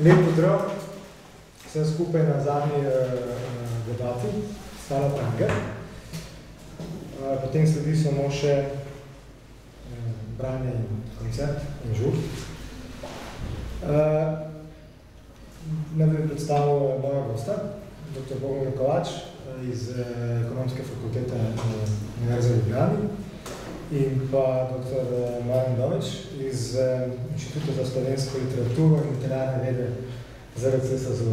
Lep pozdrav, sem skupaj na zadnji uh, debati, Stala Pranger. Uh, potem sledi samo še uh, branje in koncert in žur. Uh, ne bi predstavil moja gosta, dr. Bogomir Kovač iz uh, ekonomske fakultete Univerze v Ljubljani in pa dr. Marjan Dovič iz uh, Inštituta za slovensko literaturo in literarne vede ZRC SZV.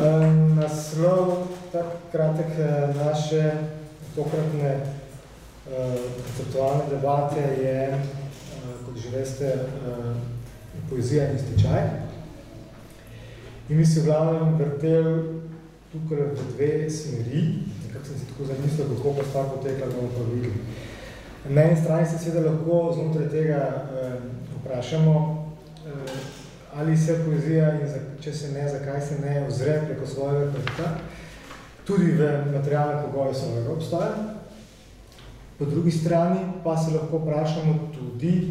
Um, naslov, tak kratek naše tokratne konceptualne debate je, kot že veste, poezija in stečaj. In mi si v glavnem vrtel tukaj v dve smeri, nekako sem si tako zamislil, kako pa stvar potekla, bomo pa videli. Na eni strani se seveda lahko znotraj tega eh, vprašamo, eh, ali se poezija in za, če se ne, zakaj se ne ozre preko svojega hrbta, tudi v materialne pogoje svojega obstoja. Po drugi strani pa se lahko vprašamo tudi,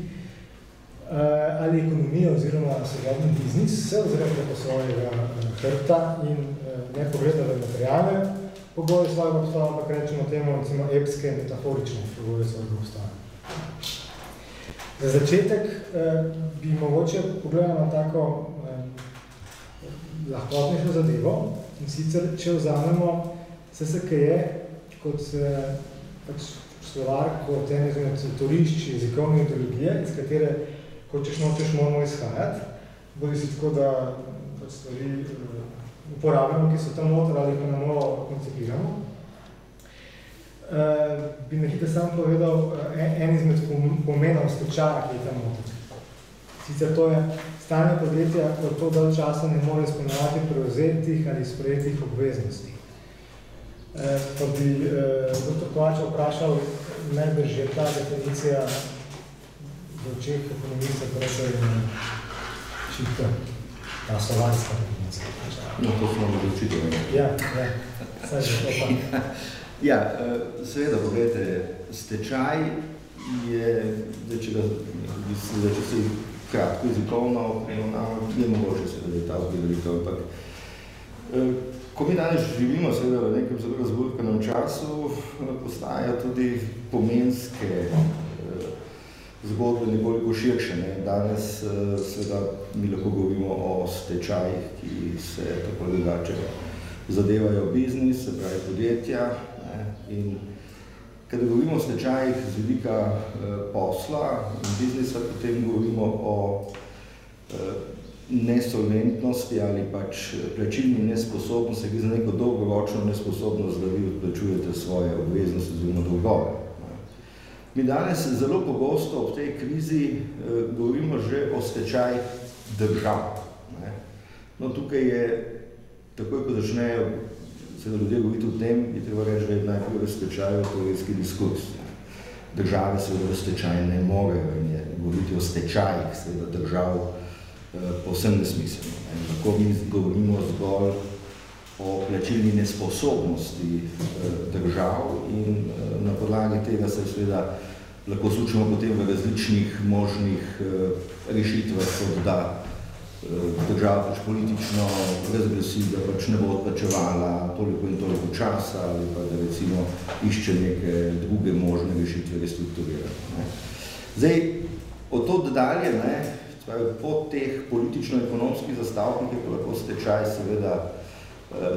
eh, ali ekonomija oziroma sodobni biznis se ozre preko svojega eh, hrbta in eh, ne pogleda v materialne pogoje svojega obstoja, ampak rečemo temu recimo epske in metaforične pogoje svojega obstoja. Za začetek eh, bi mogoče pogledali na tako eh, lahkotnejšo zadevo in sicer, če vzamemo SSKE kot eh, pač slovar, kot en izmed torišč jezikovne ideologije, iz katere hočeš nočeš moramo izhajati, bodi si tako, da pač stvari eh, uporabljamo, ki so tam noter ali pa na novo koncipiramo. Uh, bi nekaj sam povedal en, en izmed pomenov stečaja, ki je tam noter. Sicer to je stanje podjetja, ko to dal časa ne more izpolnjevati prevzetih ali sprejetih obveznosti. Uh, pa bi uh, dr. Kovača vprašal, najbrž je ta definicija v očeh ekonomista, torej čipka, ta slovanska definicija. No, to smo odločili. Ja, ja. Saj pa. Ja, seveda, pogledajte, stečaj je, da če ga, da če se kratko jezikovno, je mogoče seveda, da je ta odgovoritev, ampak ko mi danes živimo seveda v nekem zelo razburkanem času, postaja tudi pomenske zgodbe nekoliko širše. Ne. Danes seveda mi lahko govorimo o stečajih, ki se tako drugače zadevajo biznis, se pravi podjetja, In kada govorimo o stečajih z vidika eh, posla in biznisa, potem govorimo o eh, nesolventnosti ali pač plačilni nesposobnosti, ki za neko dolgoročno nesposobnost, da vi odplačujete svoje obveznosti oziroma dolgove. Mi danes zelo pogosto ob tej krizi eh, govorimo že o stečaj držav. Ne? No, tukaj je, takoj ko začnejo seveda ljudje govoriti o tem, je treba reči, da je najprej v stečaju teoretski diskurs. Države seveda v stečaju ne morejo in je govoriti o stečajih seveda držav eh, povsem nesmiselno. Ne. Lahko mi govorimo zgolj o plačilni nesposobnosti eh, držav in eh, na podlagi tega se seveda lahko slučimo potem v različnih možnih eh, rešitvah, kot da država pač politično razglasi, da pač ne bo odplačevala toliko in toliko časa ali pa da recimo išče neke druge možne rešitve restrukturiranja. Zdaj, od to dalje, ne, po teh politično-ekonomskih zastavkih je lahko stečaj seveda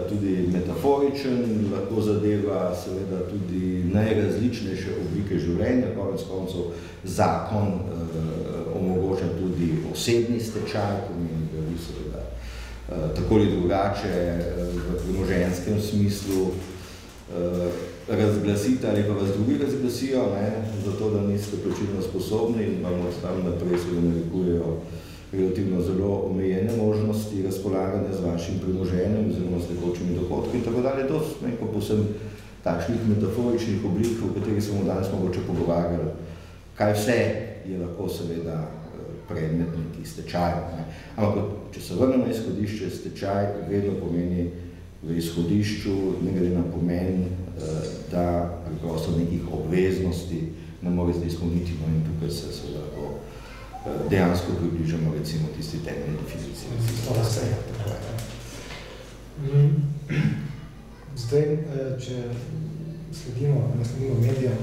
tudi metaforičen, lahko zadeva seveda tudi najrazličnejše oblike življenja, konec koncev zakon eh, omogoča tudi osebni stečaj, pomeni, da vi seveda eh, tako ali drugače eh, v premoženskem smislu eh, razglasite ali pa vas drugi razglasijo, ne, zato da niste plačilno sposobni in vam tam naprej se narekujejo relativno zelo omejene možnosti razpolaganja z vašim premoženjem oziroma s tekočimi dohodki in tako dalje. To so neko posem takšnih metaforičnih oblik, v katerih smo danes mogoče pogovarjali, kaj vse je lahko seveda predmet nekih stečajev. Ne. Ampak, če se vrnemo na izhodišče, stečaj vedno pomeni v izhodišču, ne glede na pomen, da preprosto nekih obveznosti ne more zdaj izpolniti, no in tukaj se seveda lahko dejansko približamo recimo tisti temeljni definiciji. Tako. Mm. Zdaj, eh, če sledimo, ne sledimo medijem,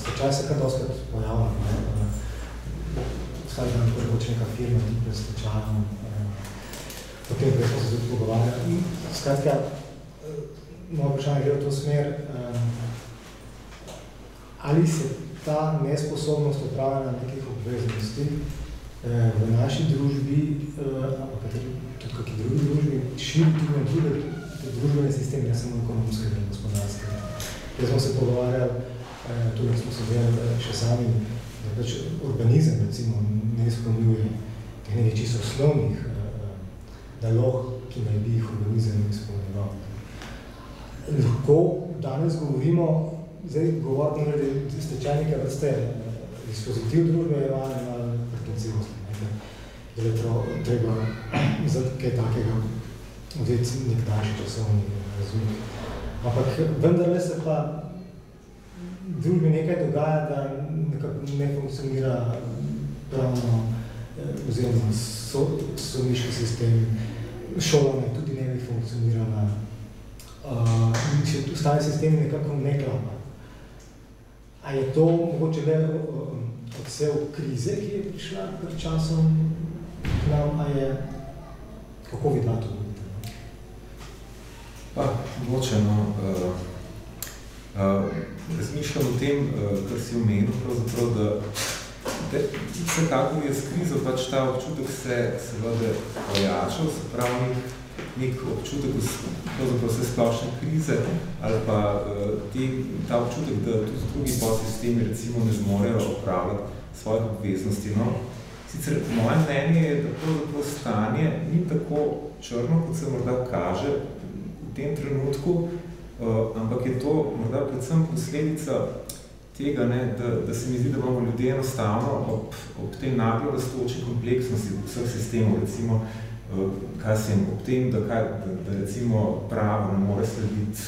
stečaj se kar doskrat pojavlja. Vsaj dan, ko rekoče neka firma, tipe stečajom, potem, kaj smo se tudi pogovarjali. Skratka, moja vprašanje gre v to smer, ali se ta nesposobnost upravljanja nekih obveznosti v naši družbi, ampak tudi kakšni drugi družbi, širi tudi druge družbene sisteme, ne samo ekonomskega in gospodarskega. Jaz smo se pogovarjali, tudi smo se delali še sami, da pač urbanizem recimo ne izpolnjuje teh nekaj čisto osnovnih nalog, ki naj bi jih urbanizem izpolnjeval. Lahko danes govorimo, zdaj govorimo, da stečaj neke vrste dispozitiv družbe je vane na pretencivosti. Je treba za kaj takega vzeti nek daljši časovni razumik. Ampak vendarle se pa družbi nekaj dogaja, da nekako ne funkcionira pravno oziroma sodniški sistem, šola ne tudi ne bi funkcionirala. Uh, in če ostane sistem nekako ne klapa. A je to mogoče le odsev krize, ki je prišla pred časom k nam, a je, kako vi dva to vidite? Pa, mogoče, no, uh, uh, razmišljam o tem, uh, kar si omenil, pravzaprav, da vsekakor je s krizo pač ta občutek se seveda pojačal, se pravi nek občutek vse splošne krize ali pa uh, te, ta občutek, da tudi drugi podsistemi recimo ne zmorejo opravljati svojih obveznosti. No, sicer moje mnenje je, da pravzaprav stanje ni tako črno, kot se morda kaže v tem trenutku, uh, ampak je to morda predvsem posledica tega, ne, da, da se mi zdi, da imamo ljudje enostavno ob, ob tej naglo rastoči kompleksnosti vseh sistemov, recimo, kaj se ob tem, da, kaj, da, da recimo pravo ne more slediti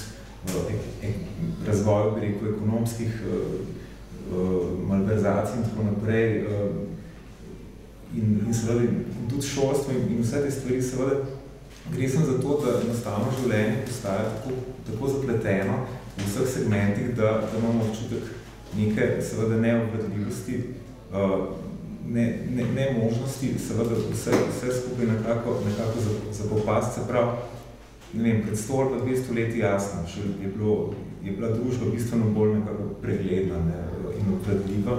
ek, ek, razvoju, rekel, ekonomskih uh, uh, malverzacij in tako naprej, uh, in, in seveda tudi šolstvo in, in vse te stvari, seveda gre sem za to, da enostavno življenje postaja tako, tako zapleteno v vseh segmentih, da, da imamo občutek neke seveda neobvedljivosti, uh, ne, ne, ne seveda vse, vse skupaj nekako, nekako zapopast, se prav, ne vem, pred 100 ali 200 leti jasno, še je, bilo, je bila družba bistveno bolj nekako pregledna ne, in obvedljiva,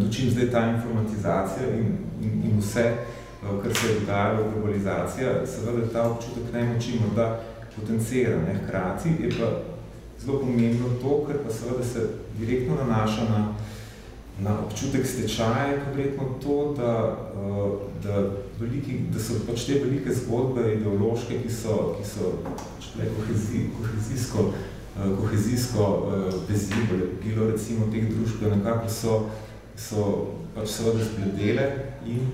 dočim zdaj ta informatizacija in, in, in vse, kar se je dogajalo, globalizacija, seveda ta občutek najmoči morda potencira, ne, hkrati je pa zelo pomembno to, ker pa seveda se direktno nanaša na, na občutek stečaja, pa verjetno to, da, da, veliki, da so pač te velike zgodbe ideološke, ki so, ki so če kohezi, kohezijsko, kohezijsko vezibilo, recimo teh družb, nekako so so pač seveda zbledele in,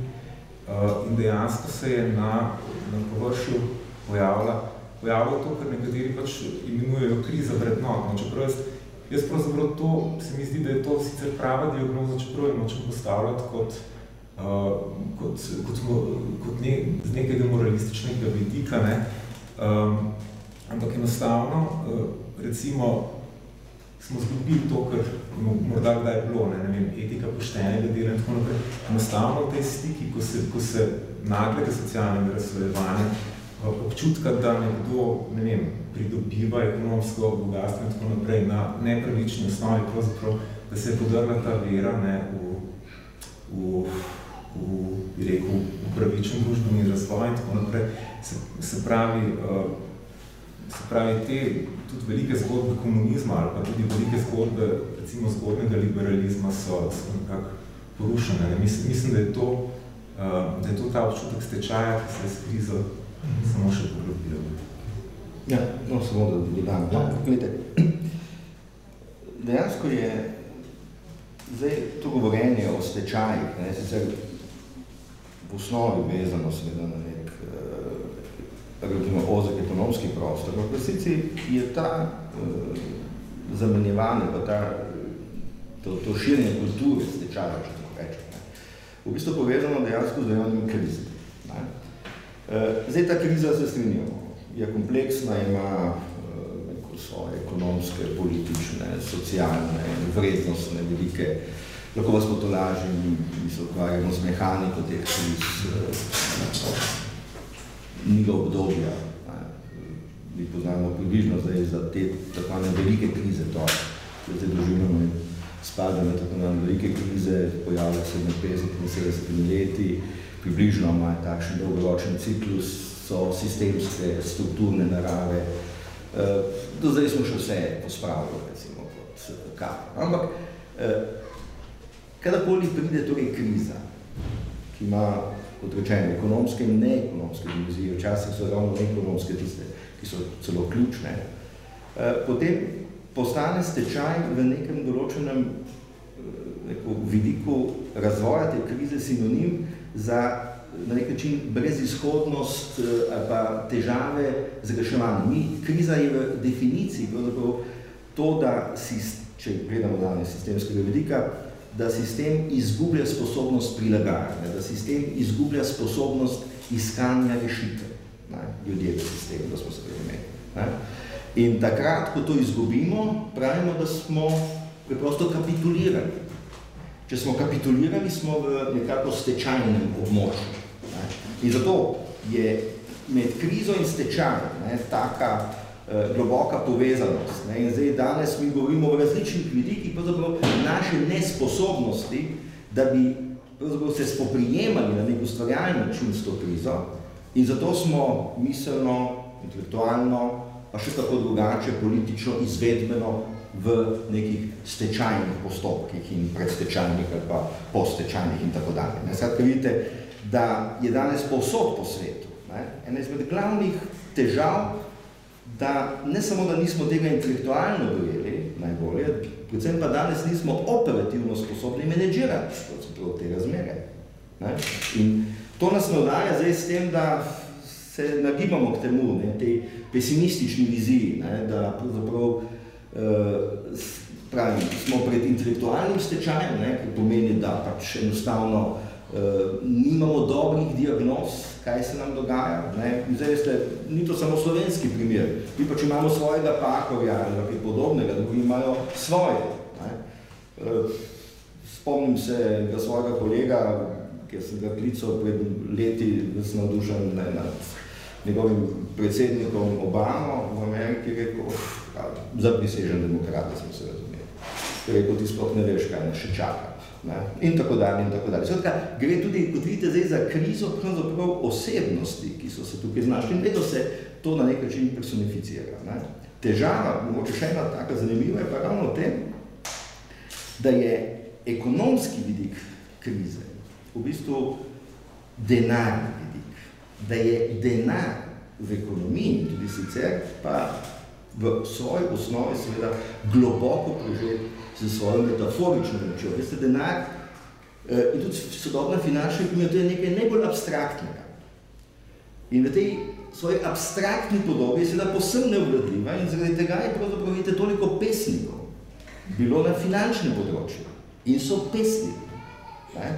in dejansko se je na, na površju pojavila, pojavilo to, kar nekateri pač imenujejo kriza vrednot. No, čeprav jaz, jaz pravzaprav to, se mi zdi, da je to sicer prava diagnoza, čeprav je močem postavljati kot, uh, kot, kot, kot ne, z nekega moralističnega vidika, ne, um, ampak enostavno, uh, recimo, smo zgubili to, kar morda kdaj je bilo, ne, ne vem, etika poštenega dela in tako naprej. Enostavno v tej stiki, ko se, ko se naglega socialnega razsvojevanja, občutka, da nekdo, ne vem, pridobiva ekonomsko bogatstvo in tako naprej na nepravični osnovi, da se je podrla ta vera ne, v, v, v, rekel, v pravičen družbeni razvoj in tako naprej, se, se pravi, uh, se pravi, te tudi velike zgodbe komunizma ali pa tudi velike zgodbe, recimo zgodnega liberalizma so, so nekako porušene. Ne? Mislim, mislim, da je to, uh, da je to ta občutek stečaja, ki se je s krizo samo še poglobil. Ja, no, samo da dodam. Ja, gledajte, dejansko je zdaj to govorenje o stečajih, ne, sicer v osnovi vezano seveda na nek relativno ozek ekonomski prostor. V resnici je ta uh, zamenjevanje, pa ta, to, to širjenje kulture stečaja, če tako rečem, v bistvu povezano dejansko z dejanjem krize. Ne? Zdaj, ta kriza se strinjamo, je kompleksna, ima neko svoje ekonomske, politične, socialne, vrednostne, velike, lahko vas potolažim, mi se ukvarjamo z mehaniko teh kriz, njega obdobja. Mi poznamo približno zdaj za te tako velike krize, to, ki zdaj doživljamo spada na tako na velike krize, pojavlja se med 50 in 70 leti, približno ima takšen dolgoročen ciklus, so sistemske, strukturne narave. Do zdaj smo še vse pospravili, recimo, pod kar. Ampak, kadarkoli pride torej kriza, ki ima kot rečeno, ekonomske in neekonomske dimenzije, včasih so ravno neekonomske tiste, ki so celo ključne, potem postane stečaj v nekem določenem neko, vidiku razvoja te krize sinonim za na nek način brezizhodnost ali pa težave z reševanjem. Mi, kriza je v definiciji to, da si, če gledamo danes sistemskega vidika, da sistem izgublja sposobnost prilagajanja, da sistem izgublja sposobnost iskanja rešitev. Ne, ljudje v sistemu, da smo se razumeli. In takrat, ko to izgubimo, pravimo, da smo preprosto kapitulirali. Če smo kapitulirali, smo v nekako stečajnem območju. Ne. In zato je med krizo in stečajem ne, taka Eh, globoka povezanost. Ne? In zdaj danes mi govorimo o različnih vidikih, pravzaprav naše nesposobnosti, da bi se spoprijemali na nek ustvarjalni način s to krizo in zato smo miselno, intelektualno, pa še tako drugače, politično, izvedbeno v nekih stečajnih postopkih in predstečajnih ali pa postečajnih in tako dalje. Skratka, vidite, da je danes povsod po svetu ne? ena izmed glavnih težav da ne samo, da nismo tega intelektualno dojeli najbolje, predvsem pa danes nismo operativno sposobni menedžirati te razmere. Ne? In to nas navdaja zdaj s tem, da se nagibamo k temu, ne, te pesimistični viziji, ne, da pravzaprav eh, pravim, smo pred intelektualnim stečajem, ne, ki pomeni, da pač enostavno uh, nimamo dobrih diagnoz, kaj se nam dogaja. Ne? Zdaj, veste, ni to samo slovenski primer. Mi pač imamo svojega pakovja ali podobnega, drugi imajo svoje. Ne? Uh, spomnim se ga svojega kolega, ki sem ga klical pred leti, da sem navdušen ne, nad njegovim predsednikom Obama v Ameriki, rekel, za prisežen demokrat, da smo se razumeli. Rekel, ti sploh ne veš, kaj nas še čaka. Ne? In tako dalje, in tako dalje. Skratka, gre tudi, kot vidite, zdaj za krizo pravzaprav osebnosti, ki so se tukaj znašli in vedno se to na nek način personificira. Ne? Težava, mogoče še ena taka zanimiva, je pa ravno tem, da je ekonomski vidik krize v bistvu denarni vidik. Da je denar v ekonomiji, tudi sicer, pa v svoji osnovi seveda globoko prežet z svojo metaforično močjo. Veste, denar eh, in tudi sodobna finančna ekonomija, to je nekaj najbolj abstraktnega. In v tej svoji abstraktni podobi je seveda posebno neobladljiva in zaradi tega je pravzaprav vidite toliko pesnikov bilo na finančnem področju. In so pesni. Ne?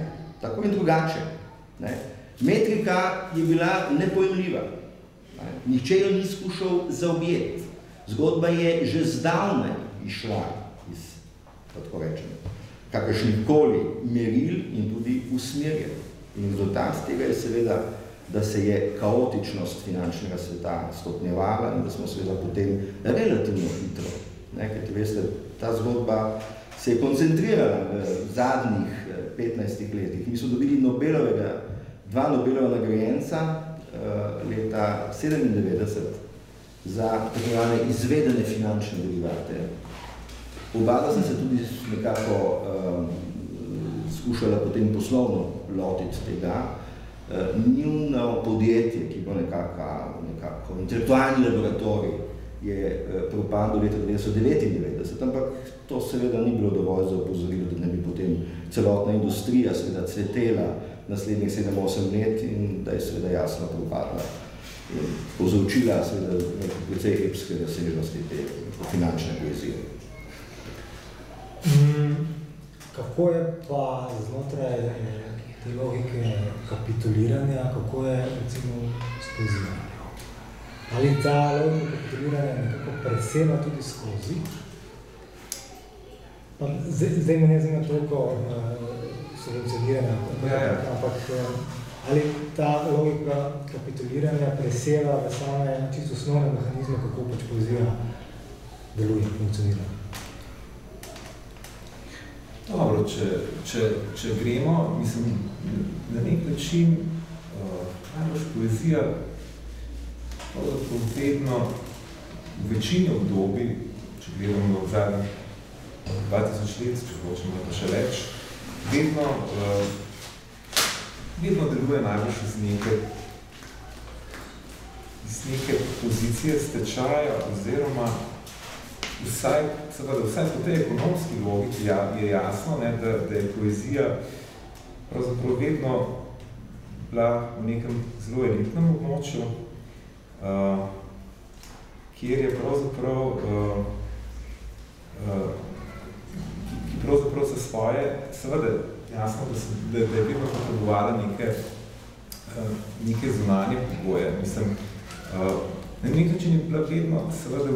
Tako in drugače. Ne? Metrika je bila nepojemljiva. Ne? Nihče jo ni skušal zaobjeti. Zgodba je že zdavne išla tako rečem, kakršnikoli meril in tudi usmerjen. In rezultat tega je seveda, da se je kaotičnost finančnega sveta stopnjevala in da smo seveda potem relativno hitro. Ne, ker veste, ta zgodba se je koncentrirala v zadnjih 15 eh, letih. Mi smo dobili Nobelovega, dva Nobelova nagrajenca uh, leta 97 za tako izvedene finančne derivate, Obada sem se tudi nekako um, skušala potem poslovno lotiti tega. Uh, njuno podjetje, ki bo nekako, nekako intelektualni laboratorij, je uh, propadlo leta 1999, ampak to seveda ni bilo dovolj za opozorilo, da ne bi potem celotna industrija seveda cvetela naslednjih 7-8 let in da je seveda jasno propadla in povzročila seveda precej epske razsežnosti te finančne poezije. Mm, kako je pa znotraj te logike kapituliranja, kako je recimo s poezijo. Ali ta logika kapituliranja nekako preseva tudi skozi? Pa zdaj, zdaj me ne zanima toliko uh, subvencioniranja, ja, ja. Uh, ali ta logika kapituliranja preseva v same čisto osnovne mehanizme, kako pač poezija deluje, funkcionira? Dobro, če, če, če gremo, mislim, na nek način uh, najbolj poezija vedno v večini obdobji, če gledamo v zadnjih 2000 let, če hočemo pa še več, vedno, uh, vedno deluje najbolj iz neke, iz neke pozicije stečaja oziroma vsaj, seveda, vsaj po tej ekonomski logiki ja, je jasno, ne, da, da je poezija pravzaprav vedno bila v nekem zelo elitnem območju, uh, kjer je pravzaprav, uh, uh, ki pravzaprav se svoje, seveda jasno, da, se, da, da je vedno potrebovala neke, uh, neke zunanje pogoje. Mislim, uh, Na nek način je bila vedno seveda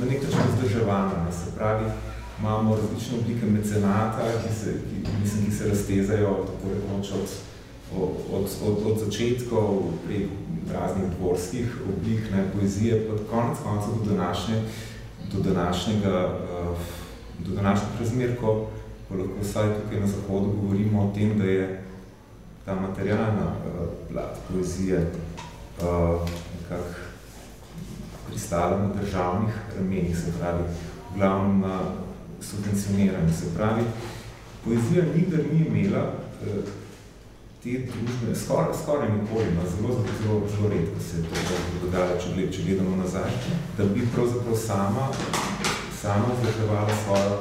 na nek način vzdrževana. Ne? Se pravi, imamo različne oblike mecenata, ki se, ki, mislim, ki se raztezajo tako rekoč od, od, od, od začetkov prek raznih dvorskih oblik ne, poezije, pa konec konca do, današnje, do, današnjega, uh, do današnjih razmer, ko, ko lahko vsaj tukaj na zahodu govorimo o tem, da je ta materialna uh, plat poezije uh, nekako pristala na državnih ramenih, se pravi, v glavnem na subvencioniranju. Se pravi, poezija nikdar ni imela eh, te družbe, skoraj, skoraj nikoli, no, zelo, zelo, zelo redko se je to dogajalo, če, gled, če gledamo nazaj, da bi pravzaprav sama, sama zahtevala svojo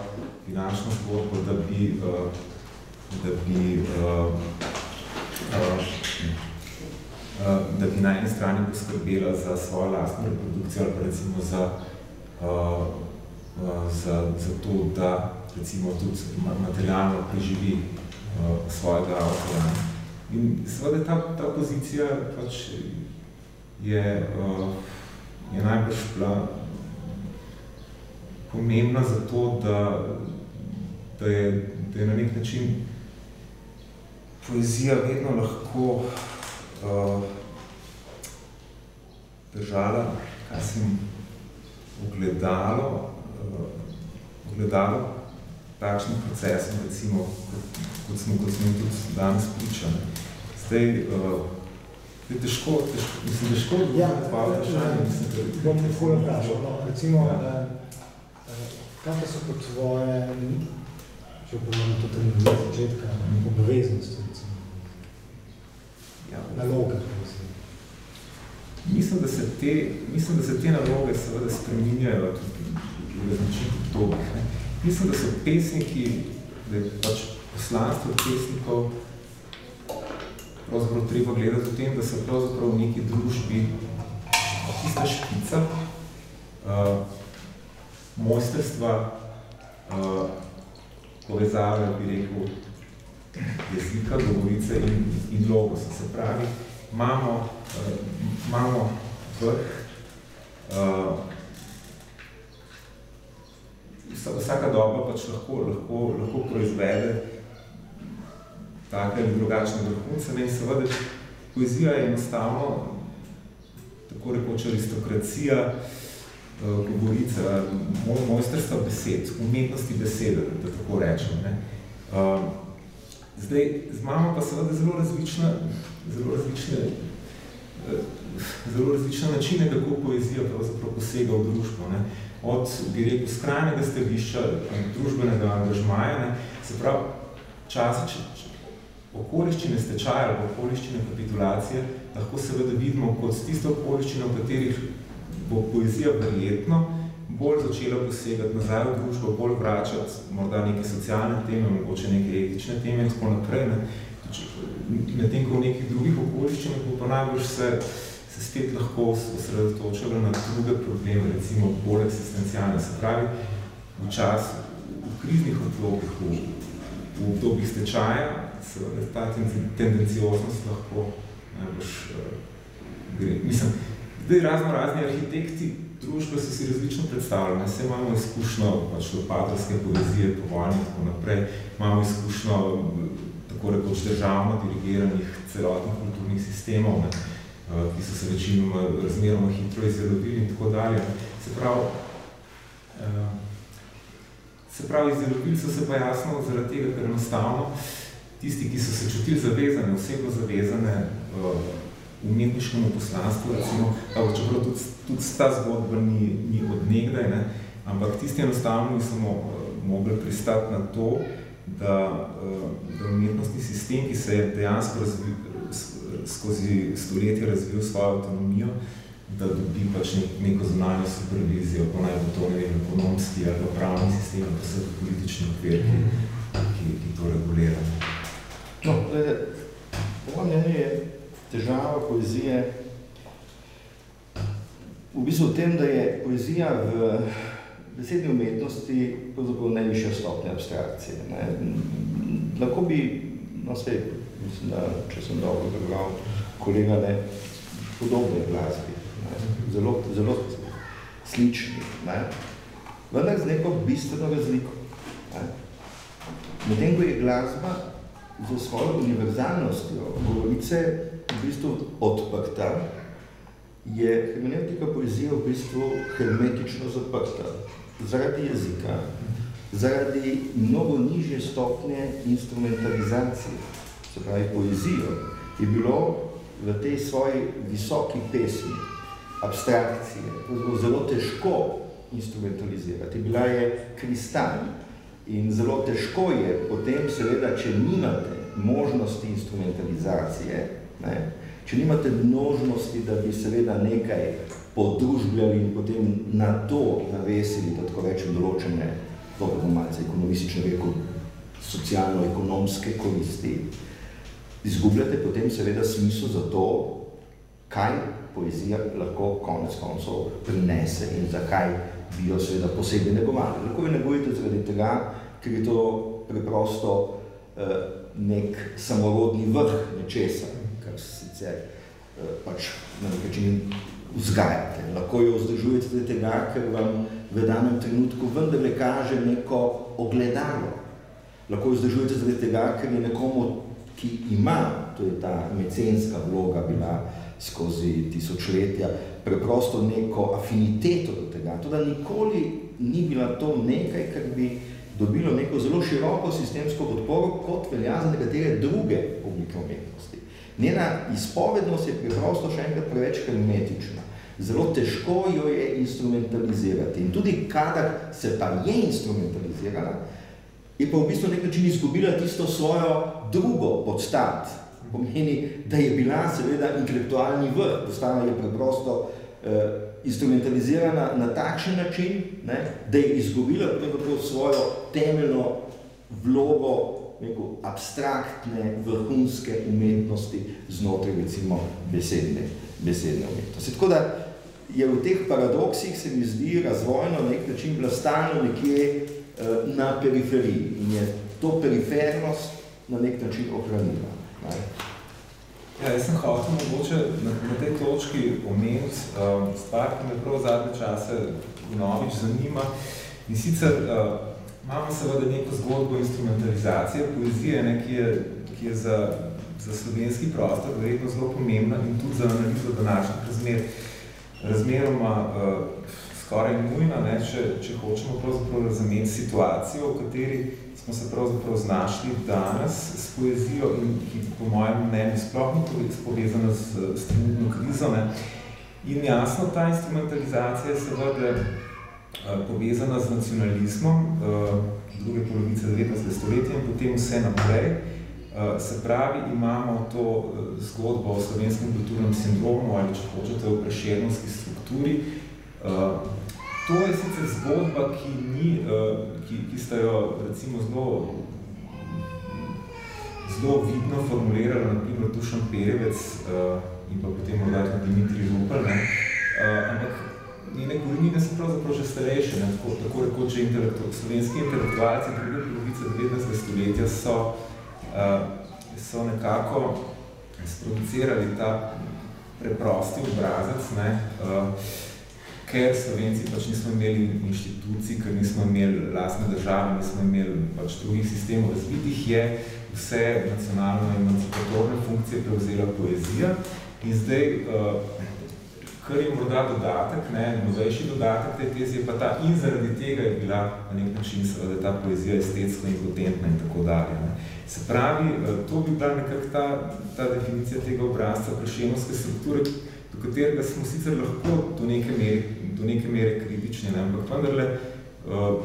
finančno zgodbo, da bi, uh, da bi uh, Eh, da bi na eni strani poskrbela za svojo lastno reprodukcijo ali pa recimo za, za, za to, da recimo tudi materialno preživi svojega avtora. In seveda ta, ta pozicija pač je, je najbrž bila pomembna za to, da, da, je, da je na nek način poezija vedno lahko uh, držala, kaj sem ogledalo, uh, ogledalo takšnih procesov, recimo, kot, kot smo, kot smo tudi danes pričali. Zdaj, uh, je težko, težko, mislim, težko ja, vprašanje, mislim, da bom nekolo vprašal, no, recimo, ja. da, kakve so kot tvoje, če bomo to tudi na začetka, obveznosti, recimo, ja, naloge. Mislim da, se te, mislim, da se te naloge seveda spreminjajo tudi v različnih obdobjih. Mislim, da so pesniki, da je pač poslanstvo pesnikov pravzaprav treba gledati v tem, da so pravzaprav v neki družbi tista špica uh, mojsterstva uh, povezave, bi rekel, jezika, govorice in, in logosa. Se pravi, imamo, uh, imamo vrh, uh, vsaka doba pač lahko, lahko, lahko proizvede take ali drugačne vrhunce. In seveda, poezija je enostavno, tako rekoč aristokracija, uh, govorica, moj, mojstrstva besed, umetnosti besede, da tako rečem. Ne. Uh, Zdaj, imamo pa seveda zelo različne, zelo različne, eh, zelo različne načine, kako poezija pravzaprav posega v družbo. Ne. Od, bi rekel, skrajnega stališča družbenega angažmaja, ne. se pravi, časi, če, če, okoliščine stečaja ali okoliščine kapitulacije, lahko seveda vidimo kot tiste okoliščine, v katerih bo poezija verjetno, bolj začela posegati nazaj v družbo, bolj vračati morda neke socialne teme, mogoče neke etične teme in tako naprej. Ne. Medtem, ko v nekih drugih okoliščinah bo pa najbolj se, se spet lahko osredotočalo na druge probleme, recimo bolj eksistencialne. Se pravi, v čas, v kriznih obdobjih, v, v obdobjih stečaja, seveda ta tendencioznost lahko najboljš uh, gre. Mislim, zdaj razno razni arhitekti družbe so si različno predstavljali. Vse imamo izkušnjo pač lopatarske poezije, po vojni in tako naprej. Imamo izkušnjo tako rekoč državno dirigiranih celotnih kulturnih sistemov, ne, uh, ki so se večinoma razmeroma hitro izdelovili in tako dalje. Se pravi, uh, Se pravi, izdelovili so se pa jasno zaradi tega, ker enostavno tisti, ki so se čutili zavezane, osebno zavezane v umetniškemu poslanstvu, recimo, čeprav tudi, tudi ta zgodba ni, ni od nekdaj, ne, ampak tisti enostavno niso mogli pristati na to, da, da umetnostni sistem, ki se je dejansko razvil, skozi stoletje razvil svojo avtonomijo, da dobi pač nek, neko zunanjo supervizijo, pa naj bo to ne vem, ekonomski ali pravni sistem, pa vse politični okvir, ki, ki, ki to regulira. No, po mnenju je težava poezije v bistvu v tem, da je poezija v besedni umetnosti pravzaprav najvišja stopnja abstrakcije. Ne. Lahko bi, no svet, mislim, da, če sem dobro prebral, kolega ne, podobne glasbi zelo, zelo slični, ne? vendar z neko bistveno razliko. Medtem, ko je glasba za svojo univerzalnostjo govorice v bistvu odprta, je hermeneutika poezija v bistvu hermetično zaprta. Zaradi jezika, zaradi mnogo nižje stopnje instrumentalizacije, se pravi poezijo, je bilo v tej svoji visoki pesmi abstrakcije, zelo težko instrumentalizirati. Bila je kristal in zelo težko je potem, seveda, če nimate možnosti instrumentalizacije, ne, če nimate možnosti, da bi seveda nekaj podružbljali in potem na to navesili, da tako rečem, določene, dobro malce ekonomistično rekel, socialno-ekonomske koristi, izgubljate potem seveda smisel za to, kaj poezija lahko konec koncev prinese in zakaj bi jo seveda posebej negovali. Lahko jo negujete zaradi tega, ker je to preprosto uh, nek samorodni vrh nečesa, sicer uh, pač na nek način vzgajate. Lahko jo vzdržujete zaradi tega, ker vam v danem trenutku vendarle kaže neko ogledalo. Lahko jo vzdržujete zaradi tega, ker je nekomu, ki ima, to je ta mecenska vloga bila, skozi tisočletja, preprosto neko afiniteto do tega. To, da nikoli ni bila to nekaj, kar bi dobilo neko zelo široko sistemsko podporo, kot velja za nekatere druge oblike umetnosti. Njena izpovednost je preprosto še enkrat preveč hermetična. Zelo težko jo je instrumentalizirati. In tudi kadar se pa je instrumentalizirala, je pa v bistvu nek način izgubila tisto svojo drugo podstat, pomeni, da je bila seveda intelektualni vrh, postala je preprosto eh, instrumentalizirana na takšen način, ne, da je izgubila svojo temeljno vlogo neko abstraktne, vrhunske umetnosti znotraj recimo besedne, besedne umetnosti. Tako da je v teh paradoksih se mi zdi razvojno na nek način vlastano nekje eh, na periferiji in je to perifernost na nek način ohranila. Ja, jaz sem hotel mogoče na, na tej točki omeniti um, stvar, ki me prav zadnje čase novič zanima. In sicer uh, imamo seveda neko zgodbo instrumentalizacije poezije, ne, ki je, ki je za, za slovenski prostor verjetno zelo pomembna in tudi za analizo današnjih razmer. Razmeroma uh, skoraj nujna, ne, če, če hočemo pravzaprav razumeti situacijo, v kateri smo se pravzaprav znašli danes s poezijo in ki po mojem mnenju sploh ni povezana s, s trenutno krizo. Ne. In jasno, ta instrumentalizacija je seveda povezana z nacionalizmom uh, druge polovice 19. stoletja in potem vse naprej. Uh, se pravi, imamo to zgodbo o slovenskem kulturnem sindromu ali če hočete o prešernovski strukturi, To je sicer zgodba, ki, ni, ki, ki sta jo recimo zelo, zelo vidno formulirala, naprimer Dušan Perevec in pa potem morda tudi Dimitri? Uh, ampak njene korenine so pravzaprav že starejše, ne? tako, tako rekoče intelektu, slovenski intelektualci druge polovice 19. stoletja so uh, so nekako sproducirali ta preprosti obrazec, ne, uh, ker Slovenci pač nismo imeli inštitucij, ker nismo imeli lastne države, nismo imeli pač drugih sistemov razvitih, je vse nacionalno emancipatorne funkcije prevzela poezija in zdaj uh, kar je morda dodatek, ne, novejši dodatek te tezi je pa ta in zaradi tega je bila na nek način seveda ta poezija estetsko in potentna in tako dalje. Ne. Se pravi, eh, to bi bila nekako ta, ta definicija tega obrazca prešenovske strukture, do katerega smo sicer lahko do neke mere, do neke mere kritični, ne, ampak vendarle uh,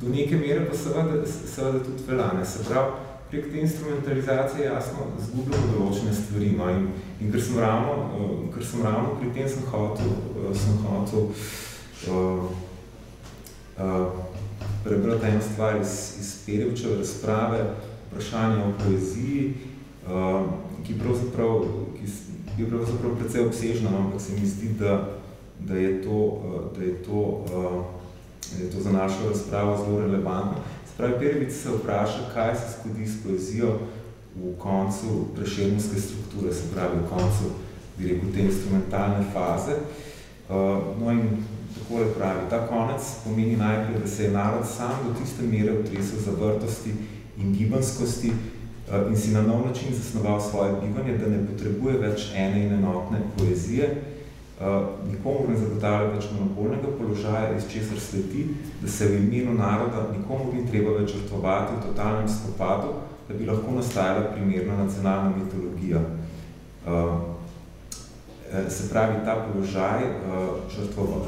do neke mere pa seveda, seveda tudi velane. Se pravi, prek te instrumentalizacije jasno zgubljamo določene stvari. No? In, in ker, sem ravno, uh, ker sem ravno pri tem sem hotel, uh, sem hotel uh, uh, prebrati eno stvar iz, iz Perevčeve razprave, vprašanje o poeziji, uh, ki, pravzaprav, ki je pravzaprav precej obsežna, no? ampak se mi zdi, da, da, je to, uh, da, je to, uh, je to za našo razpravo zelo relevantno. Pravi, Perevic se vpraša, kaj se skodi s poezijo v koncu prešernjske strukture, se pravi v koncu, bi rekel, te instrumentalne faze. Uh, no in takole pravi, ta konec pomeni najprej, da se je narod sam do tiste mere utresel zavrtosti in gibanskosti uh, in si na nov način zasnoval svoje bivanje, da ne potrebuje več ene in enotne poezije, nikomu ne zagotavlja več monopolnega položaja, iz česar sledi, da se v imenu naroda nikomu ni treba več žrtvovati v totalnem spopadu, da bi lahko nastajala primerna nacionalna mitologija. Uh, se pravi, ta položaj žrtvova,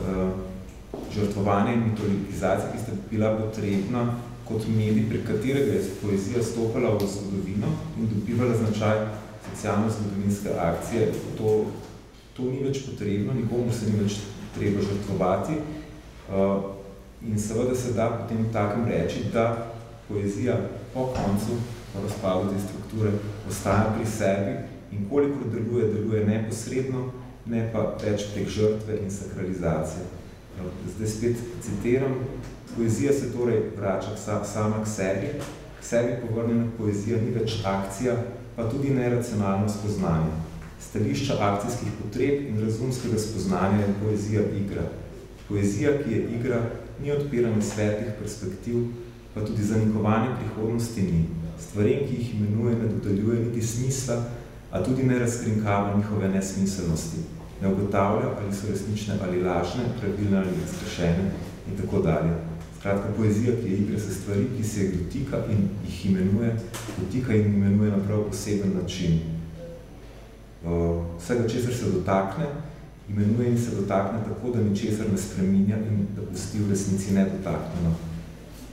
žrtvovanja in mitologizacije, ki sta bila potrebna kot medij, prek katerega je poezija stopala v zgodovino in dobivala značaj socialno-zgodovinske akcije, to to ni več potrebno, nikomu se ni več treba žrtvovati. Uh, in seveda se da potem takem reči, da poezija po koncu, po razpadu te strukture, ostaja pri sebi in koliko deluje, deluje neposredno, ne pa več prek žrtve in sakralizacije. Zdaj spet citiram, poezija se torej vrača sama k sebi, k sebi povrnjena poezija ni več akcija, pa tudi neracionalno spoznanje stališča akcijskih potreb in razumskega spoznanja je poezija igra. Poezija, ki je igra, ni odpiranje svetlih perspektiv, pa tudi zanikovanje prihodnosti ni. Stvarem, ki jih imenuje, ne dodaljuje niti smisla, a tudi ne razkrinkava njihove nesmiselnosti. Ne ugotavlja, ali so resnične ali lažne, pravilne ali razkrešene in tako dalje. Skratka, poezija, ki je igra se stvari, ki se jih dotika in jih imenuje, dotika in imenuje na prav poseben način vsega, česar se dotakne, imenuje in se dotakne tako, da ničesar ne spreminja in da pusti v resnici nedotaknjeno.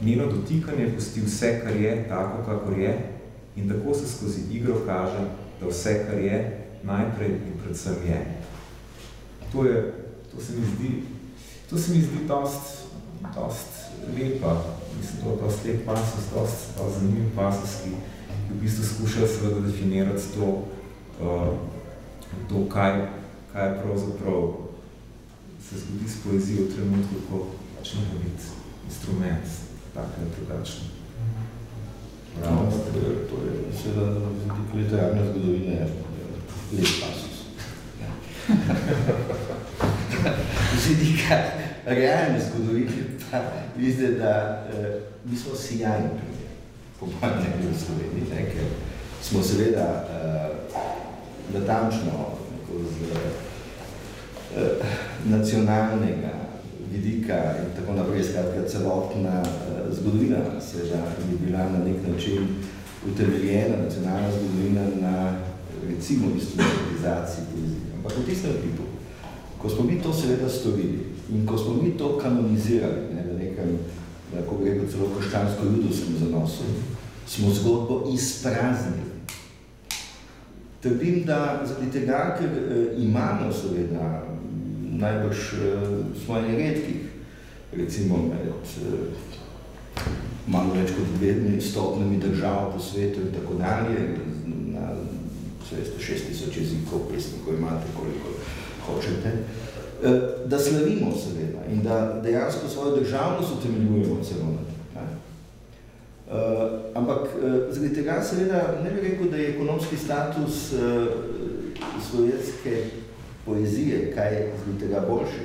Njeno dotikanje pusti vse, kar je, tako, kakor je, in tako se skozi igro kaže, da vse, kar je, najprej in predvsem je. To, je, to se mi zdi, to se mi zdi dost, dost lepa, mislim, to je dost lep pasus, dost, dost zanimiv pasus, ki, ki v bistvu skuša seveda definirati to, uh, to, kaj, kaj pravzaprav se zgodi s poezijo v trenutku, ko pač ne biti instrument, tak ali drugačen. Bravo, to je, to je seveda literarne zgodovine lep pasus. Z vidika realne zgodovine pa vidite, da eh, mi smo sijajni primer, po mojem v Sloveniji, ne, ker smo seveda eh, natančno z eh, nacionalnega vidika in tako naprej, skratka celotna eh, zgodovina seveda je bila na nek način utemeljena nacionalna zgodovina na recimo instrumentalizaciji poezije. Ampak v tistem tipu, ko smo mi to seveda storili in ko smo mi to kanonizirali ne, v nekem, lahko bi rekel, celo krščansko-judovskem zanosu, smo zgodbo izpraznili Trdim, da zaradi tega, ker eh, imamo seveda najbrž eh, svoje redkih, recimo med eh, malo več kot dve stopnjami držav po svetu in tako dalje, na veste, šest tisoč jezikov, pesnikov imate, koliko hočete, da slavimo seveda in da dejansko svojo državnost utemeljujemo celo na. Uh, ampak uh, zaradi tega seveda ne bi rekel, da je ekonomski status uh, slovenske poezije kaj zaradi tega boljši.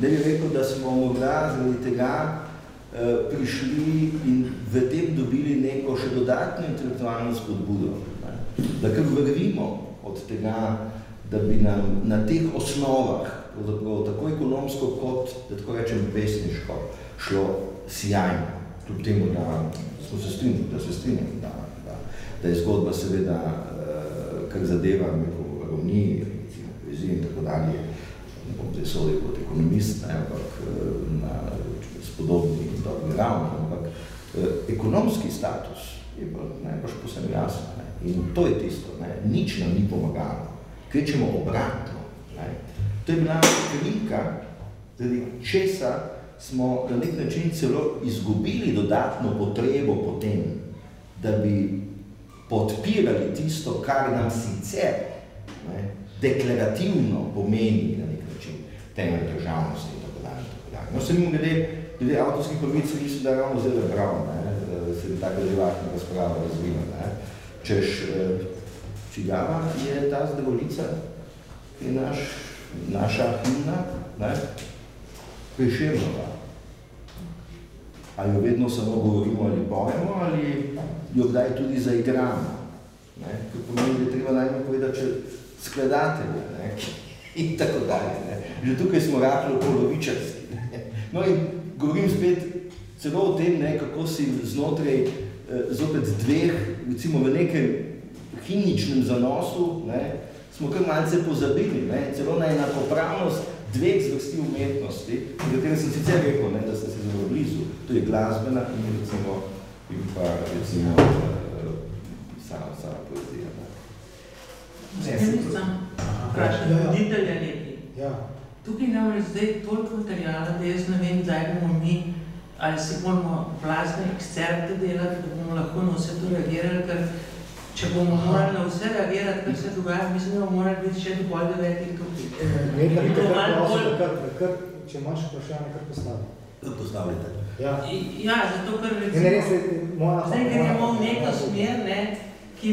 Ne bi rekel, da smo morda zaradi tega uh, prišli in v tem dobili neko še dodatno intelektualno spodbudo. Ne? Da kar vrvimo od tega, da bi nam na teh osnovah, tako ekonomsko kot, da tako rečem, pesniško, šlo sjajno kljub temu, da smo se strinjali, da se strinjali, da, da, da je zgodba seveda, uh, kar zadeva neko ravni, recimo poezije in tako dalje, ne bom zdaj sodil kot ekonomist, ne, ampak uh, na spodobni in dobri ravni, ampak uh, ekonomski status je pa najbolj posebno jasno. Ne. In to je tisto, ne. nič nam ni pomagalo, kvečemo obratno. Ne. To je bila velika, zaradi česa smo na nek način celo izgubili dodatno potrebo po tem, da bi podpirali tisto, kar nam sicer ne, deklarativno pomeni na nek način temelj državnosti in tako dalje. No, se mi glede, glede avtorskih pravic niso da ravno zelo prav, ne, se bi tako debatna razprava razvila. Ne. Češ, eh, čigava je ta zdravolica, ki je naš, naša himna, ne, Prešernova. Ali jo vedno samo govorimo ali pojemo, ali jo kdaj tudi zaigramo. Ne? Ker pomeni, da je treba najmanj povedati, če skladatelje ne? in tako dalje. Ne? Že tukaj smo rahlo polovičarski. Ne? No in govorim spet celo o tem, ne, kako si znotraj eh, zopet dveh, recimo v nekem himničnem zanosu, ne, smo kar malce pozabili, ne, celo na enakopravnost dveh zvrsti umetnosti, v katerem sem sicer rekel, ne, da sem se zelo blizu, to je glasbena in recimo, in pa recimo uh, sama, sama poezija. Ne, sem vprašal, ja, ja. voditelja nekaj. Ja. Tukaj nam je zdaj toliko materijala, da jaz ne vem, zdaj bomo mi, ali si bomo vlastne ekscerte delati, da bomo lahko na vse to reagirali, ker Če bomo morali na vse reagirati, kar se dogaja, mislim, da bomo morali biti še do pol devetih tukaj. Ne, da bi kar prosil, kar, kar, če imaš vprašanje, kar postavi. Postavite. Ja. ja, zato ker recimo... Ne, res je, moja... Zdaj gremo v neko smer, ne, ki,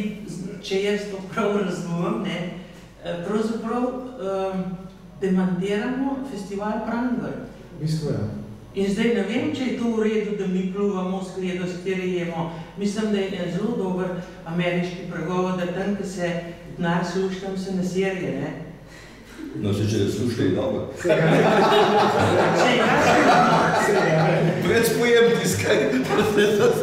če jaz to prav razumem, ne, eh, pravzaprav um, demantiramo festival Prangr. V bistvu, ja. In zdaj ne vem, če je to v redu, da mi pluvamo v skledo, s kateri jemo. Mislim, da je en zelo dober ameriški pregovor, da tam, ko se denar sluši, tam se nasirje, ne? No, se če sluši, je dobro. Če je Pred spojem tiskaj.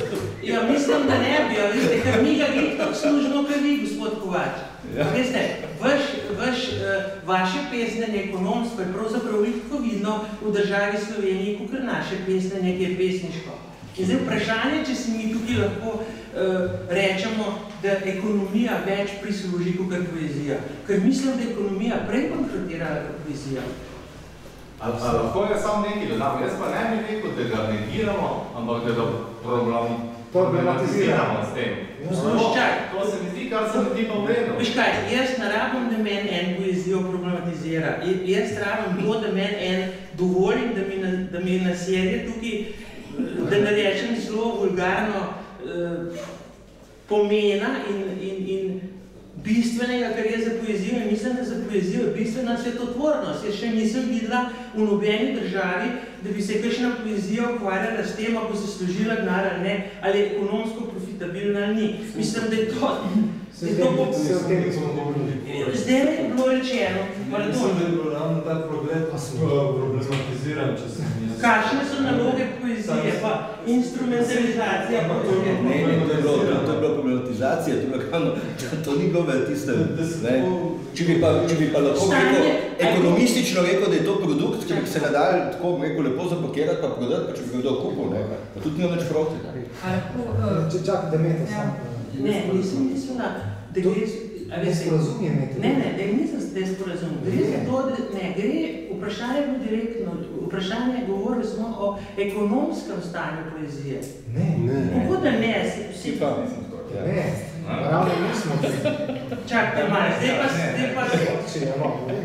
Ja, mislim, da ne bi, a veste, ker mi ga glih tako služimo, kot vi, gospod Kovač. Ja. Veste, vaš, vaš, uh, vaše pesnenje ekonomsko je pravzaprav vidko vidno v državi Sloveniji, kot naše pesnenje, ki je pesniško. In zdaj vprašanje, če si mi tukaj lahko uh, rečemo, da ekonomija več prisluži kot poezija. Ker mislim, da ekonomija prej bankrotirala kot poezija. Ali lahko je samo nekaj dodam? Jaz pa ne bi rekel, da ga negiramo, ampak da ga problematiziramo s tem. Poslušaj. To se mi zdi, kar se mi zdi pa vredno. Veš kaj, jaz ne rabim, da meni en poezijo problematizira. Jaz rabim to, da meni en dovolim, da mi na, da mi na serije tukaj, da ne rečem zelo vulgarno, eh, pomena in, in, in bistvenega, kar je za poezijo, in mislim, da za poezijo je bistvena svetotvornost. Jaz še nisem videla v nobeni državi, da bi se kakšna poezija ukvarjala s tem, ako se služila denar ali ne, ali ekonomsko profitabilna ali ni. Mislim, da je to... Zdaj je bilo rečeno. Mislim, da je bilo ravno ta problem, pa sem problematiziran, če sem jaz. Kakšne so naloge poezije, pa instrumentalizacija poezije? Ne, ne, to je bilo, to je bilo problematizacija, to, je bilo, to ni bilo v tistem, ne. Če bi pa, če bi pa lahko rekel, ekonomistično rekel, da je to produkt, ki bi se ga dali tako rekel, lepo zapakirati pa prodati, pa če bi ga kdo kupil, ne, pa tudi nima več proti. Če čak, da meta sam. Ne, nisem mislila, da gre... Nesporazum je meta. Ne, ne, da nisem nesporazum. Gre za to, da ne, gre, vprašanje je bilo direktno, vprašanje govorili smo o ekonomskem stanju poezije. Ne, ne. Kako da ne, si pa. Ne, ravno nismo. Čakaj, malo, zdaj pa, zdaj pa...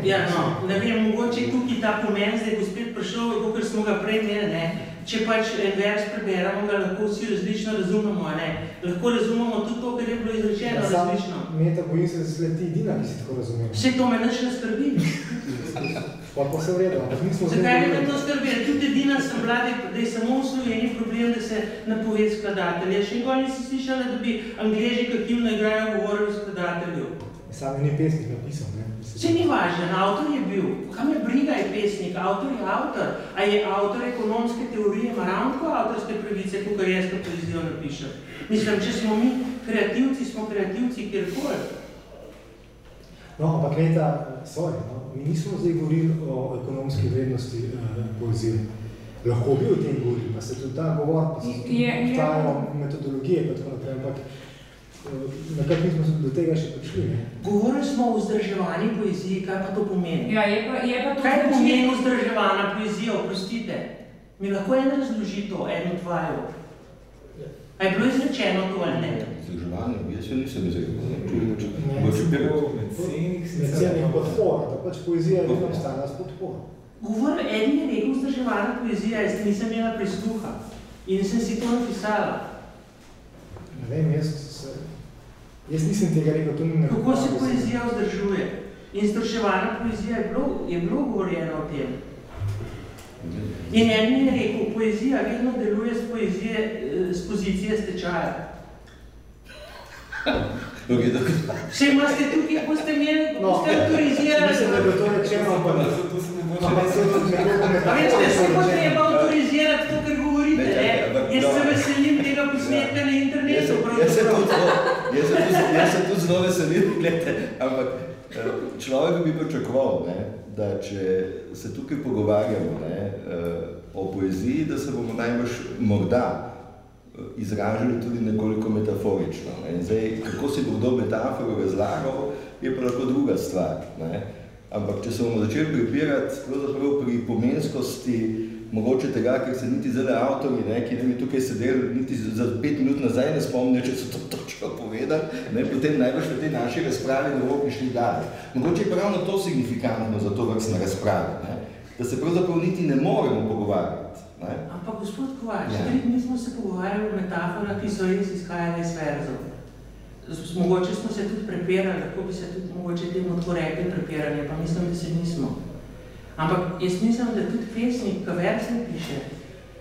Ja, no, ne vem, mogoče tukaj ta pomen, zdaj bo spet prišel, kakor smo ga prej imeli, ne, če pač en vers preberemo, ga lahko vsi različno razumemo, ne. Lahko razumemo tudi to, kar je bilo izrečeno Ja, različno. Meta bojim se, da si ti edina, ki si tako razumela. Vse to me nič ne skrbi. Pa pa se vredo, ampak nismo Zakaj me to skrbi? Tudi edina sem bila, da je- samo v Sloveniji problem, da se napove skladatelje. Še nikoli nisem slišala, da bi Angleži, ki himno igrajo, govorili skladatelju. Sam je ni pesnik napisal, ne? Vse ni važno, avtor je bil. Kaj me briga je pesnik, avtor je avtor. A je avtor ekonomske teorije, ima ravno avtorske pravice, kot jaz to poezijo napišem. Mislim, če smo mi kreativci, smo kreativci kjerkoli. No, ampak Meta, sorry, no, mi nismo zdaj govorili o ekonomski vrednosti eh, poezije. Lahko bi o tem govorili, pa se tudi ta govor, pa se Je- tudi je- obstajajo metodologije, pa tako naprej, ampak nekako nismo do tega še prišli, ne? Govorili smo o vzdrževanju poeziji, kaj pa to pomeni? Ja, je pa, je pa to Kaj znači- pomeni vzdrževana poezija, oprostite? Mi lahko en razloži to, en od vaju. A je bilo izrečeno to ali ne? Združevanje, jaz še nisem izrekel, ne, Ne. Mecenih Mecenih podpora, da pač poezija je vedno obstala s podporo. Govor, eden je rekel vzdrževana poezija, jaz nisem imela prisluha. In sem si to napisala. Ne vem, jaz, se, jaz nisem tega rekel, to ni ne Kako se poezija vzdržuje? In vzdrževana poezija je bilo, je bilo govorjeno o tem. In en je rekel, poezija vedno deluje z poezije, eh, z pozicije stečaja. Tako. Vse imate tukaj, boste imeli, No, boste avtorizirali. Mislim, da je to rečeno, ampak Zato se ampak se je tudi nekoliko A veste, se bo treba rečeno. avtorizirati to, kar govorite, Ne, ne? Jaz se veselim tega posnetka na internetu, se, jaz se pravzaprav. Jaz se tudi, jaz se tudi zelo veselim, gledajte, ampak eh, človek bi pričakoval, ne, da če se tukaj pogovarjamo ne, eh, o poeziji, da se bomo najbrž morda eh, izražali tudi nekoliko metaforično. Ne. In Zdaj, kako si bo kdo metaforo razlagal, je pa lahko druga stvar. Ne. Ampak če se bomo začeli pripirati pri pomenskosti mogoče tega, ker se niti zdaj avtori, ne, ki ne bi tukaj sedeli, niti za pet minut nazaj ne spomnijo, če so to točno povedali, ne, potem najbrž v tej naši razpravi ne bomo prišli dalje. Mogoče je ravno to signifikantno za to vrstne razprave, ne, da se pravzaprav niti ne moremo pogovarjati. Ne. Ampak gospod Kovač, Ja. dni smo se pogovarjali o metaforah, ki so res izhajale iz verzov. Mogoče smo se tudi prepirali, lahko bi se tudi mogoče temu tako rekli prepiranje, pa mislim, da se nismo. Ampak jaz mislim, da tudi pesnik, ki vers ne piše,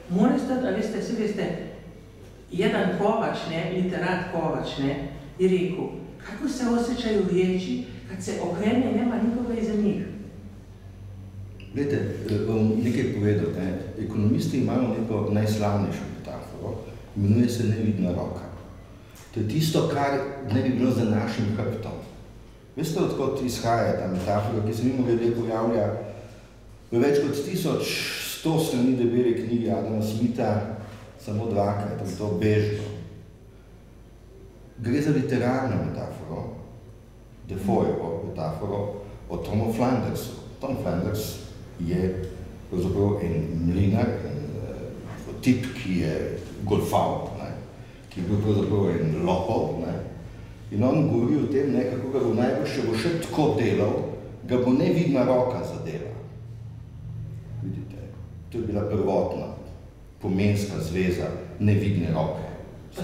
mora stati, a veste, se veste, jedan Kovač, ne, literat Kovač, ne, je rekel, kako se osjećaju riječi, kad se okrene, nema nikoga iza njih. Glede, bom nekaj povedal. Ne. Ekonomisti imajo neko najslavnejšo metaforo, imenuje se nevidna roka. To je tisto, kar ne bi bilo za našim hrbtom. Veste, odkot izhaja ta metafora, ki se mimo glede pojavlja v več kot 1100 strani debele knjige Adama Smitha, samo dvakrat, in to bežno. Gre za literarno metaforo, Defoevo metaforo o Tomu Flandersu. Tom Flanders je pravzaprav en mlinar, en uh, tip, ki je golfal, ne, ki je bil pravzaprav en lopov. Ne, in on govori o tem, ne, kako ga bo najbolj, če bo še tako delal, ga bo nevidna roka zadela. Vidite, to je bila prvotna pomenska zveza nevidne roke. Se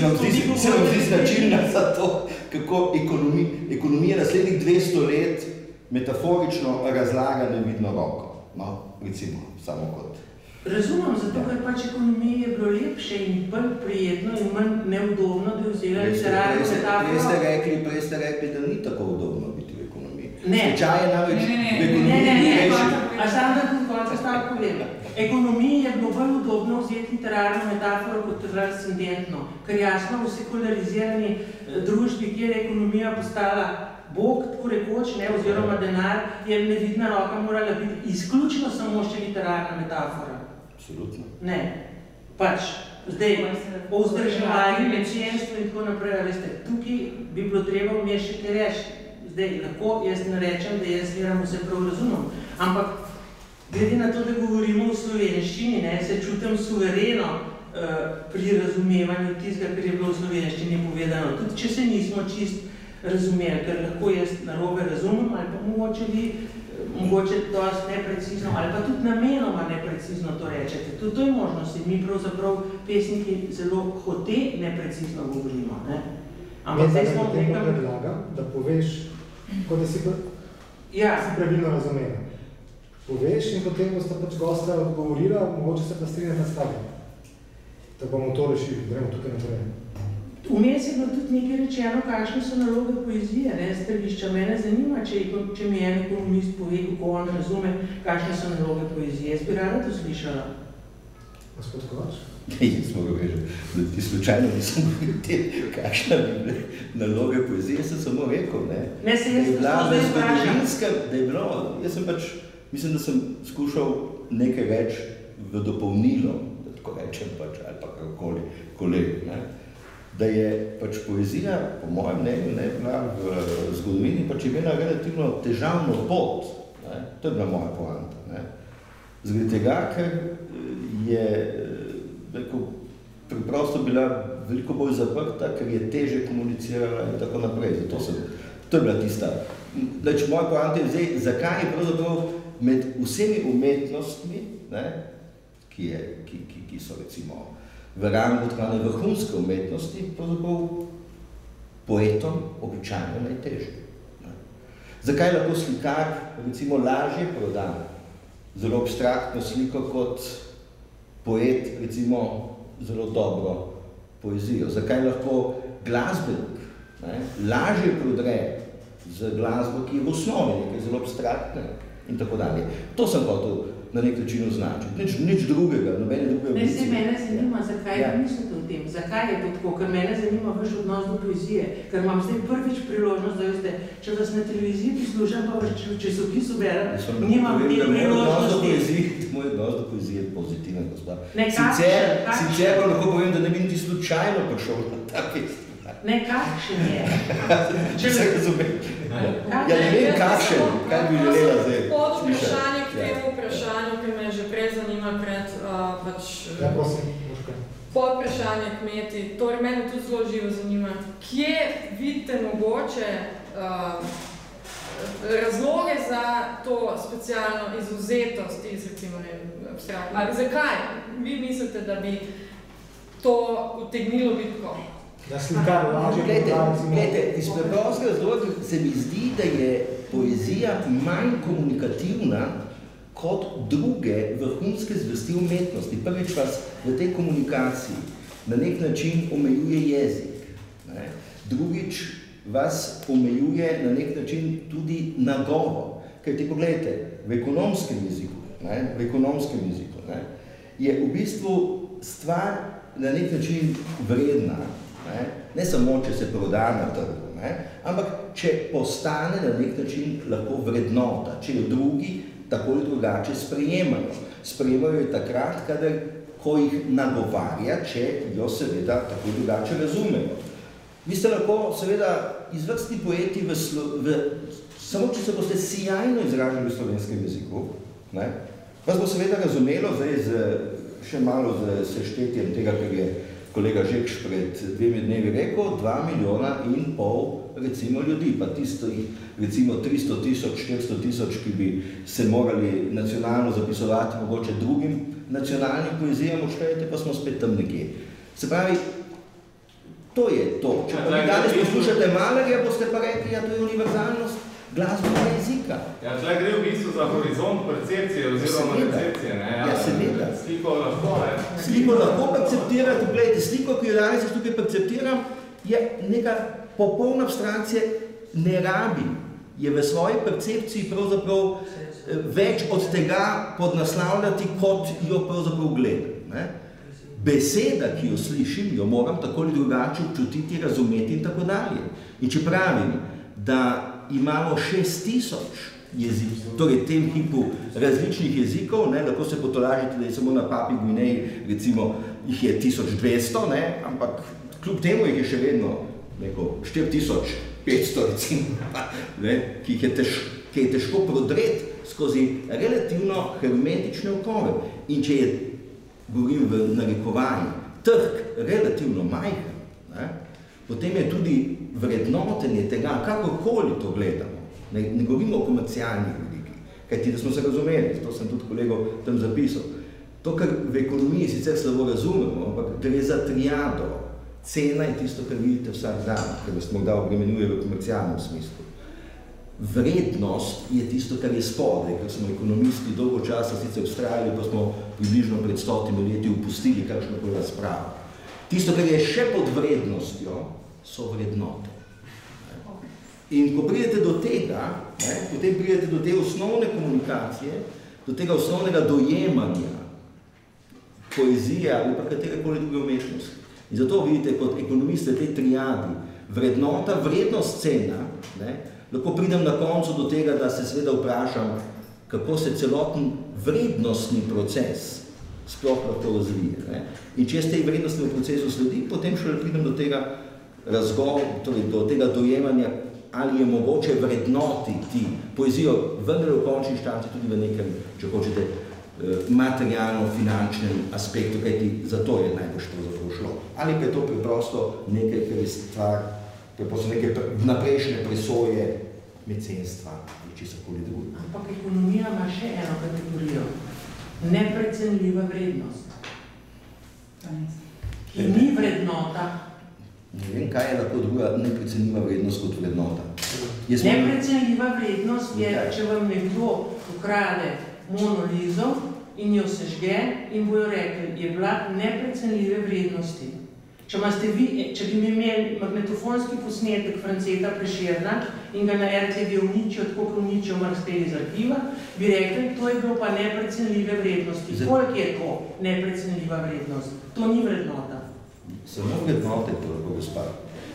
vam zdi v značilna? za to, kako ekonomi, ekonomija naslednjih 200 let metaforično razlaga nevidno roko. No, recimo, samo kot. Razumem, zato ker pač ekonomiji je bilo lepše in bolj prijetno in manj neudobno, da je vzela literarno ste, prej, ste metaforo. rekli, prej ste rekli, da ni tako udobno biti v ekonomiji. Ne. Stečaj je namreč Ne, ne, ne, v Ne, ekonomiji ne, ne, rešil. a sam da tudi konca stavka povem. Ekonomiji je bilo bolj udobno vzeti literarno metaforo kot transcendentno, ker jasno v sekularizirani eh, družbi, kjer je ekonomija postala Bog, tako rekoč, ne, oziroma denar, je nevidna roka morala biti izključno samo še literarna metafora. Absolutno. Ne, pač, zdaj, o vzdrževanju, mecenstvu in tako naprej, veste, tukaj bi bilo treba vmes še kaj reči. Zdaj, lahko jaz ne rečem, da jaz vse prav razumem, ampak glede na to, da govorimo v slovenščini, ne, se čutim suvereno uh, pri razumevanju tistega, kar je bilo v slovenščini povedano, tudi če se nismo čist razumeli, ker lahko jaz narobe razumem ali pa mogoče vi mogoče dosti neprecizno ali pa tudi namenoma neprecizno to rečete. Tudi to je možnost. Mi pravzaprav pesniki zelo hote neprecizno govorimo. Ne? Ampak zdaj smo nekam... predlagam, da poveš, kot da si, ja. si pravilno razumela. Poveš in potem boste pač gosta odgovorila, mogoče se pa strinjate s tabo. Da bomo to rešili, gremo tukaj naprej. Vmes je bilo tudi nekaj rečeno, kakšne so naloge poezije, ne, stališča. Mene zanima, če, če mi en ekonomist pove, kako on razume, kakšne so naloge poezije. Jaz bi rada to slišala. Gospod Kovač? Jaz smo ga da ti slučajno nisem govoril, kakšna bi naloge poezije, sem samo rekel, ne. Ne, se jaz da je bila da je bilo, jaz sem pač, mislim, da sem skušal nekaj več v dopolnilo, da tako rečem pač, ali pa kakoli, koleg, ne da je pač poezija, po mojem mnenju, ne, bila v zgodovini pač imela relativno težavno pot. Ne. To je bila moja poanta. Ne. Zglede tega, ker je rekel, preprosto bila veliko bolj zaprta, ker je teže komunicirala in tako naprej. Zato sem, to je bila tista. Leč, moja poanta je zdaj, zakaj je pravzaprav med vsemi umetnostmi, ne, ki, je, ki, ki, ki so recimo v rangu tkane vrhunske umetnosti, pravzaprav poetom običajno najtežje. Zakaj lahko slikar recimo lažje proda zelo abstraktno sliko kot poet recimo zelo dobro poezijo? Zakaj lahko glasbenik ne, lažje prodre z glasbo, ki je v osnovi nekaj zelo abstraktne in tako dalje? To sem hotel na nek način označiti. Nič, nič drugega, nobene druge Ne, se mene zanima, zakaj ja. mislite o tem, zakaj je to tako, ker mene zanima vaš odnos do poezije, ker imam zdaj prvič priložnost, da veste, če vas na televiziji poslušam, pa vaš časopisu berem, nimam te priložnosti. Moj odnos do poezije je pozitiven, gospod. Ne, sicer, kakšen. sicer pa lahko povem, da ne bi niti slučajno prišel na taki Ne, kakšen je? Če se razumem. Ja, ne vem kakšen, kaj bi želela zdaj. Pod vprašanje k temu vprašanju, ki me že prej zanima pred uh, pač... Ja, prosim, Pod vprašanje kmeti, torej mene tudi zelo živo zanima, kje vidite mogoče uh, razloge za to specialno izuzetost iz recimo ne, abstraktno? Zakaj vi mislite, da bi to utegnilo biti tako? Da slikar lažje Glede, iz preprostega razloga se mi zdi, da je poezija manj komunikativna kot druge vrhunske zvrsti umetnosti. Prvič vas v tej komunikaciji na nek način omejuje jezik. Ne? Drugič vas omejuje na nek način tudi nagovor. Ker ti pogledajte, v ekonomskem jeziku, ne? v ekonomskem jeziku ne? je v bistvu stvar na nek način vredna, Ne? ne samo, če se proda na trgu, ne? ampak če postane na nek način lahko vrednota, če jo drugi tako ali drugače sprejemajo. Sprejemajo jo takrat, kadar, ko jih nagovarja, če jo seveda tako drugače razumejo. Vi ste lahko seveda izvrstni poeti v, v samo če se boste sijajno izražili v slovenskem jeziku, ne? vas bo seveda razumelo, zdaj z, še malo z seštetjem tega, kar je kolega Žekš pred dvemi dnevi rekel, dva milijona in pol recimo ljudi, pa tisto jih recimo 300 tisoč, 400 tisoč, ki bi se morali nacionalno zapisovati mogoče drugim nacionalnim poezijam, odštejete, pa smo spet tam nekje. Se pravi, to je to. Če pa vi danes poslušate malerja, boste pa rekli, ja, to je univerzalnost glasbenega jezika. Ja, tle gre v bistvu za horizont percepcije oziroma recepcije, ne? Ja, ja seveda. Sliko lahko, ne? Sliko lahko perceptirate, gledajte, sliko, ki jo danes jaz tukaj perceptiram, je neka popolna abstrakcija, ne rabi, je v svoji percepciji pravzaprav eh, več od tega podnaslavljati, kot jo pravzaprav gledam. Ne? Beseda, ki jo slišim, jo moram tako ali drugače občutiti, razumeti in tako dalje. In če pravim, da imamo šest tisoč jezikov, torej tem hipu različnih jezikov, ne, lahko se potolažite, da je samo na Papi Gvineji, recimo, jih je 1200, ne, ampak kljub temu jih je še vedno neko 4500, recimo, ne, ki jih je, tež, ki je težko prodreti skozi relativno hermetične okove. In če je, govorim v narekovanju, trg relativno majhen, ne, potem je tudi vrednotenje tega, kakorkoli to gledamo, ne, ne govorimo o komercialnih vidikih, Kaj ti, da smo se razumeli, to sem tudi kolego tam zapisal. To, kar v ekonomiji sicer slabo razumemo, ampak gre za triado. Cena je tisto, kar vidite vsak dan, kar vas morda obremenjuje v komercialnem smislu. Vrednost je tisto, kar je spodaj, ker smo ekonomisti dolgo časa sicer ustrajali, pa smo približno pred stotimi leti upustili kakšno razpravo. Tisto, kar je še pod vrednostjo, so vrednote. In ko pridete do tega, ne, potem pridete do te osnovne komunikacije, do tega osnovnega dojemanja poezije ali pa katerekoli druge umetnosti. In zato vidite kot ekonomiste te triadi, vrednota, vrednost cena, ne, lahko pridem na koncu do tega, da se seveda vprašam, kako se celoten vrednostni proces sploh lahko razvije. Ne. In če jaz tej vrednostnemu procesu sledim, potem šele pridem do tega razgovor, torej do tega dojemanja, ali je mogoče vrednotiti poezijo vendar v končni štanci tudi v nekem, če hočete, eh, materialno-finančnem aspektu, kajti za to je najbolj pravzaprav šlo. Ali pa je to preprosto nekaj, kar je stvar, preprosto neke naprejšnje presoje mecenstva ali čisakoli drugi. Ampak ekonomija ima še eno kategorijo. Neprecenljiva vrednost. Ki ni vrednota, Ne vem, kaj je lahko druga neprecenljiva vrednost kot vrednota. Jaz neprecenljiva vrednost je, če vam nekdo ukrade monolizo in jo sežge in bojo rekli, je bila neprecenljive vrednosti. Če, vi, če bi imeli magnetofonski posnetek Franceta Prešerna in ga na RTV uničijo, tako kot uničijo Markstel iz arhiva, bi rekli, to je bilo pa neprecenljive vrednosti. Koliko je to neprecenljiva vrednost? To ni vrednota samo vrednote, to lahko gospa.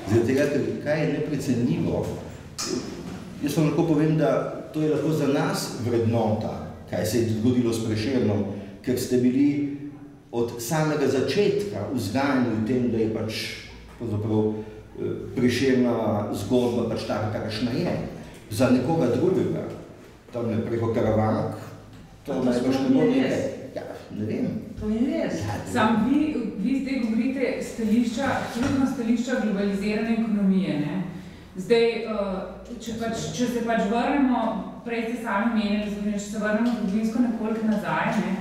Zdaj tega, kaj je neprecenljivo, jaz vam lahko povem, da to je lahko za nas vrednota, kaj se je zgodilo s Prešernom, ker ste bili od samega začetka vzgajani v tem, da je pač eh, Prešerna zgodba pač taka, kakšna je. Za nekoga drugega, tam ne preko karavank, to najbolj ne bo nekaj. Ja, ne vem. To ni res. Sam vi, vi zdaj govorite stališča, absolutno stališča globalizirane ekonomije. Ne? Zdaj, eh, če, pač, če se pač vrnemo, prej ste sami menili, če se vrnemo zgodovinsko nekoliko nazaj, ne?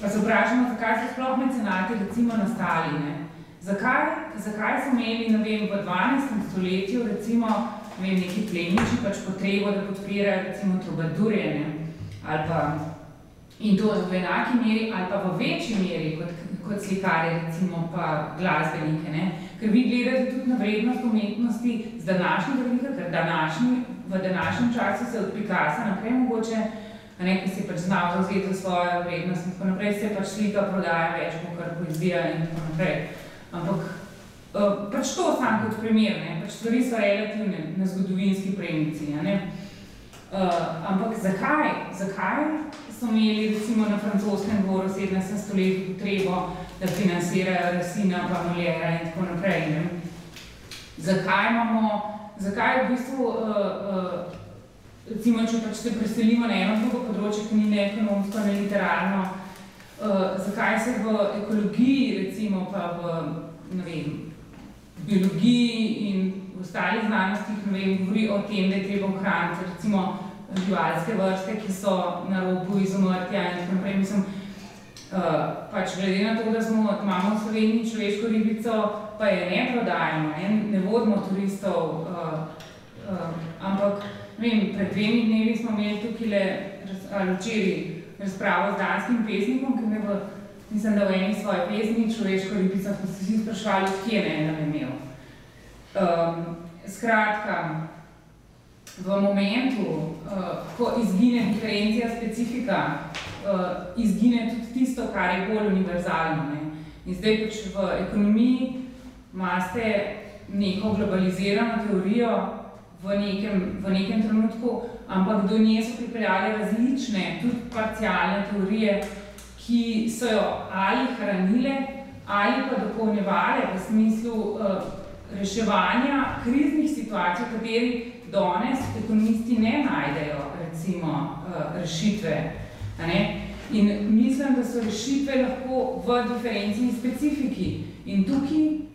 pa se vprašamo, zakaj so sploh mecenati recimo nastali. Ne? Zakaj, zakaj so imeli, ne vem, v 12. stoletju recimo ne vem, neki plemiči pač potrebo, da podpirajo recimo trubadurje, ne? ali pa In to v enaki meri ali pa v večji meri kot, kot slikarje, recimo pa glasbenike. Ne? Ker vi gledate tudi na vrednost umetnosti z današnjega vidika, ker današnji, v današnjem času se od Picasa naprej mogoče, ne, ki si pač znal vzeti svojo vrednost in tako naprej, se pač slika prodaja več, kot kar poezija in tako naprej. Ampak uh, pač to sam kot primer, ne? pač stvari so relativne na zgodovinski premici. Uh, ampak zakaj? Zakaj so imeli recimo na francoskem dvoru 17. stoletju potrebo, da financirajo Rasina, pa Moliera in tako naprej. Ne? Zakaj imamo, zakaj v bistvu, uh, uh, recimo, če pač se preselimo na eno drugo področje, ki ni ne ekonomsko, ne literarno, uh, zakaj se v ekologiji, recimo pa v, ne vem, biologiji in v ostalih znanostih, ne vem, govori o tem, da je treba ohraniti, recimo, živalske vrste, ki so na robu izumrtja in tako naprej. Mislim, uh, pač glede na to, da smo, imamo v Sloveniji človeško ribico, pa je ne prodajamo, ne, ne vodimo turistov, uh, uh, ampak vem, pred dvemi dnevi smo imeli tukaj le, ali včeraj, razpravo z danskim pesnikom, ki me v, mislim, da v eni svoje pesmi človeško ribico, ko se vsi sprašvali, kje ne, da bi imel. Um, skratka, v momentu, uh, ko izgine diferencija specifika, uh, izgine tudi tisto, kar je bolj univerzalno. Ne? In zdaj pač v ekonomiji imate neko globalizirano teorijo v nekem, v nekem trenutku, ampak do nje so pripeljale različne, tudi parcialne teorije, ki so jo ali hranile, ali pa dopolnjevale v smislu uh, reševanja kriznih situacij, v kateri danes ekonomisti ne najdejo recimo uh, rešitve. Ne? In mislim, da so rešitve lahko v diferenci in specifiki. In tukaj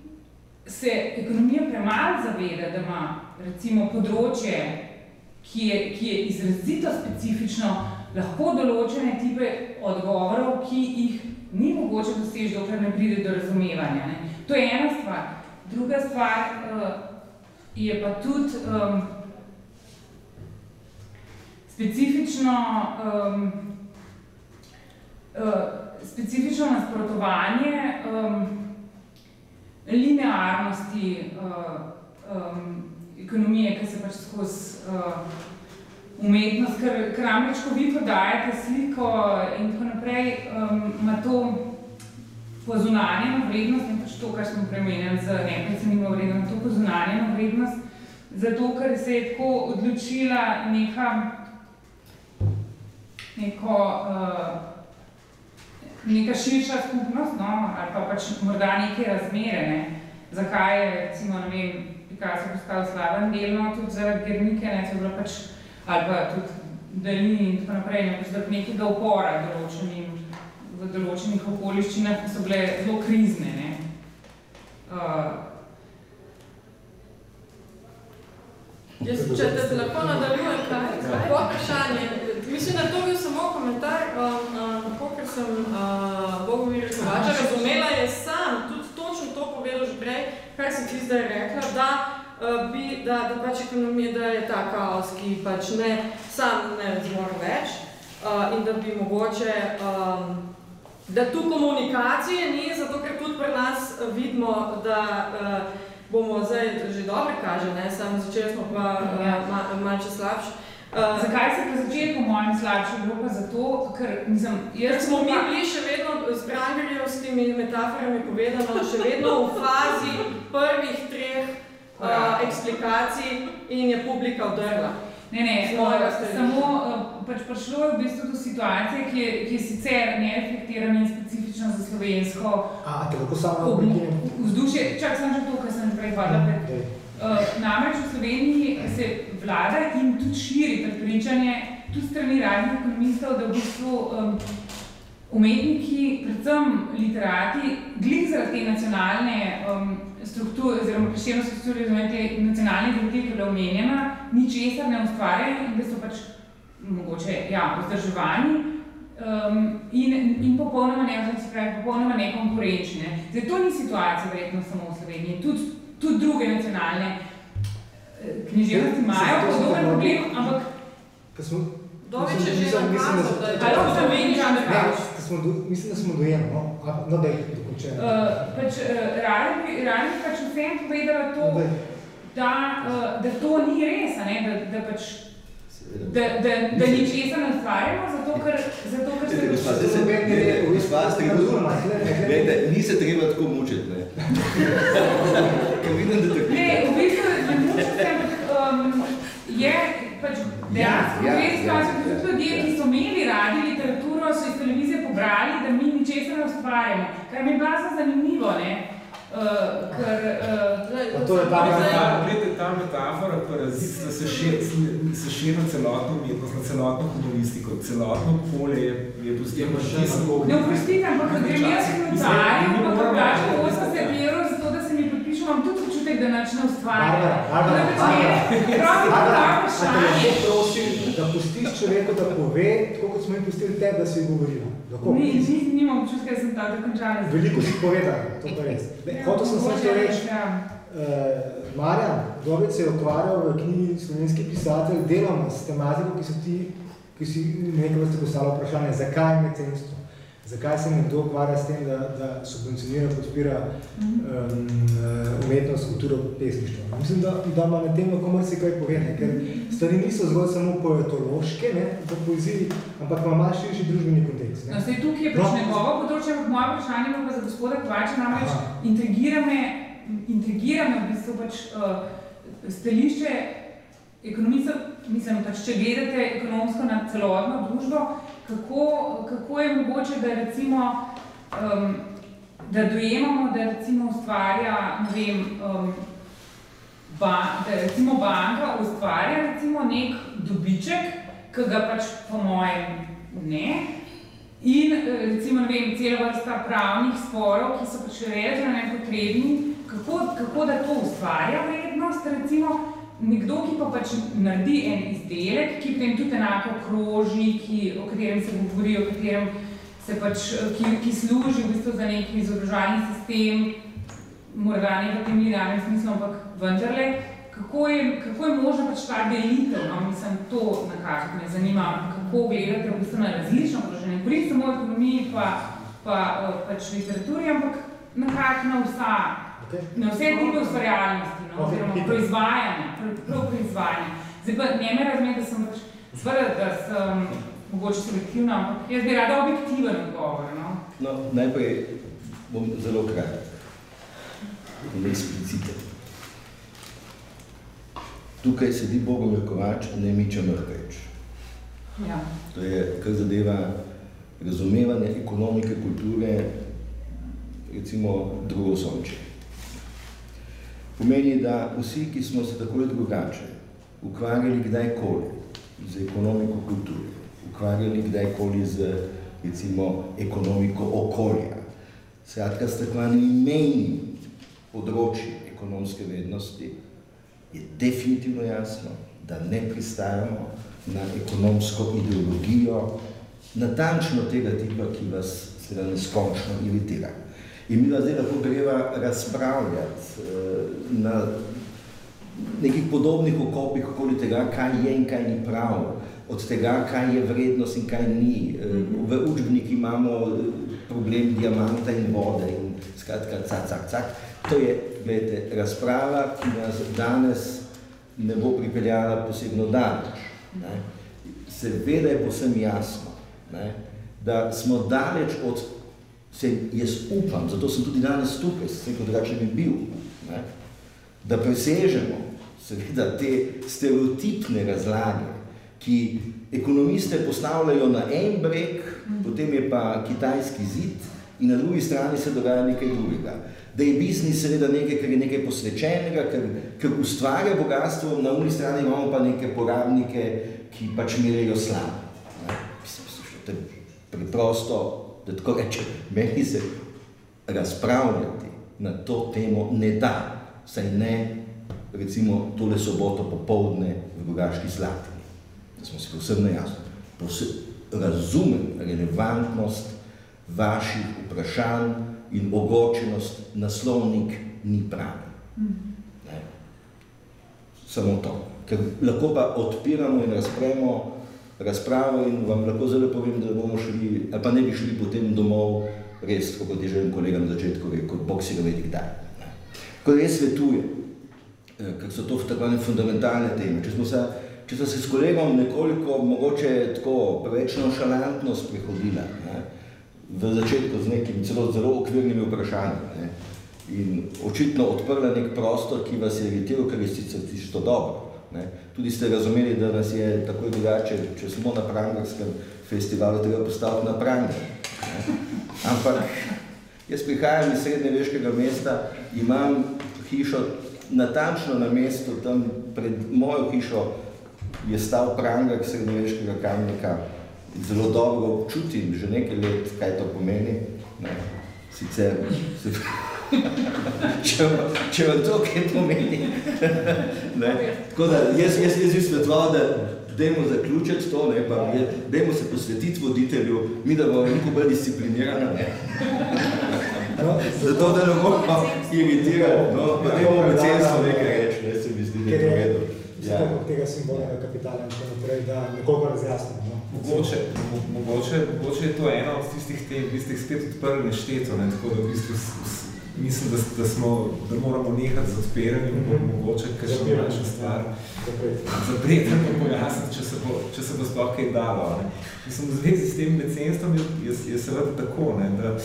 se ekonomija premalo zaveda, da ima recimo področje, ki je, ki je izrazito specifično, lahko določene tipe odgovorov, ki jih ni mogoče doseči, dokler ne pride do razumevanja. Ne. To je ena stvar. Druga stvar uh, je pa tudi um, specifično, um, uh, specifično nasprotovanje um, linearnosti uh, um, ekonomije, ki se pač skozi uh, umetnost, ker, ker namreč, ko vi prodajate sliko in tako naprej, um, ima to pozunanjeno vrednost in pač to, kar smo premenjali z neprecenljivo vrednost, to pozunanjeno vrednost, zato, ker se je tako odločila neka neko uh, neka širša skupnost, no, ali pa pač morda neke razmere, ne, zakaj je, recimo, ne vem, Picasso postal slaven delno tudi zaradi Gernike, ne, so pač, ali pa tudi Dalini in tako naprej, ne, pač zaradi nekega upora določenim, v določenih okoliščinah, ki so bile zelo krizne, ne. Uh, Jaz, če te lahko nadaljujem, kaj je vprašanje. Mislim, da to bil samo komentar, um, um, ker sem uh, Bogomir Kovača razumela, je sam tudi točno to povedal že prej, kar sem ti zdaj rekla, da, uh, bi, da, da pač ekonomija, da je ta kaos, ki pač ne, sam ne zmore več uh, in da bi mogoče, um, da tu komunikacije ni, zato ker tudi pri nas vidimo, da uh, bomo zdaj že dobro kaže, ne, samo začeli smo pa ja. uh, ma, malce slabši. Uh, Zakaj se pa začeli po mojem slabši? Bilo pa zato, ker nisem... Ker smo mi bili še vedno z brangerjevskimi metaforami povedano, še vedno v fazi prvih treh uh, eksplikacij in je publika vdrla. Ne, ne, samo pač prišlo je v bistvu do situacije, ki je, ki je sicer nereflektirana in specifična za slovensko A, te lahko samo oblikiem? Vzdušje, čak sem že to, kar sem prej hvala pred. Uh, namreč v Sloveniji se vlada in tudi širi prepričanje, tudi strani raznih ekonomistov, da v bistvu um, umetniki, predvsem literati, glih zaradi te nacionalne um, strukture, oziroma prišljeno strukture, oziroma te nacionalne identitete, ki je bila omenjena, ničesar ne ustvarjajo in da so pač mogoče, ja, vzdrževani um, in, in popolnoma ne, se pravi, popolnoma nekonkurenčni. Ne. Zdaj, to ni situacija verjetno samo v Sloveniji, tudi, tudi druge nacionalne eh, književnosti imajo podoben problem, ampak Dobič je že nakazal, da je to Slovenija ne smo do, mislim, da smo dojeni, no, no da je dokončeno. Uh, pač, uh, Rani pač vsem povedala to, no, da, uh, da to ni res, ne, da, da pač Da, da, da nič česa ne ustvarjamo, zato ker, zato, ker se... Gospa, zdaj se vedno je, gospa, ste razumeli, vedete, ni se treba tako mučiti, ne. Ker vidim, da tako... Ne, v bistvu ne mučiti, ampak um, je pač dejansko ja, ja, ja, ja, tudi ljudje, ki so imeli radi literaturo, so iz televizije pobrali, da mi ničesar ne ustvarjamo. Kar mi je bilo zanimivo, ne? Uh, ker, uh, to je ta, gledajte, ta metafora parazitstva se širi na celotno umetnost, na celotno komunistiko, celotno polje je, je dostojno še samo... Ne oprostite, ampak kad grem jaz v notarju, pa kad plačam 80 evrov za to, da se mi podpišem, imam tudi občutek, da nič ne Barbara, Barbara, prosim, da pustiš človeku, da pove, tako kot smo jim pustili te, da si govorila. Ni, ni, nimam občutka, da sem ta dokončala. Veliko si povedala, to pa res. Hotel sem samo reči, uh, Marjan Dobec se je ukvarjal v knjigi Slovenski pisatelj delovno s tematiko, ki so ti, ki si nekaj vrste postavila vprašanje, zakaj je mecenstvo? Zakaj se nekdo ukvarja s tem, da, da subvencionira, podpira um, umetnost, kulturo, pesništvo? Mislim, da, da ima na tem lahko marsi kaj povede, ker stvari niso zgolj samo poetološke ne, v poeziji, ampak ima malo širši družbeni kontekst. Ne. No, zdaj, tukaj je pač no. njegovo področje, ampak moje vprašanje pa za gospoda Kovača namreč intrigira me, intrigira me v bistvu pač uh, stališče ekonomistov, mislim, pač, če gledate ekonomsko na celotno družbo, kako, kako je mogoče, da recimo, um, da dojemamo, da recimo ustvarja, ne vem, um, ba, da recimo banka ustvarja recimo nek dobiček, ki ga pač po mojem ne, in recimo, ne vem, cela vrsta pravnih sporov, ki so pač relativno nepotrebni, kako, kako da to ustvarja vrednost, recimo, nekdo, ki pa pač naredi en izdelek, ki potem tudi enako kroži, ki, o katerem se govori, o katerem se pač, ki, ki služi v bistvu za neki izobraževalni sistem, morda ne v tem linearnem smislu, ampak vendarle, kako je, kako je možno pač ta delitev, no, mislim, to nekako me zanima, kako gledate v bistvu na različno vprašanje, govorim samo o ekonomiji pa, pa pač literaturi, ampak nekako na vsa, okay. na vse tipe ustvarjalnosti, no, okay. oziroma proizvajanja, prav proizvajanja. Zdaj pa ne me razumeti, da sem pač, seveda, da sem mogoče selektivna, ampak jaz bi rada objektiven odgovor, no. No, najprej bom zelo kratek in ekspliciten. Tukaj sedi Bogomir Kovač, ne Miča Mrkajč. Ja. To je, kar zadeva razumevanje ekonomike, kulture, recimo drugo sonče. Pomeni, da vsi, ki smo se tako drugače ukvarjali kdajkoli z ekonomiko kulture, ukvarjali kdajkoli z recimo ekonomiko okolja, skratka s tako mejnim področji ekonomske vednosti, je definitivno jasno, da ne pristajamo na ekonomsko ideologijo natančno tega tipa, ki vas seveda neskončno iritira. In mi zdaj lahko greva razpravljati uh, na nekih podobnih okopih okoli tega, kaj je in kaj ni prav, od tega, kaj je vrednost in kaj ni. Uh, v učbeniki imamo problem diamanta in vode in skratka, cak, cak, cak. To je, gledajte, razprava, ki nas danes ne bo pripeljala posebno daleč. Ne. Seveda je posem jasno, ne, da smo daleč od, se jaz upam, zato sem tudi danes tukaj, se kot drugače bi bil, ne, da presežemo seveda te stereotipne razlage, ki ekonomiste postavljajo na en breg, potem je pa kitajski zid in na drugi strani se dogaja nekaj drugega da je biznis seveda nekaj, kar je nekaj posvečenega, ker, ker ustvarja bogatstvo, na uni strani imamo pa neke porabnike, ki pač merijo slabo. To je preprosto, da tako reče, meni se razpravljati na to temo ne da, saj ne, recimo, tole soboto popoldne v Rogaški Slatini. Da smo si posebno jasni. Poseb, razumem relevantnost vaših vprašanj, in ogočenost naslovnik ni pravi. Ne. Samo to. Ker lahko pa odpiramo in razpremo razpravo in vam lahko zelo povem, da bomo šli, ali pa ne bi šli potem domov res, kot je že kolega na začetku rekel, Bog si ga vedi kdaj. Ne. Ko res svetuje, eh, ker so to tako fundamentalne teme. Če smo se, če se s kolegom nekoliko mogoče tako preveč nonšalantno sprehodila, ne, v začetku z nekim celo zelo okvirnimi vprašanji. Ne? In očitno odprla nek prostor, ki vas je iritiral, ker je sicer tisto dobro. Ne? Tudi ste razumeli, da nas je tako drugače, če smo na Prangarskem festivalu, treba postaviti na Pranger. Ne? Ampak jaz prihajam iz srednjeveškega mesta, imam hišo natančno na mestu, tam pred mojo hišo je stal Prangar srednjeveškega kamnika, zelo dobro občutim že nekaj let, kaj to pomeni. Ne. Sicer, se, če, če vam to kaj pomeni. ne. Tako da, jaz, jaz, jaz bi svetval, da dajmo zaključiti to, ne, pa je, dajmo se posvetiti voditelju, mi da bomo veliko bolj disciplinirani. Ne. No, Zato, da ne bomo iritirali, no, pa dajmo obecenstvo nekaj reči, ne, se mi zdi nekaj redo. Ja. tega simbolnega kapitala in tako naprej, da nekoga razjasnimo. Mogoče, mo, mogoče, mogoče je to ena od tistih tem, vi ste spet odprli nešteto, ne? tako da v bistvu s, s, mislim, da, da, smo, da moramo nehati z odpiranjem, mm -hmm. mogoče kakšna manjša stvar. Zapreti in pojasniti, če se bo, če se bo sploh kaj dalo. Ne? Mislim, v zvezi s tem mecenstvom je, je, je seveda tako, ne? da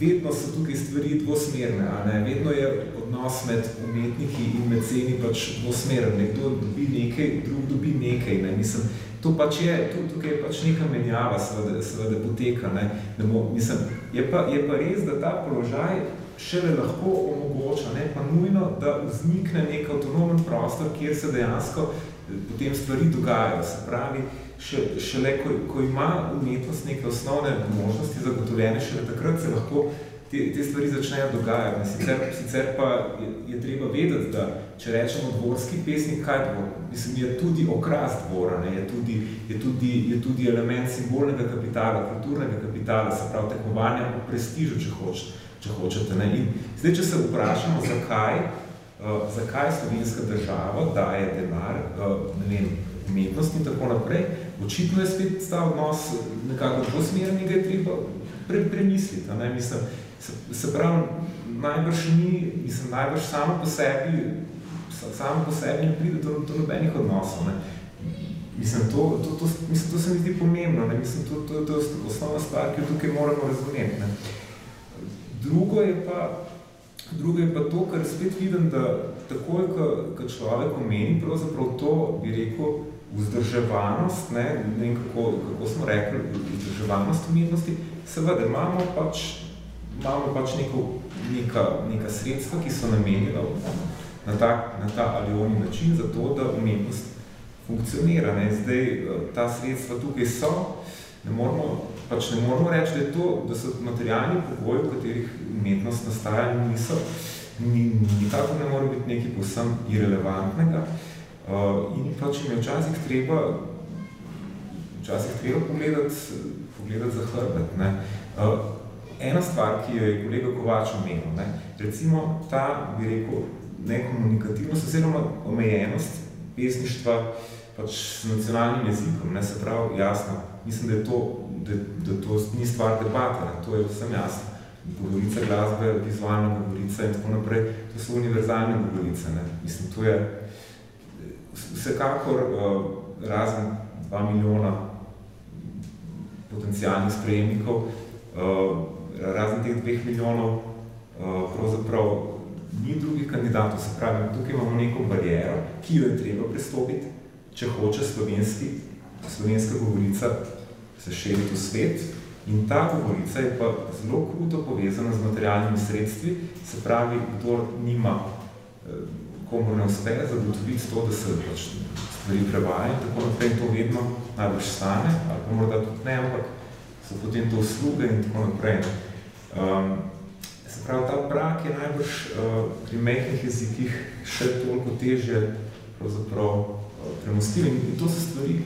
vedno so tukaj stvari dvosmerne, a ne? vedno je odnos med umetniki in meceni pač dvosmeren. Nekdo dobi nekaj, drug dobi nekaj. Ne? Mislim, to pač je, tukaj je pač neka menjava seveda, seveda poteka. Ne? Da mo, mislim, je, pa, je pa res, da ta položaj šele lahko omogoča, ne? pa nujno, da vznikne nek avtonomen prostor, kjer se dejansko eh, potem stvari dogajajo. Se pravi, še, šele ko, ko ima umetnost neke osnovne možnosti zagotovljene, šele takrat se lahko te, te stvari začnejo dogajati. Sicer, sicer pa je, je treba vedeti, da če rečemo dvorski pesnik, kaj dvor? Mislim, je tudi okras dvora, ne? Je, tudi, je, tudi, je tudi element simbolnega kapitala, kulturnega kapitala, se pravi tekmovanja po prestižu, če, hoč, če hočete. Ne? In zdaj, če se vprašamo, zakaj, uh, zakaj slovenska država daje denar, uh, ne vem, umetnost in tako naprej, očitno je spet ta odnos nekako dvosmerni, ga je treba pre, premisliti. Ne? Mislim, se, se pravi, najbrž ni, mislim, najbrž samo po sebi, samo po sebi ne pride do, do nobenih odnosov. Ne. Mislim, to, to, to, mislim, to se mi zdi pomembno, ne. Mislim, to, to, to je osnovna stvar, ki jo tukaj moramo razumeti. Ne. Drugo je pa, drugo je pa to, kar spet vidim, da takoj, ko človek omeni, pravzaprav to, bi rekel, vzdrževanost, ne, ne vem, kako, kako smo rekli, vzdrževanost umetnosti, seveda imamo pač, imamo pač neko neka, neka sredstva, ki so namenjena na ta, na ta ali oni način za to, da umetnost funkcionira. Ne. Zdaj, eh, ta sredstva tukaj so, ne moramo, pač ne moramo reči, da, to, da so materialni pogoji, v katerih umetnost nastaja, niso, ni, nikako ne more biti nekaj povsem irrelevantnega. Uh, in pač jim je včasih treba, včasih treba pogledati, pogledati za hrbet. Ne. Uh, ena stvar, ki jo je kolega Kovač omenil, ne, recimo ta, bi rekel, nekomunikativnost oziroma omejenost pesništva pač s nacionalnim jezikom, ne, se pravi, jasno, mislim, da je to, da, da to ni stvar debata, ne, to je vsem jasno. Govorica glasbe, vizualna govorica in tako naprej, to so univerzalne govorice, ne, mislim, to je vsekakor uh, razen dva milijona potencijalnih sprejemnikov, uh, razen teh dveh milijonov uh, pravzaprav ni drugih kandidatov, se pravi, tukaj imamo neko barijero, ki jo je treba prestopiti, če hoče slovenski, slovenska govorica se širiti v svet. In ta govorica je pa zelo kruto povezana z materialnimi sredstvi, se pravi, kdo nima, eh, komu ne uspe zagotoviti to, da se pač stvari prevaja in tako naprej, to vedno najbolj stane, ali pa morda tudi ne, ampak so potem to usluge in tako naprej. Um, pravi, ta prak je najbrž uh, pri mehkih jezikih še toliko težje pravzaprav uh, premostil in to so stvari,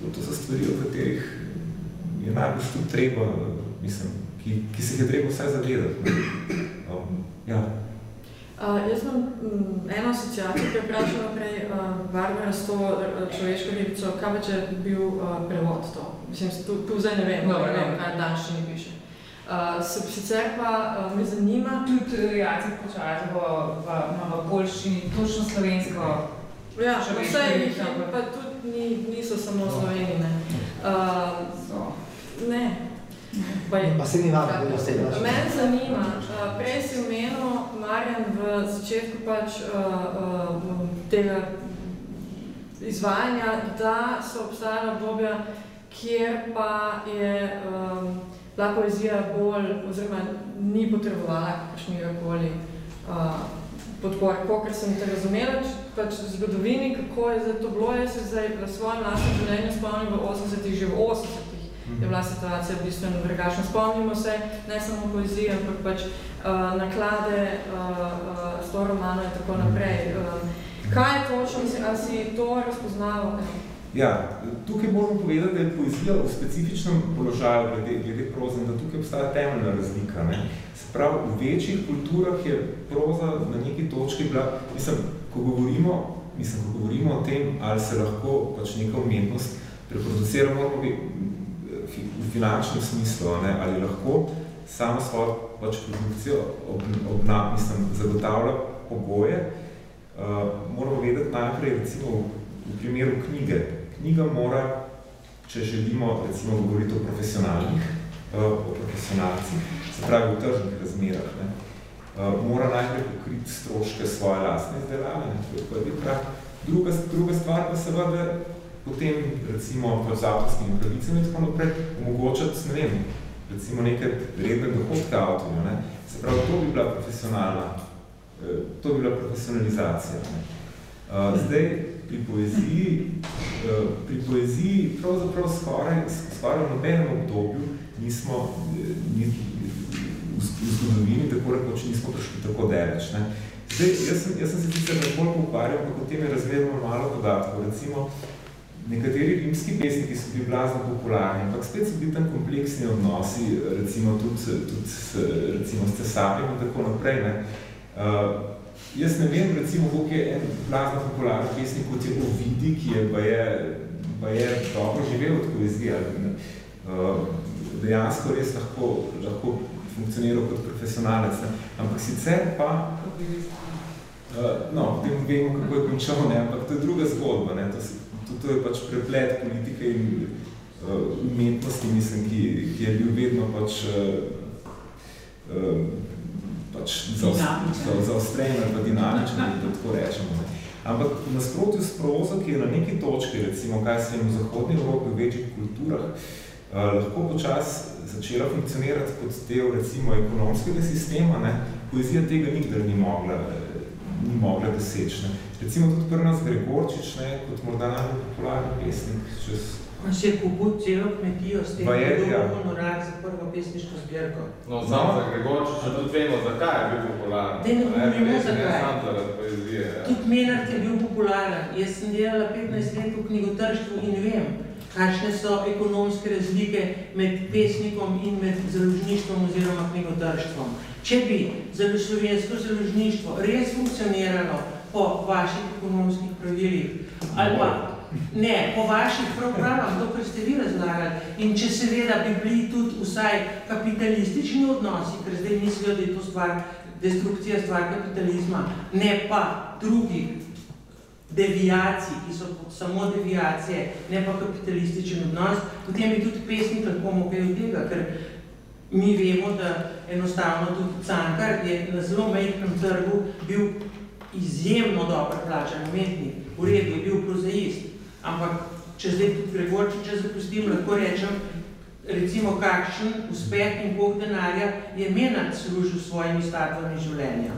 to, to so stvari, o katerih je najbrž tudi treba, mislim, ki, ki se je treba vsaj zavedati. Um, ja. Uh, jaz imam um, eno asociacijo, ki je vprašala prej uh, Barbara s to uh, človeško ribico, kaj pa če bil uh, prevod to? Mislim, tu, tu zdaj ne vem, no, ne vem, kaj danšnji piše. Uh, sicer pa uh, me zanima... Tudi uh, Jacek Počar ima v Poljščini točno slovensko Ja, vse jih je, pa tudi ni, niso samo no. Sloveni, ne. Uh, so. Ne. Pa, pa se ni vada, da se je Mene zanima, uh, prej si omenil, Marjan, v začetku pač uh, uh, tega izvajanja, da so obstajala obdobja, kjer pa je um, bila poezija bolj, oziroma ni potrebovala kakšnega koli uh, podpor. Kokor sem te razumela, pač v zgodovini, kako je zdaj to bilo, jaz se zdaj v svojem lastnem življenju spomnim v 80-ih, že v 80-ih je bila situacija bistveno drugačna. Spomnimo se ne samo poezije, ampak pač uh, naklade, uh, uh, sto romanov in tako naprej. Um, kaj je točno, mislim, ali si to razpoznalo? Ja, tukaj moramo povedati, da je poezija v specifičnem položaju glede, glede proze da tukaj obstaja temeljna razlika. Ne. Se pravi, v večjih kulturah je proza na neki točki bila, mislim, ko govorimo, mislim, ko govorimo o tem, ali se lahko pač neka umetnost reproducira, moramo biti v finančnem smislu, ne, ali lahko samo svojo pač produkcijo ob, obna, mislim, zagotavlja pogoje, uh, moramo vedeti najprej, recimo, v primeru knjige. Knjiga mora, če želimo recimo govoriti o profesionalnih, eh, o profesionalcih, se pravi v tržnih razmerah, ne, eh, mora najprej pokriti stroške svoje lastne izdelave, ne, to je prvi krat. Druga, druga stvar pa seveda potem recimo pod avtorskimi pravicami in tako naprej omogočati, ne vem, recimo neke redne dohodke avtorju, ne. Se pravi, to bi bila profesionalna, eh, to bi bila profesionalizacija. Ne. Zdaj, pri poeziji, eh, pri poeziji pravzaprav skoraj, skoraj v nobenem obdobju nismo, eh, ni, v zgodovini tako rekoč nismo prišli tako deleč. Ne. Zdaj, jaz sem, jaz sem se sicer nekoliko ukvarjal, ampak o tem je razmerno malo podatkov. Recimo, nekateri rimski pesniki so bili blazno popularni, ampak spet so bili tam kompleksni odnosi, recimo tudi, tudi recimo s cesarjem in tako naprej. Ne. Uh, jaz ne vem, recimo, koliko je en blazno popularni pesnik, kot je Ovidi, ki je pa je, pa je dobro živel od poezije. Uh, dejansko res lahko, lahko funkcioniral kot profesionalec. Ne. Ampak sicer pa, uh, no, potem vemo, kako je končal, ne, ampak to je druga zgodba. Ne, to to, to je pač preplet politike in uh, umetnosti, mislim, ki, ki je bil vedno pač, uh, uh, pač zaostren za ali pa dinamičen, da tako rečemo. Ne. Ampak v nasprotju s prozo, ki je na neki točki, recimo, kaj se v zahodni Evropi v večjih kulturah, uh, lahko počas začela funkcionirati kot del, recimo, ekonomskega sistema, ne, poezija tega nikdar ni mogla, ni mogla doseči. Recimo tudi pri nas Gregorčič, ne, kot morda najbolj popularni pesnik. Čez... On si je kupil celo kmetijo s tem, da je ja. honorar za prvo pesniško zbirko. No, samo za Gregorčiča tudi vemo, zakaj je bil popularen. Te ne govorimo zakaj. Ne sam zaradi poezije. Ja. Tudi Menard je bil popularen. Jaz sem delala 15 let v knjigotrštvu in vem, kakšne so ekonomske razlike med pesnikom in med založništvom oziroma knjigotrštvom. Če bi slovensko založništvo res funkcioniralo po vaših ekonomskih pravilih, ali pa ne, po vaših programah, to, kar ste vi razlagali, in če seveda bi bili tudi vsaj kapitalistični odnosi, ker zdaj mislijo, da je to stvar, destrukcija stvar kapitalizma, ne pa drugih devijacij, ki so samo devijacije, ne pa kapitalističen odnos, potem bi tudi pesnik lahko mogel od tega, ker mi vemo, da enostavno tudi Cankar je na zelo majhnem trgu bil izjemno dobro plačan umetnik, v redu je bil prozaist, ampak če zdaj tudi Gregorčiča zapustim, lahko rečem, recimo kakšen uspeh in koliko denarja je Menard služil svojimi statvami življenja.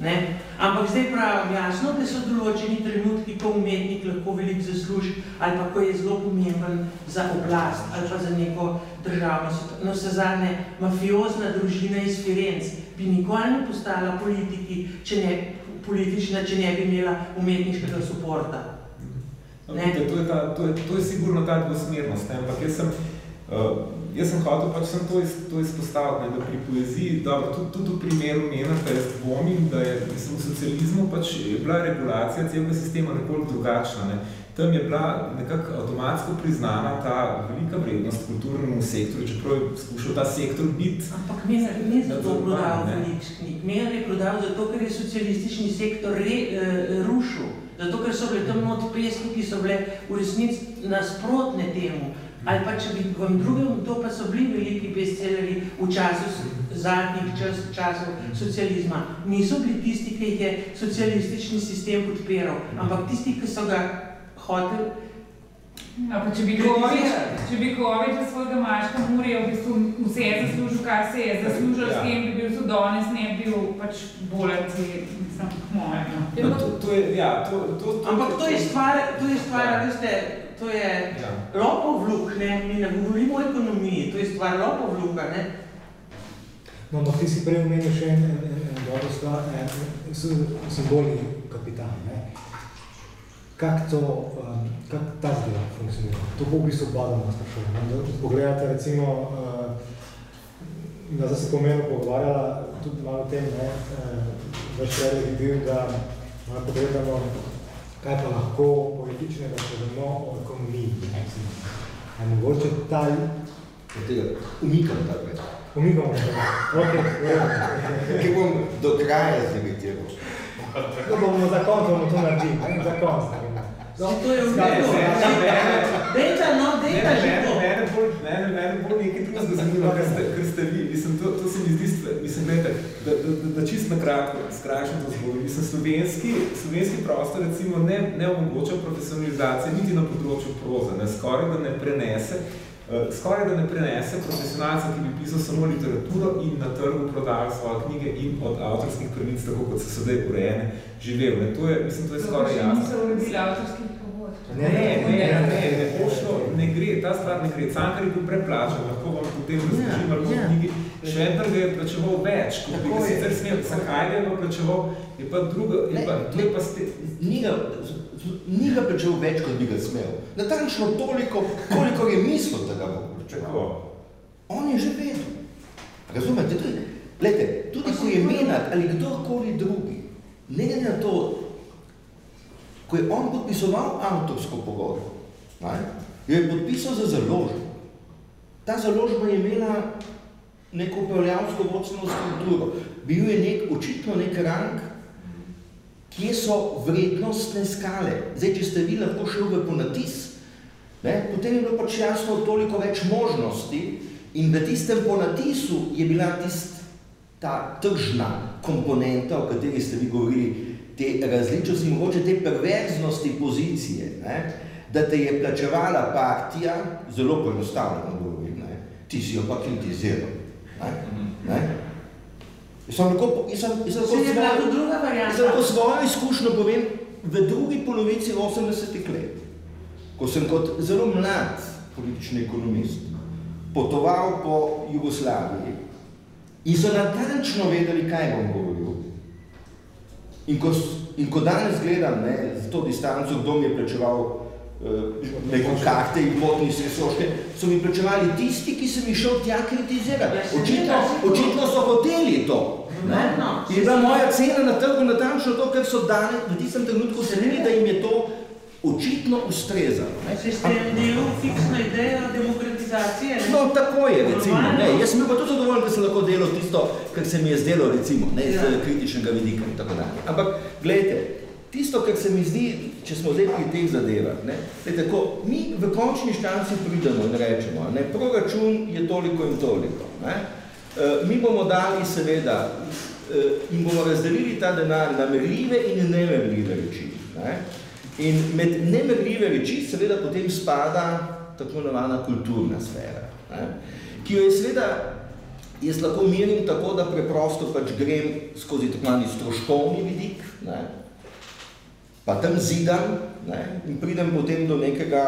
Ne? Ampak zdaj pravim jasno, da so določeni trenutki, ko umetnik lahko veliko zasluži ali pa ko je zelo pomemben za oblast ali pa za neko državno. No, se zadnje, mafiozna družina iz Firenc bi nikoli ne postala politiki, če ne, politična, če ne bi imela umetniškega suporta. Ne? To, je ta, to, je, to je sigurno ta dvosmernost, ampak jaz sem, uh, jaz sem hotel pač sem to, iz, to izpostaviti, ne, da pri poeziji, dobro, tudi, tudi v primeru mena, da jaz dvomim, da je mislim, v socializmu pač je bila regulacija celega sistema nekoliko drugačna. Ne. Tam je bila nekako avtomatsko priznana ta velika vrednost kulturnemu sektorju, čeprav je skušal ta sektor biti... Ampak Mener ni zato prodal velik knjig. Mener je prodal zato, ker je socialistični sektor re, uh, rušil. Zato, ker so bile tam not pesmi, ki so bile v resnici nasprotne temu. Ali pa če bi v drugem, to pa so bili veliki bestselleri v času zadnjih čas, časov socializma. Niso bili tisti, ki jih je socialistični sistem podpiral, ampak tisti, ki so ga hoteli A pa če bi Kovič, če bi Kovič za svojega maška Murija v bistvu vse zaslužil, kar se je zaslužil, ja. s tem bi bil tudi danes, ne bil pač bolec, mislim, moje. No. No, to, to je, ja, to, to, to, Ampak to je stvar, to je stvar, ja. veste, to je ja. lopovluk, ne, mi ne govorimo o ekonomiji, to je stvar lopovluka, ne. No, ampak ti si prej omenil še en, en, en, en dobro stvar, simboli kapital, ne. Kak to, um, kak ta zdaj funkcionira? To bo v bistvu badamo sprašali. Da pogledate recimo, uh, da se pomenu pogovarjala tudi malo o tem, ne, uh, vaš predlog je bil, da malo pogledamo, kaj pa lahko političnega povemo o ekonomiji. Je mogoče ta... Od tega umikam ta pred. Umikamo tega. Ok, Kaj bom do kraja zimitiral. No, bomo za konc bomo to naredili, za konc. No, to je vmiko. Dejta, no, dejta že to. Mene bolj, mene, mene bolj nekaj tukaj zanimivo, ker ste, ker ste vi, mislim, to, to se mi zdi, mislim, gledajte, da, da, da, da čist na kratko skrajšam to zgodbo. Mislim, slovenski, slovenski prostor recimo ne, ne omogoča profesionalizacije niti na področju proze, ne, skoraj da ne prenese, uh, skoraj da ne prenese profesionalca, ki bi pisal samo literaturo in na trgu prodajal svoje knjige in od avtorskih pravic, tako kot so sedaj urejene, živel. Ne. To je, mislim, to je skoraj jasno. Niso uredili avtorskih Ne, ne, ne, ne, ne, pošlo, ne gre, ta stvar ne gre. Cankar je bil preplačan, lahko vam potem razložim, ali v knjigi, Šventer ga je plačeval več, kot bi ga sicer smel. Zakaj ga je pa plačeval, je pa druga, je pa, to je pa ste... Ni ga, ni ga plačeval več, kot bi ga smel. Natančno toliko, koliko je mislil, da ga bo plačeval. On je že vedel. Razumete? Tudi, gledajte, tudi ko je menat ali kdorkoli drugi, ne glede na to, ko je on podpisoval avtorsko pogodbo, jo je podpisal za založbo. Ta založba je imela neko upravljavsko vodstveno strukturo. Bil je nek, očitno nek rang, kje so vrednostne skale. Zdaj, če ste vi lahko šli v ponatis, ne, potem je bilo pač jasno toliko več možnosti in v tistem ponatisu je bila tist, ta tržna komponenta, o kateri ste vi govorili, te različnosti, mogoče te perverznosti pozicije, ne, da te je plačevala partija, zelo poenostavljeno govorim, ne, ti si jo pa kritiziral. Ne, ne. Jaz sem lahko, jaz sem, jaz sem druga varianta. jaz sem lahko svojo izkušnjo povem v drugi polovici 80 let, ko sem kot zelo mlad politični ekonomist potoval po Jugoslaviji in so natančno vedeli, kaj bom govoril. In ko, in ko danes gledam ne, z to distanco, kdo mi je plačeval uh, neko karte in potni sresoške, so mi plačevali tisti, ki sem išel tja kritizirati. Ja, se Očitno, očitno so hoteli to. Ne? In je bila moja cena na trgu natančno to, ker so danes v tistem trenutku cenili, da jim je to očitno ustrezalo. ne. Se ste imeli fiksno idejo ne? No, tako je, recimo. Ne, jaz sem bil pa tudi zadovoljen, da sem lahko delal tisto, kar se mi je zdelo, recimo, ne, z Ja. kritičnega vidika in tako dalje. Ampak, gledajte, tisto, kar se mi zdi, če smo zdaj pri teh zadevah, ne, gledajte, ko mi v končni štanci pridemo in rečemo, ne, proračun je toliko in toliko, ne, eh, mi bomo dali seveda eh, in bomo razdelili ta denar na merljive in nemerljive reči. Ne. In med nemerljive reči seveda potem spada tako imenovana kulturna sfera, ne, ki jo je seveda jaz lahko mirim tako, da preprosto pač grem skozi tako imenovani stroškovni vidik, ne, pa tam zidam ne, in pridem potem do nekega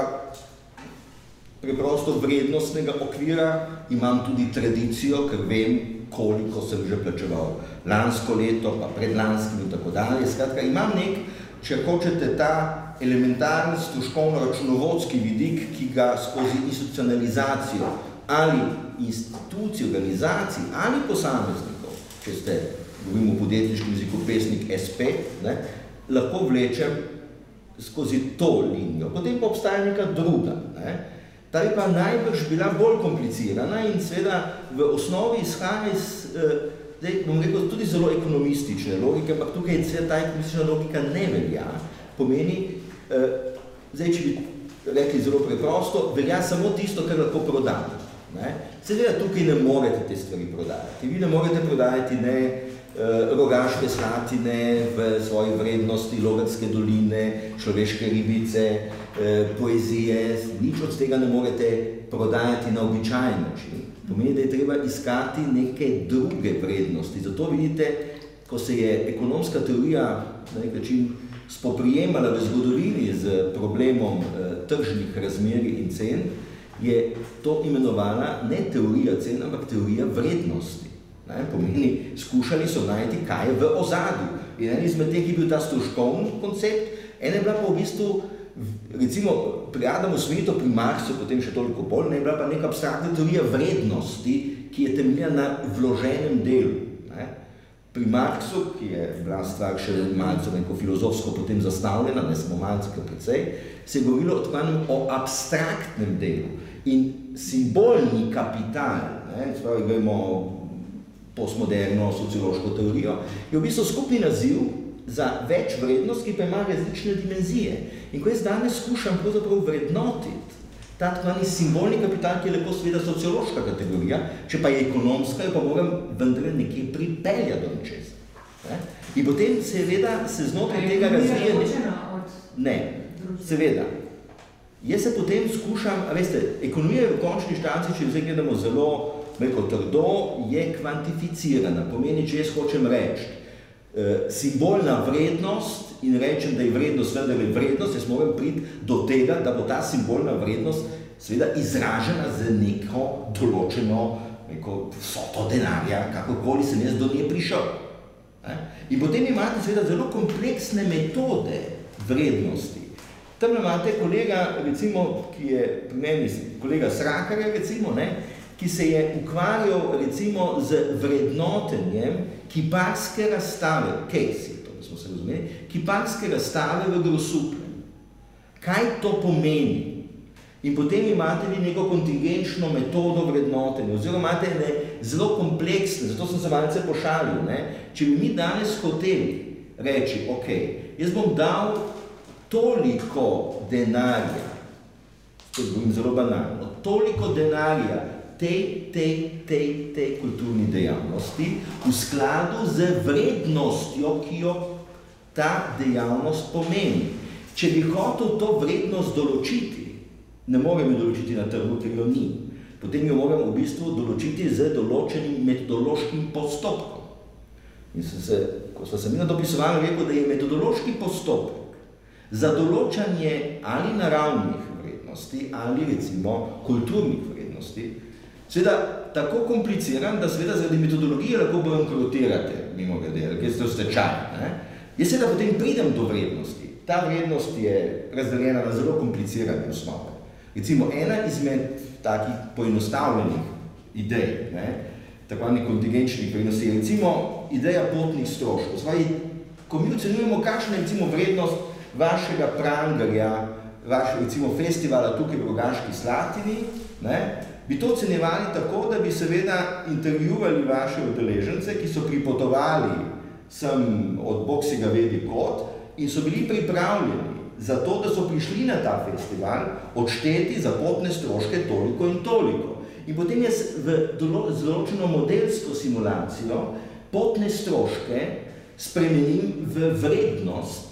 preprosto vrednostnega okvira, imam tudi tradicijo, ker vem, koliko sem že plačeval lansko leto, pa predlanskim in tako dalje. Skratka, imam nek, če hočete, ta elementarni stroškovno-računovodski vidik, ki ga skozi institucionalizacijo ali institucij, organizacij ali posameznikov, če ste, govorimo o podjetniškem jeziku, pesnik SP, ne, lahko vlečem skozi to linijo. Potem pa obstaja neka druga. Ne. Ta je pa najbrž bila bolj komplicirana in seveda v osnovi izhaja iz, eh, zdaj bom rekel, tudi zelo ekonomistične logike, ampak tukaj je ta ekonomistična logika ne velja. Pomeni, eh, zdaj, če bi rekli zelo preprosto, velja samo tisto, kar lahko prodam. Ne. Seveda tukaj ne morete te stvari prodajati. Vi ne morete prodajati ne eh, rogaške slatine v svoji vrednosti, logarske doline, človeške ribice, eh, poezije, nič od tega ne morete prodajati na običajen način. Pomeni, da je treba iskati neke druge vrednosti. Zato vidite, ko se je ekonomska teorija na nek način spoprijemala v zgodovini z problemom eh, tržnih razmerij in cen, je to imenovala ne teorija cen, ampak teorija vrednosti. Ne, pomeni, skušali so najti, kaj je v ozadju. In en izmed teh je bil ta stroškovni koncept, ena je bila pa v bistvu, recimo pri Adamu Smithu, pri Marxu, potem še toliko bolj, ne je bila pa neka abstraktna teorija vrednosti, ki je temeljila na vloženem delu. Ne. Pri Marxu, ki je bila stvar še malce neko filozofsko potem zastavljena, ne samo malce, kar precej, se je govorilo o abstraktnem delu. In simbolni kapital, ne, spravi, gremo postmoderno sociološko teorijo, je v bistvu skupni naziv za več vrednost, ki pa ima različne dimenzije. In ko jaz danes skušam pravzaprav vrednotiti ta tako simbolni kapital, ki je lahko seveda sociološka kategorija, če pa je ekonomska, jo pa moram vendar nekje pripeljati do nečesa. Ne? In potem seveda se znotraj tega razvije... Ne, seveda. Jaz se potem skušam, a veste, ekonomija je v končni štanci, če zdaj gledamo zelo Meko trdo je kvantificirana, pomeni, če jaz hočem reči, eh, simbolna vrednost in rečem, da je vrednost vendar je vrednost, jaz moram priti do tega, da bo ta simbolna vrednost seveda izražena z neko določeno rekel, so to denarja, kakokoli sem jaz do nje prišel. In potem imate seveda zelo kompleksne metode vrednosti. Tam imate kolega, recimo, ki je pri meni, kolega Srakarja, recimo, ne, ki se je ukvarjal recimo z vrednotenjem kiparske razstave, Casey, to smo se razumeli, kiparske razstave v Grosuplem. Kaj to pomeni? In potem imate vi neko kontingenčno metodo vrednotenja, oziroma imate ne zelo kompleksne, zato sem se malce pošalil, ne? če bi mi danes hoteli reči, ok, jaz bom dal toliko denarja, to govorim zelo banalno, toliko denarja tej, tej, tej, tej kulturni dejavnosti v skladu z vrednostjo, ki jo ta dejavnost pomeni. Če bi hotel to vrednost določiti, ne morem jo določiti na trgu, ker jo ni. Potem jo moram v bistvu določiti z določenim metodološkim postopkom. In sem se, ko smo se mi na dopisovali, rekel, da je metodološki postopek za določanje ali naravnih vrednosti, ali recimo kulturnih vrednosti, seveda tako kompliciran, da seveda zaradi metodologije lahko bankrotirate, mimo grede, ker ste v stečaju. Ne? Jaz seveda potem pridem do vrednosti. Ta vrednost je razdeljena na zelo komplicirane osnove. Recimo, ena izmed takih poenostavljenih idej, ne, tako ni kontingenčnih vrednosti, je recimo ideja potnih stroškov. Zvaj, ko mi ocenujemo, kakšna je recimo vrednost vašega prangarja, vašega recimo festivala tukaj v Rogaški Slatini, ne, bi to ocenjevali tako, da bi seveda intervjuvali vaše udeležence, ki so pripotovali sem od Boksiga vedi kot in so bili pripravljeni zato, da so prišli na ta festival, odšteti za potne stroške toliko in toliko. In potem jaz v določeno modelsko simulacijo potne stroške spremenim v vrednost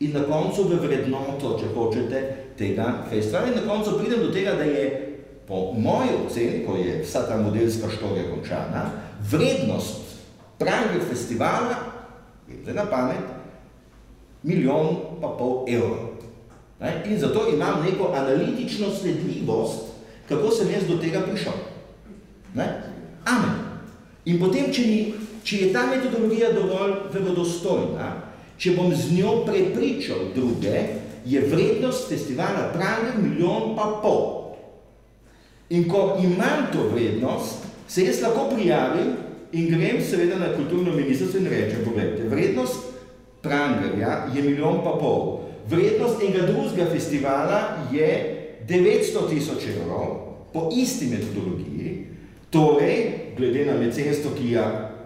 in na koncu v vrednoto, če hočete, tega festivala. In na koncu pridem do tega, da je po moji oceni, ko je vsa ta modelska štorija končana, vrednost pravega festivala, vedete na pamet, milijon pa pol evrov. Ne? In zato imam neko analitično sledljivost, kako sem jaz do tega prišel. Ne? Amen. In potem, če, ni, če je ta metodologija dovolj verodostojna, če bom z njo prepričal druge, je vrednost festivala pravi milijon pa pol. In ko imam to vrednost, se jaz lahko prijavim in grem seveda na kulturno ministrstvo in rečem, pogledajte, vrednost Prangerja je milijon pa pol. Vrednost enega drugega festivala je 900 tisoč evrov po isti metodologiji, torej, glede na mecenstvo, ki,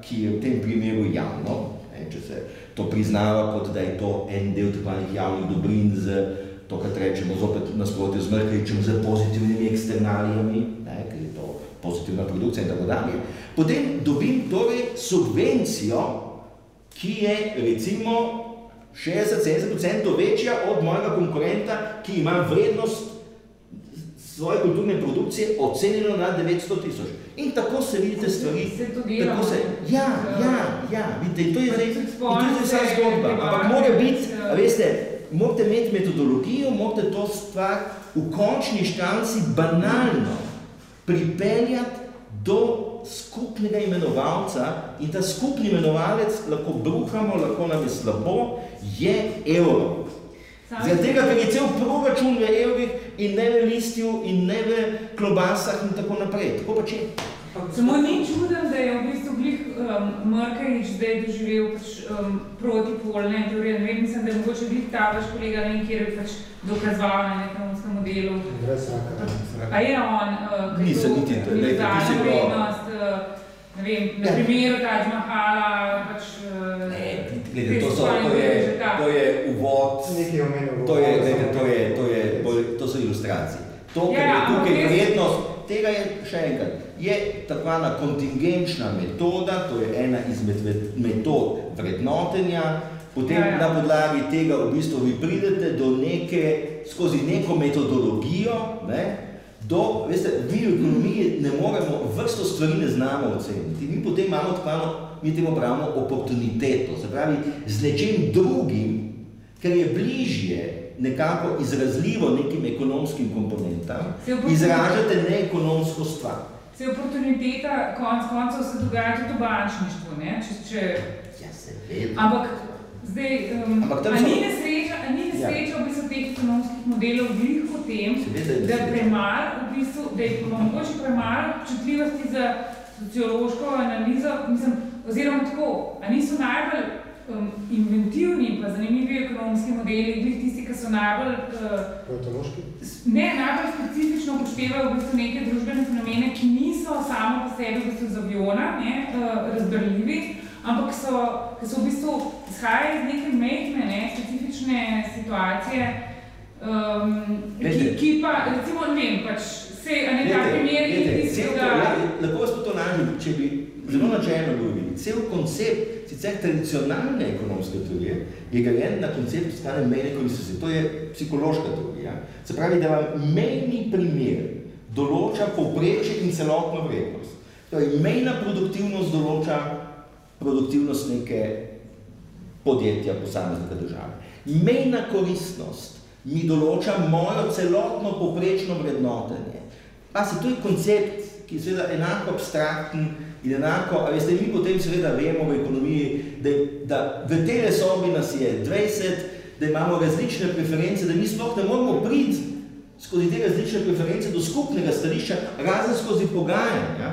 ki je v tem primeru javno, ne, če se to priznava kot da je to en del takvanih javnih dobrin z to, kar rečemo zopet nasprotje z mrkvičem, z pozitivnimi eksternalijami, ne, ker je to pozitivna produkcija in tako dalje, potem dobim torej subvencijo ki je recimo 60-70% večja od mojega konkurenta, ki ima vrednost svoje kulturne produkcije ocenjeno na 900 tisoč. In tako se vidite stvari. Se. Tako se, ja, ja, ja, vidite, to je zdaj, in to je vsa zgodba. Ampak mora biti, a veste, morate imeti metodologijo, morate to stvar v končni štanci banalno pripeljati do skupnega imenovalca in ta skupni imenovalec lahko bruhamo, lahko nam je slabo, je evro. Zaradi tega, ker je cel proračun v evrih in ne v listju in ne v klobasah in tako naprej. Tako pa če? Samo ni čuden, da je v bistvu glih um, Mrkajič zdaj doživel pač, um, protipolne teorije. Ne vem, mislim, da je mogoče glih ta vaš kolega, ne vem, kjer je pač dokazoval na nekem uskem modelu. A je on, uh, ki je to univerzalna vrednost, uh, ne vem, na Ja. primeru Taj Mahala, pač... Uh, Ne, glede, to, so, to, je, to je uvod, Nekaj je omenil. to, je, to, je, to, je, bolj- to so ilustracije. To, kar je Ja, ampak tukaj vrednost, tega je še enkrat, je takvana kontingenčna metoda, to je ena izmed metod vrednotenja, potem Ja, ja. na podlagi tega v bistvu vi pridete do neke, skozi neko metodologijo, ne, do, veste, mi v ekonomiji ne moremo, vrsto stvari ne znamo oceniti, mi potem imamo takvano, mi temu pravimo oportuniteto, se pravi, z nečim drugim, ker je bližje nekako izrazljivo nekim ekonomskim komponentam, izražate neekonomsko stvar. se oportuniteta, konc koncev se dogaja tudi v bančništvu, ne? Če, če, Ja, seveda. ampak zdaj, um, Ampak tam a so- ni nesreča, a ni nesreča v bistvu teh ekonomskih modelov glih v tem, Seveda da nesreča. premalo, v bistvu, da je mogoče premalo občutljivosti za sociološko analizo, mislim, oziroma tako, a niso najbolj um, inventivni pa zanimivi ekonomski modeli, glih tisti, ki so najbolj uh, Politološki? ne, najbolj specifično upoštevajo v bistvu neke družbene fenomene, ki niso samo po sebi v bistvu z aviona, ne, uh, razbrljivi, ampak so, ki so v bistvu izhajajo iz neke mehne, ne, specifične situacije, um, ki, Glejte. ki pa, recimo, ne vem, pač se, a ne ta primer je to- da... ja, Lepo vas to nažem, če bi zelo načelno govorili. Cel koncept, sicer tradicionalne ekonomske teorije, je grajen na koncept iskane mejne koristnosti. To je psihološka teorija. Se pravi, da vam mejni primer določa povprečje in celotno vrednost. Torej, mejna produktivnost določa produktivnost neke podjetja, posameznika države. Mejna koristnost mi določa mojo celotno poprečno vrednotenje. Pa se, to je koncept, ki je seveda enako abstrakten in enako, a veste, mi potem seveda vemo v ekonomiji, da, da v tej sobi nas je 20, da imamo različne preference, da mi sploh ne moramo priti skozi te različne preference do skupnega stališča, razen skozi pogajanja,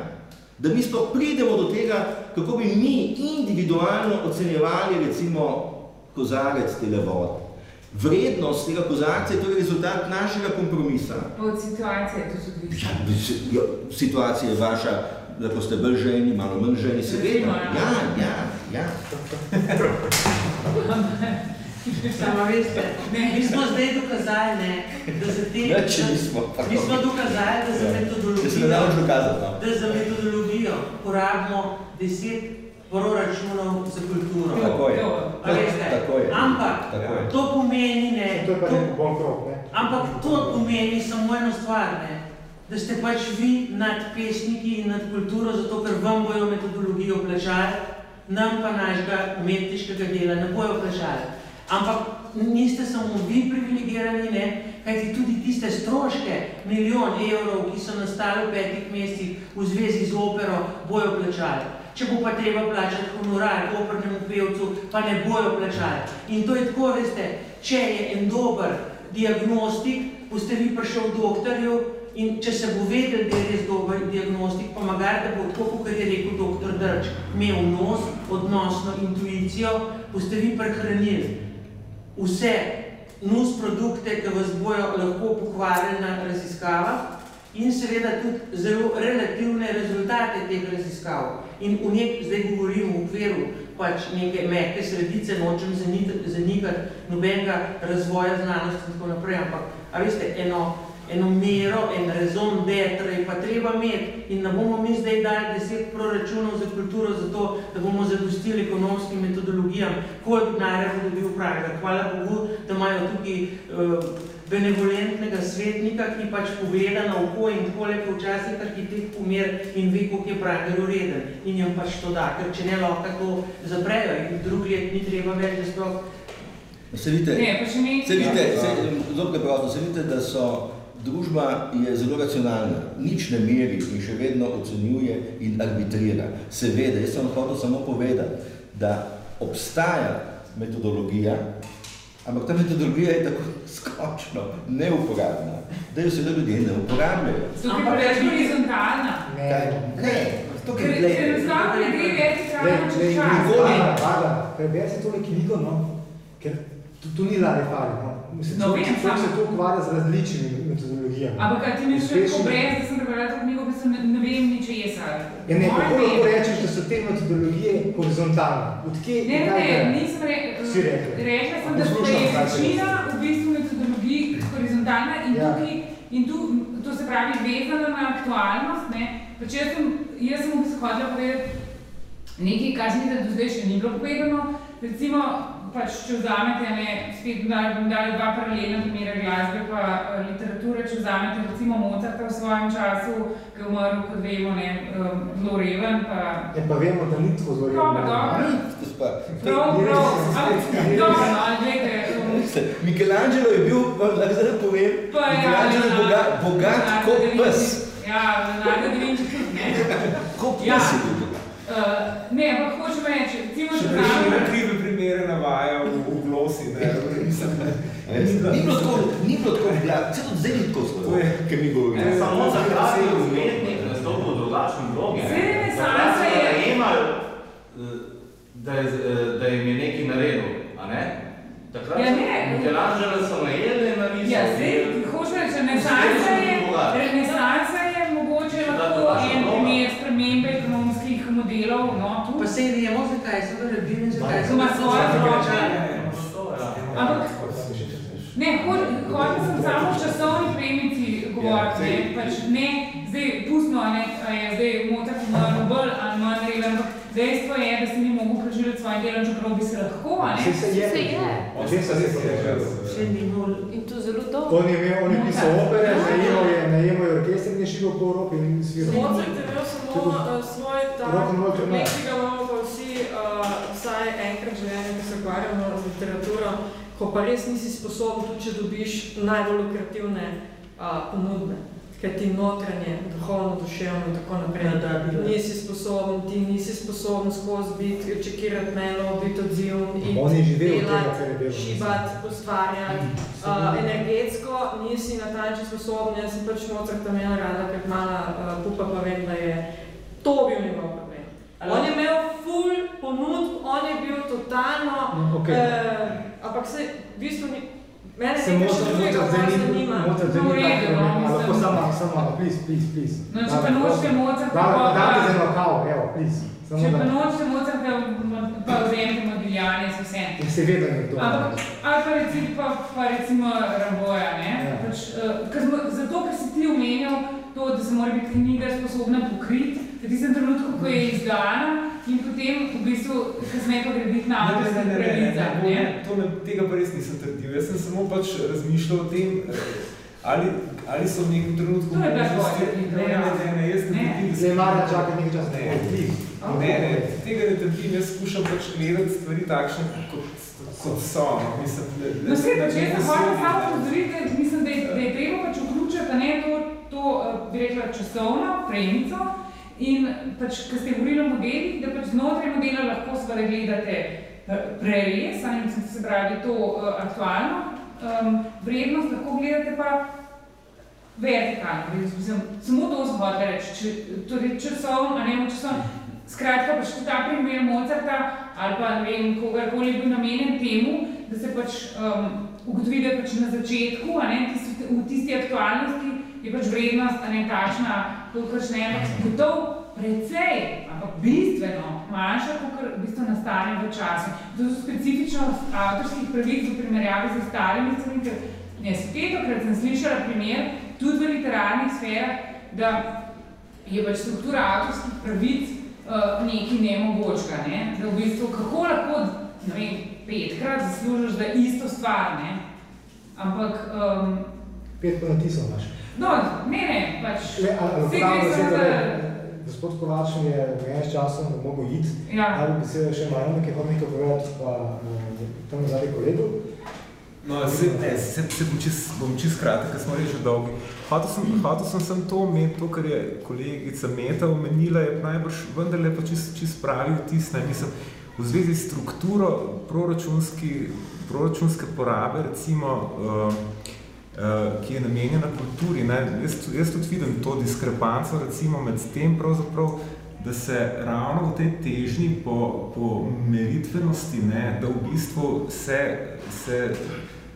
da mi sploh pridemo do tega, kako bi mi individualno ocenjevali recimo kozarec tele vode. Vrednost tega kozarca je torej rezultat našega kompromisa. Pa od situacije to so odvisno. Ja, se- ja, situacija je vaša, da ste bolj ženi, malo manj ženi, seveda. Ja, ja, ja. Samo veste, mi smo zdaj dokazali, ne, da za te... Nič nismo. Mi smo dokazali, da za Ja. Da se ne da metodologijo, več dokazati, no. da za metodologijo porabimo deset proračunov za kulturo. Tako je. A veste, Tako je. Ampak Tako je. to pomeni, ne, To je pa to, nek bon krok, ne? ampak to pomeni samo eno stvar, ne, da ste pač vi nad pesniki in nad kulturo, zato ker vam bojo metodologijo plačali, nam pa našega umetniškega dela ne bojo plačali. Ampak niste samo vi privilegirani, ne, kajti tudi tiste stroške, milijon evrov, ki so nastali v petih mesecih v zvezi z opero, bojo plačali. Če bo pa treba plačati honorar opernemu pevcu, pa ne bojo plačali. In to je tako, veste, če je en dober diagnostik, boste vi prišel doktorju in če se bo vedel, da je res dober diagnostik, da bo tako, kot je rekel doktor Drč, imel nos, odnosno intuicijo, boste vi prehranili vse nus produkte, ki vas bojo lahko pokvarili na raziskavah in seveda tudi zelo relativne rezultate teh raziskav. In v nek, zdaj govorim v okviru pač neke mehke sredice, nočem zanikati, nobenega razvoja znanosti in tako naprej, ampak, a veste, eno, eno mero, en rezon detra je pa treba imeti in ne bomo mi zdaj dali deset proračunov za kulturo zato, da bomo zadostili ekonomskim metodologijam, koliko denarja bo dobil pravega. Hvala Bogu, da imajo tukaj uh, benevolentnega svetnika, ki pač pogleda na oko in takole, ko včasih arhitekt pomer in ve, koliko je prager ureden in jim pač to da, ker če ne lahko to zaprejo in drug let ni treba več, da sploh Se vidite, Ne, pa še nekaj. se vidite, se, zelo preprosto, se vidite, da so družba je zelo racionalna, nič ne meri in še vedno ocenjuje in arbitrira. Seveda, jaz sem hotel samo povedati, da obstaja metodologija, ampak ta metodologija je tako skočno neuporabna, da jo seveda ljudje ne uporabljajo. Tukaj je Ampak preveč horizontalna. Ne, Kaj? Ne, tukaj Ker ker gledajte. enostavno ne gre vertikalno čez čas. nikoli- Vada, vada, preberi si tole knjigo, no, ker tu, tu ni lade fali, no. Mislim, No, vem, samo- se tu ukvarja z različnimi metodologijami. Ampak a ti mi še Uspešni- tako brez, da sem prebrala to knjigo, pa sem ne, vem nič jesa. Ja, ne, kako lahko vem. rečeš, da so te metodologije horizontalne? Od kje Ne, ne, ne, nisem re, Si rekla. rekla sem, da je večina v bistvu metodologij horizontalna in Ja. tukaj, in tu, to se pravi vezana na aktualnost, ne, pač jaz sem, jaz sem v bistvu hotela povedati nekaj, kar se mi da do zdaj še ni bilo povedano, recimo, pač, če vzamete, ne, spet dali, bom dali dva paralelna primera glasbe pa eh, literature, če vzamete recimo Mozarta v svojem času, ki je umrl, kot vemo, ne, eh, zelo reven, pa Ja, pa vemo, da ni tako zelo Dobro, dobro. Gospa, Prav, je prav, res, ampak je dobro, no, ali um, Veste, Michelangelo je bil, lahko zdaj povem, Pa ja, Michelangelo je ja, bogat, kot pes. Ja. Leonardo da Vinci. Kako Ja. si bil? Uh, ne, ampak hočem reči, recimo, Še če prej še na vzamemo- krive primere navaja v, v glosi, ne, mislim, A veš, Ni bilo tako, ni bilo tako, ja, celo zdaj ni tako To je- ker mi govorimo. Ne, samo zakaj je umetnik nastopil v drugačnem vlogi. Saj renesansa je- Zajemali, da, je, da jim je nekaj naredil, a ne? Takrat Ja, ne. Michelangelo so najeli in narisal. Ja, zdaj, hočem reči, renesansa je, Drugače. renesansa je mogoče Da, lahko en modelov, no, tu. Pa se vemo, zakaj so ga rabili in zakaj so ga svoje vzroke. Ampak, Ja. ne, ho- hotel sem samo o časovni premici govoriti, ne, pač ne, zdaj pustno, a ne, je zdaj Mozart malo bolj ali manj reven, ampak dejstvo je, da se svojim delom, čeprav bi se lahko, a ne. Vse se je. Se je. Vse se je. Še ni bolj. In to zelo dolgo. On je imel, on je pisal opere, najemal je, najemal je orkester in je šival po Evropi in sviral. Mozart je imel samo uh, svoj ta, turneja. ki ga imamo pa vsi uh, vsaj enkrat v življenju, ko se ukvarjamo z literaturo, ko pa res nisi sposoben, tudi če dobiš najbolj lukrativne uh, ponudbe, ker ti notranje, duhovno, duševno in tako naprej. Ja, da, bi- Nisi sposoben, ti nisi sposoben skozi biti, čekirati melo, biti odziven in On je živel od tega, delati, kar je delal. šibati, ustvarjati. Uh, energetsko nisi na ta način sposoben, jaz sem pač Mozarta imela rada, ker mala uh, pupa pa vem, da je to bil njegov problem. On je imel full ponudb, on je bil totalno, No, okej. eh, ampak se v bistvu ni, mene Se zdaj vas ni, zanima. Zdaj ni redu, tako, no, ne, lahko samo, samo please, please, please. No, če pa nočete Mozarta, Da, pa- da, da, za kavo, evo, please. Samo Če pa da. nočete Mozarta, pa vzemite Modigliani, so vse. In seveda je to. Ali pa recimo, pa, pa recimo Ramboja, ne? Ja. Pač, uh, smo, zato, ker si ti omenjal to, da se mora biti knjiga sposobna pokriti, v tistem trenutku, ko je izdana in potem v bistvu kasneje pa gre biti na Ne, ne, avtorskih ne, ne, ne, pravicah, ne, ne? to ne, tega pa res nisem trdil. Jaz sem samo pač razmišljal o tem, eh, ali, ali so v nekem trenutku... To je bila tvoja možnosti- trditev, Ne, ja. ne, ne, ne, jaz ne Ne. trdim, da Zdaj sem- Marja čaka nekaj časa, Ne. ne. Ne, ne, tega ne trdim, jaz skušam pač gledati stvari takšne, kot, kot so. No, mislim, da, No, vse, pač jaz sem hotel samo ne. pozoriti, da mislim, da je, da je treba pač vključiti, ne to, to eh, bi rekla, časovno premico in pač, ko ste govorili o modelih, da pač znotraj modela lahko seveda gledate eh, prerez, a ne mislim, se pravi to uh, aktualno um, vrednost, lahko gledate pa vertikalno vrednost. Mislim, samo to sem hotel reči, če, torej časovno, a ne časovno. Skratka, pač ta primer Mozarta ali pa ne vem, kogarkoli je bil namenjen temu, da se pač um, ugotovi, da pač na začetku, a ne, tisti, v tisti aktualnosti je pač vrednost, a ne, takšna, kolikšne, ampak gotov precej, ampak bistveno manjša, kot v bistvu nastane v času. To so specifičnost avtorskih pravic v primerjavi z ostalimi stvarmi, ker ne, spetokrat sem slišala primer, tudi v literarnih sferah, da je pač struktura avtorskih pravic uh, nekaj nemogočega, ne? da v bistvu kako lahko, ne vem, petkrat zaslužiš za isto stvar, ne? Ampak, um, Pet pa na tisoč imaš. No, ne, ne, pač, Le, ali gre samo besedo, za- ne, gospod Kovač mi je s časom, da mogel iti. ja, Ali bi se še malo nekaj hotel nekaj povedati, pa uh, tam nazaj kolegu. No, se, ne, se, se bom čist, bom čist kratek, ker smo res že dolgi. Hotel sem, hotel sem sem to omeniti, to, kar je kolegica Meta omenila, je najbrž vendarle pa čist, čist pravi vtis, ne, mislim, v zvezi s strukturo proračunski, proračunske porabe, recimo, uh, ki je namenjena kulturi. Ne, jaz, jaz tudi vidim to diskrepanco recimo med tem pravzaprav, da se ravno v tej težnji po, po meritvenosti, ne, da v bistvu se, se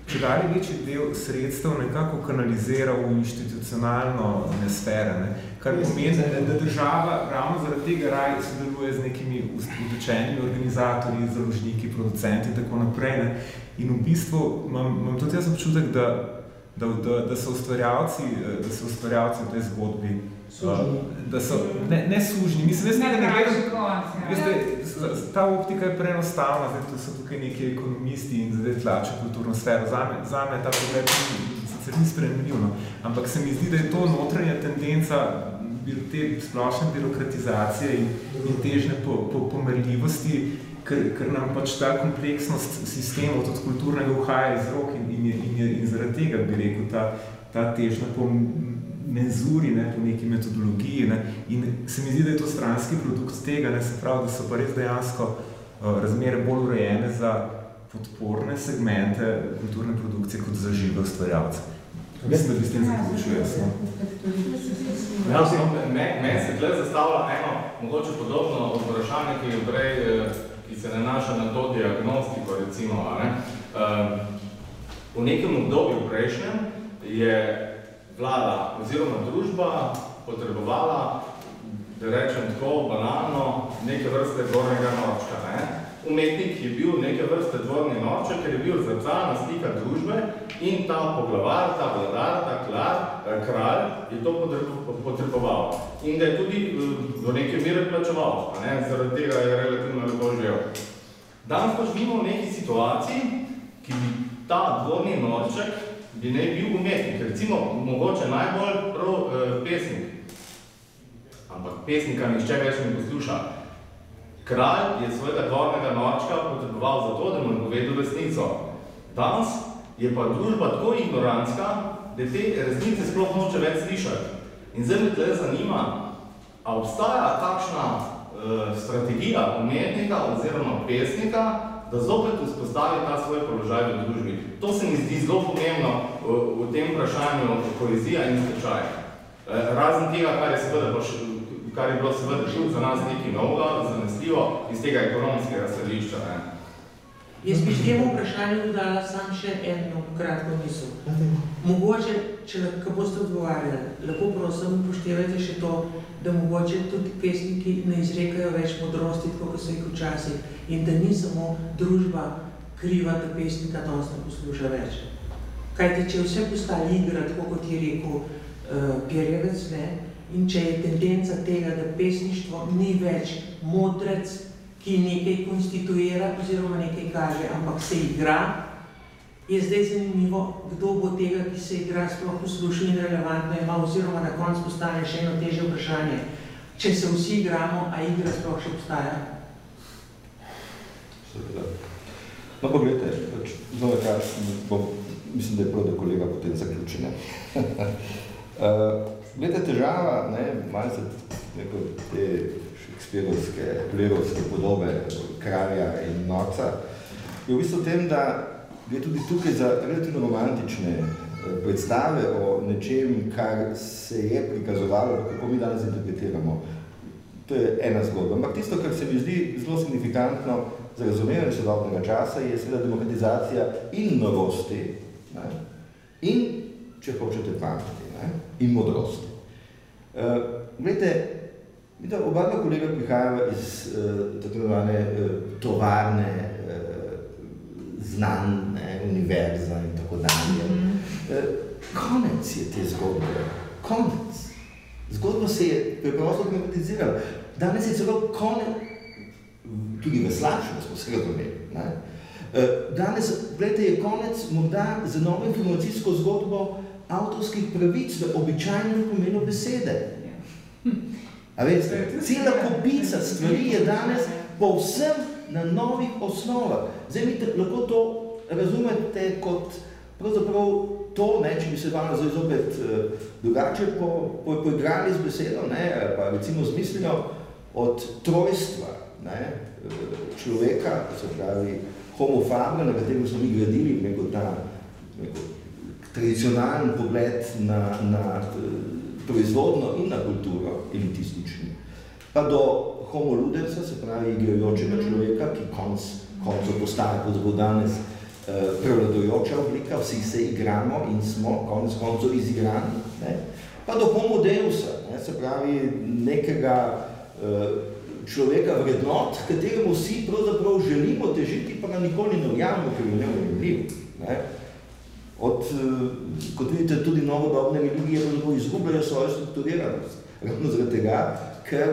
če dalje večji del sredstev nekako kanalizira v institucionalno sfere, ne, kar pomeni, da, da država ravno zaradi tega raj sodeluje z nekimi utečenimi organizatorji, založniki, producenti in tako naprej. Ne. In v bistvu imam, imam tudi jaz občutek, da, da, da, da so ustvarjalci, da so ustvarjalci v tej zgodbi, Sužnji. da so ne, ne sužni. Mislim, jaz tega ne gledam ja. Veste, s- ta optika je preenostavna, zdaj tu so tukaj neki ekonomisti in zdaj tlače kulturno sfero. Zame, zame ta pogled sicer ni spremljiv, no. ampak se mi zdi, da je to notranja tendenca te splošne birokratizacije in, in težne po, po pomerljivosti, ker, ker nam pač ta kompleksnost sistemov, tudi kulturnega, uhaja iz rok in, in, je, in, je, in zaradi tega bi rekel ta ta težna po menzuri, ne, po neki metodologiji. Ne, in se mi zdi, da je to stranski produkt tega, ne, se pravi, da so pa res dejansko uh, razmere bolj urejene za podporne segmente kulturne produkcije kot za žive ustvarjalce. Mislim, da bi s tem zaključil jaz. No? Ja, Meni me se tle zastavlja eno, mogoče podobno vprašanje, ki, je prej, eh, se nanaša na to diagnostiko, recimo. Ne? Uh, v nekem obdobju prejšnjem je vlada oziroma družba potrebovala, da rečem tako banalno, neke vrste dvornega norčka. Ne? Umetnik je bil neke vrste dvorni norček, ker je bil zrcalna slika družbe in ta poglavar, ta vladar, ta klar, eh, kralj je to potreboval. In da je tudi eh, do neke mere plačeval, ne? zaradi tega je relativno lepo živel. Danes pa živimo v neki situaciji, ki bi ta dvorni norček bi naj bil umetnik, recimo mogoče najbolj prav eh, pesnik. Ampak pesnika nišče več ne posluša. Kralj je svojega dvornega nočka potreboval za to, da mu je povedal resnico. Danes je pa družba tako ignorantska, da te resnice sploh noče več slišati. In zdaj me tle zanima, a obstaja takšna eh, strategija umetnika oziroma pesnika, da zopet vzpostavi ta svoj položaj v družbi. To se mi zdi zelo pomembno v, v tem vprašanju poezija in stečaj. Eh, razen tega, kar je, seveda, kar je bilo seveda za nas nekaj novega, zanesljivo iz tega ekonomskega središča. Ne. Jaz bi temu vprašanju dodala sam še eno kratko misel. Mogoče, če lahko boste odgovarjali, lepo prosim, upoštevajte še to, da mogoče tudi pesniki ne izrekajo več modrosti, kot so jih včasih in da ni samo družba kriva, da pesnika danes ne posluša več. Kajti, če vse postali igra, tako kot je rekel uh, Pirjevec, ne, in če je tendenca tega, da pesništvo ni več modrec, ki nekaj konstituira oziroma nekaj kaže, ampak se igra, je zdaj zanimivo, kdo bo tega, ki se igra, sploh poslušal in relevantno ima, oziroma na koncu postane še eno teže vprašanje. Če se vsi igramo, a igra sploh še obstaja? No, pogledajte, pač, zelo kar, bom, mislim, da je prav, da kolega potem zaključi, ne. uh, gledajte, težava, ne, malo se neko te šekspirovske, plerovske podobe kralja in noca, je v bistvu tem, da gre tudi tukaj za relativno romantične predstave o nečem, kar se je prikazovalo, kako mi danes interpretiramo. To je ena zgodba. Ampak tisto, kar se mi zdi zelo signifikantno, za razumevanje sodobnega časa je seveda demokratizacija in novosti ne? in, če hočete, pameti? In modrosti. Uh, glede, mi da oba dva kolega prihajava iz uh, tako imenovane uh, tovarne uh, znanj, ne? univerza in tako dalje. Mm uh, konec je te zgodbe. Konec. Zgodba se je preprosto demokratizirala. Danes je celo konec, tudi v slabšem, smo se razumeli. Ne? Eh, danes, gledajte, je konec morda za novo informacijsko zgodbo avtorskih pravic v običajnem pomenu besede. A veste, cela kopica stvari je danes povsem na novih osnovah. Zdaj mi lahko to razumete kot pravzaprav to, ne, če bi se vam zdaj zopet uh, drugače po, po, poigrali z besedo, ne, pa recimo z mislijo od trojstva, ne, človeka, se pravi homo fabre, na katerem smo mi gradili neko ta neko tradicionalen pogled na, na proizvodno in na kulturo elitistični. Pa do homo ludenca, se pravi igrajočega človeka, ki konc, koncu postaja kot danes eh, prevladujoča oblika, vsi se igramo in smo konec koncu izigrani. Ne? Pa do homo deusa, ne? se pravi nekega eh, človeka vrednot, kateremu vsi pravzaprav želimo težiti, pa ga nikoli ne vjamo, ker je neumljiv. Ne? Od, eh, kot vidite, tudi novodobne religije izgubljajo svojo strukturiranost. Ravno zaradi tega, ker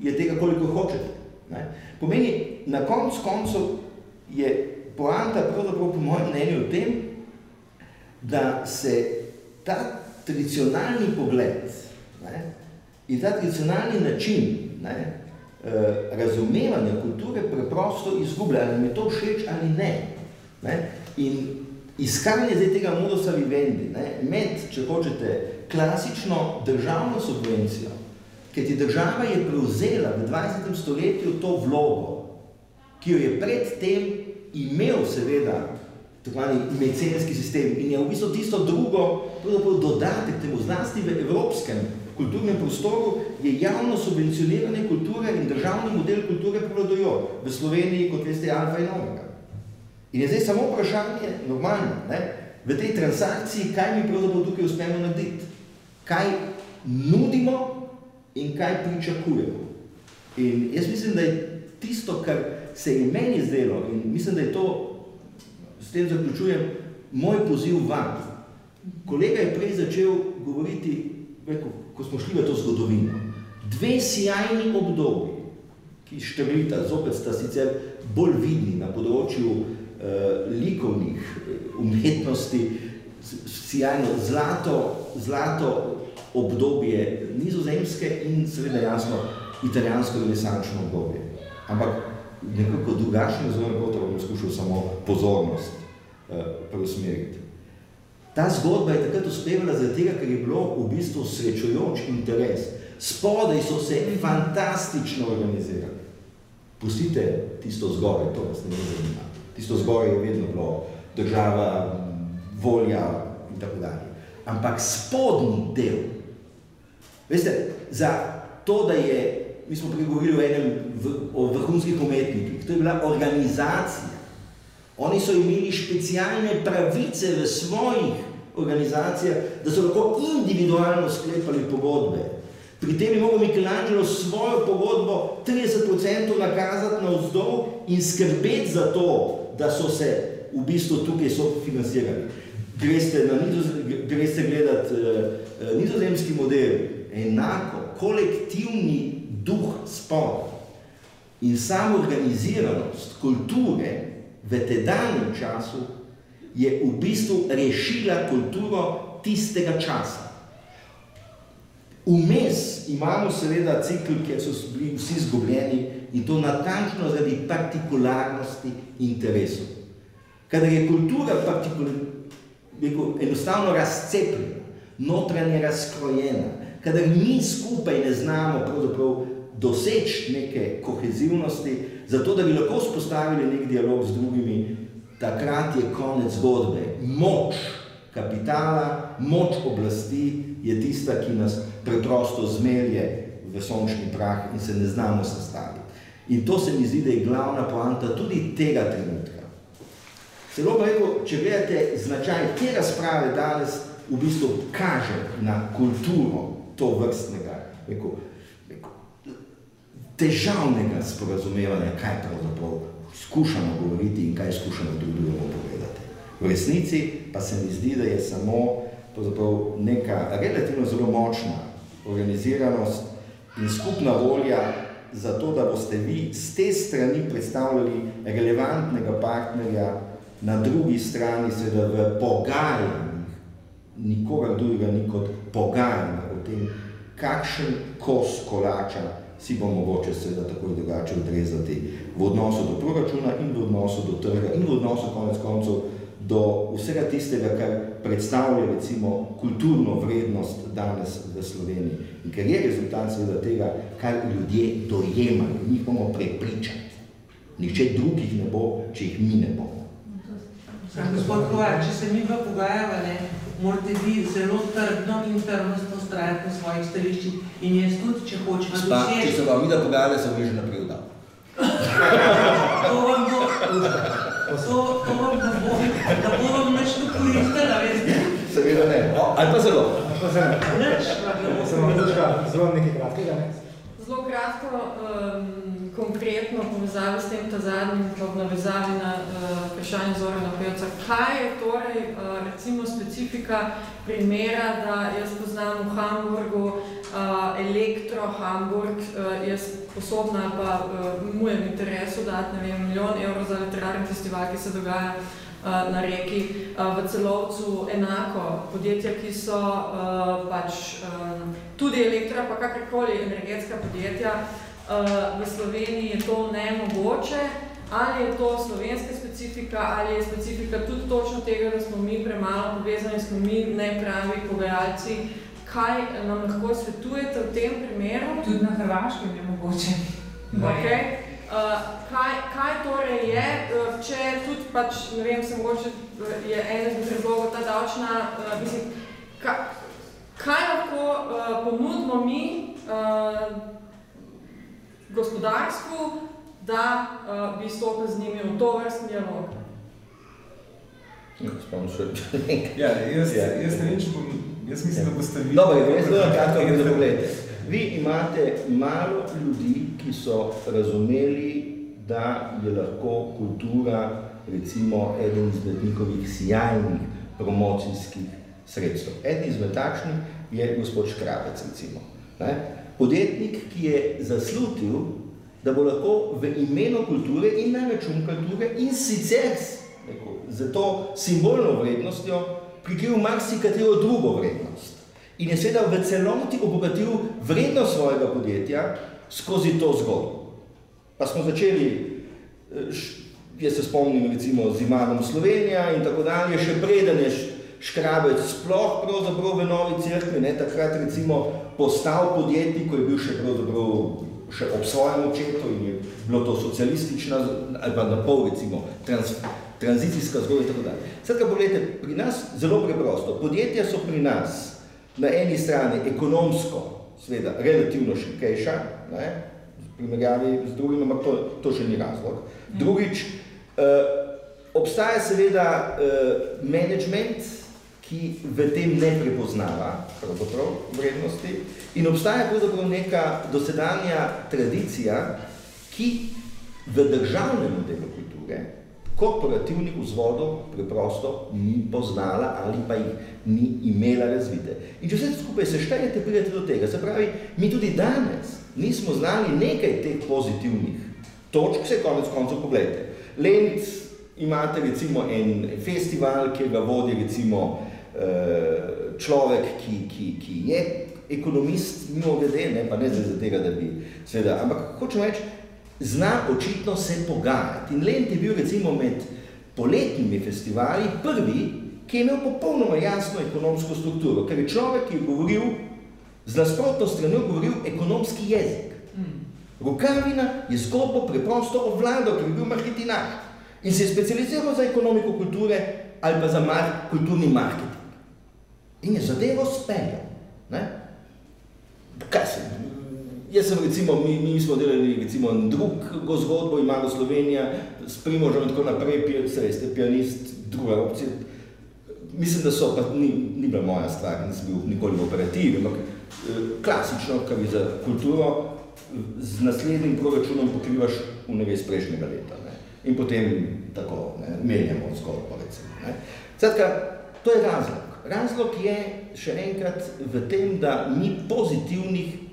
je tega, koliko hočete. Ne? Pomeni, na koncu koncev je poanta pravzaprav po mojem mnenju v tem, da se ta tradicionalni pogled ne, in ta tradicionalni način ne, Eh, razumevanja kulture preprosto izgublja, ali mi je to všeč ali ne. ne? In iskanje zdaj tega modusa vivendi, ne, med, če hočete, klasično državno subvencijo, ker ti država je prevzela v 20. stoletju to vlogo, ki jo je predtem imel seveda tako mecenski sistem in je v bistvu tisto drugo, dodatek temu, zlasti v evropskem kulturnem prostoru, je javno subvencioniranje kulture in državni model kulture prevladojo. V Sloveniji, kot veste, alfa in omega. In je zdaj samo vprašanje, normalno, ne, v tej transakciji, kaj mi pravzaprav tukaj uspemo narediti. Kaj nudimo in kaj pričakujemo. In jaz mislim, da je tisto, kar se je meni zdelo, in mislim, da je to, s tem zaključujem, moj poziv vam. Kolega je prej začel govoriti, rekel, ko smo šli v to zgodovino. Dve sjajni obdobji, ki številita, zopet sta sicer bolj vidni na področju likovnih eh, umetnosti, sjajno zlato, zlato obdobje nizozemske in seveda jasno italijansko renesančno obdobje. Ampak nekako drugačni ozorno kot bom skušal samo pozornost uh, preusmeriti. Ta zgodba je takrat uspevala zaradi tega, ker je bilo v bistvu srečujoč interes. Spodaj so se fantastično organizirali. Pustite tisto zgoraj, to vas ne zanima tisto zgoraj je vedno bilo država, volja in tako dalje. Ampak spodnji del, veste, za to, da je, mi smo pregovorili o enem, v, o vrhunskih umetnikih, to je bila organizacija. Oni so imeli specialne pravice v svojih organizacijah, da so lahko individualno sklepali pogodbe. Pri tem je mogel Michelangelo svojo pogodbo 30% nakazati na vzdolj in skrbeti za to, da so se v bistvu tukaj so financirali. Greste, na nizoz, greste gledati uh, nizozemski model, enako, kolektivni duh spod in samo organiziranost kulture v tedanjem času je v bistvu rešila kulturo tistega časa. Vmes imamo seveda cikl, kjer so bili vsi zgubljeni in to natančno zaradi partikularnosti interesov. Kadar je kultura enostavno razcepljena, notranje razkrojena, kadar mi skupaj ne znamo pravzaprav doseči neke kohezivnosti, zato da bi lahko spostavili nek dialog z drugimi, takrat je konec zgodbe. Moč kapitala, moč oblasti je tista, ki nas preprosto zmelje v sončni prah in se ne znamo sestaviti. In to se mi zdi, da je glavna poanta tudi tega trenutka. Celo pa rekel, če gledate značaj te razprave danes, v bistvu kaže na kulturo to vrstnega, rekel, rekel, težavnega sporazumevanja, kaj pravzaprav skušamo govoriti in kaj skušamo drugemu povedati. V resnici pa se mi zdi, da je samo neka relativno zelo močna organiziranost in skupna volja za to, da boste vi z te strani predstavljali relevantnega partnerja, na drugi strani seveda v pogajanjih, nikoga drugega ni kot pogajanje o tem, kakšen kos kolača si bo mogoče seveda tako drugače odrezati v odnosu do proračuna in v odnosu do trga in v odnosu konec koncev do vsega tistega, kar predstavlja recimo kulturno vrednost danes v Sloveniji. In ker je rezultat seveda tega, kar ljudje dojemajo, njih bomo prepričati. Nihče drugih ne bo, če jih mi ne bomo. Gospod Kovar, če se mi dva pogajava, ne, morate vi zelo trdno in trdno ustrajati na svojih stališčih in jaz tudi, če hočem Spa, doseči... Če se vam vida pogajale, sem že naprej vdal. to vam bo... To, to vam da bo, da bo vam nešto koristila, veste? Seveda ne, no, ali pa zelo? Ali pa zelo. Neč, Samo zelo nekaj kratkega, ne? Zelo kratko, um, konkretno povezavi s tem ta zadnjim, pa v navezavi na uh, vprašanje Zorana Pevca. Kaj je torej uh, recimo specifika primera, da jaz poznam v Hamburgu Elektro Hamburg, uh, jaz sposobna pa uh, mu je v interesu dati, ne vem, milijon evrov za literarni festival, ki se dogaja uh, na reki, uh, v celovcu enako podjetja, ki so uh, pač tudi elektra, pa kakrkoli energetska podjetja, uh, v Sloveniji je to nemogoče, ali je to slovenska specifika, ali je specifika tudi točno tega, da smo mi premalo povezani, smo mi nepravi pogajalci. Kaj nam lahko svetujete v tem primeru? Tudi na Hrvaškem je mogoče. Okay. Uh, kaj, kaj torej je, uh, če tudi pač, ne vem, se mogoče uh, je ena izmed razlogov ta davčna, uh, mislim, ka, kaj lahko uh, ponudimo mi uh, gospodarstvu, da uh, bi stopili z njimi v to vrstni dialog? Ja, jaz, jaz ne vem, če bom, jaz mislim, da boste vi... Dobro, jaz zelo kratko, da pogledajte. Vi imate malo ljudi, ki so razumeli, da je lahko kultura recimo eden izmed njihovih sjajnih promocijskih sredstev. Eden izmed takšnih je gospod Škrabec, recimo. Ne? Podjetnik, ki je zaslutil, da bo lahko v imenu kulture in na račun kulture in sicer za to simbolno vrednostjo prikril marsikatero drugo vrednost. In je seveda v celoti obogatil vrednost svojega podjetja skozi to zgodbo. Pa smo začeli, eh, jaz se spomnim recimo z Imanom Slovenija in tako dalje, še preden je Škrabec sploh pravzaprav v Novi Cerkvi, ne, takrat recimo postal podjetnik, ko je bil še pravzaprav še ob svojem očetu in je bilo to socialistična, ali pa na pol recimo, trans, tranzicijska zgodba in tako dalje. Sredka, pogledajte, pri nas zelo preprosto, podjetja so pri nas na eni strani ekonomsko, seveda, relativno šipkejša, ne, primerjavi z drugim, ampak to, to še ni razlog. Drugič, eh, obstaja seveda eh, management, ki v tem ne prepoznava pravzaprav vrednosti in obstaja pravzaprav neka dosedanja tradicija, ki v državnem modelu kulture korporativnih vzvodov preprosto ni poznala ali pa jih ni imela razvite. In če vse skupaj seštejete, pridete do tega. Se pravi, mi tudi danes nismo znali nekaj teh pozitivnih točk, se konec koncev pogledajte. Lent imate recimo en festival, ki ga vodi recimo eh, človek, ki, ki, ki je ekonomist, mimo glede, ne, pa ne za tega, da bi seveda, ampak hočem reči, zna očitno se pogajati. In Lent je bil recimo med poletnimi festivali prvi, ki je imel popolnoma jasno ekonomsko strukturo, ker je človek, ki je govoril, z nasprotno stranjo govoril ekonomski jezik. Rukavina je zgodbo preprosto ovladal, ker je bil marketinaž in se je specializiral za ekonomiko kulture ali pa za mar kulturni marketing. In je zadevo speljal. Ne? Kaj se, Jaz sem recimo, mi, mi smo delali recimo drugo zgodbo, imamo Slovenija, s Primožem in tako naprej, se veste, pianist, druga opcija. Mislim, da so, pa ni, ni bila moja stvar, nisem bil nikoli v operativi, ampak eh, klasično, kar je za kulturo, z naslednjim proračunom pokrivaš unega iz prejšnjega leta. Ne? In potem tako, ne, menjamo zgodbo, recimo. Ne? Zatka, to je razlog. Razlog je še enkrat v tem, da mi pozitivnih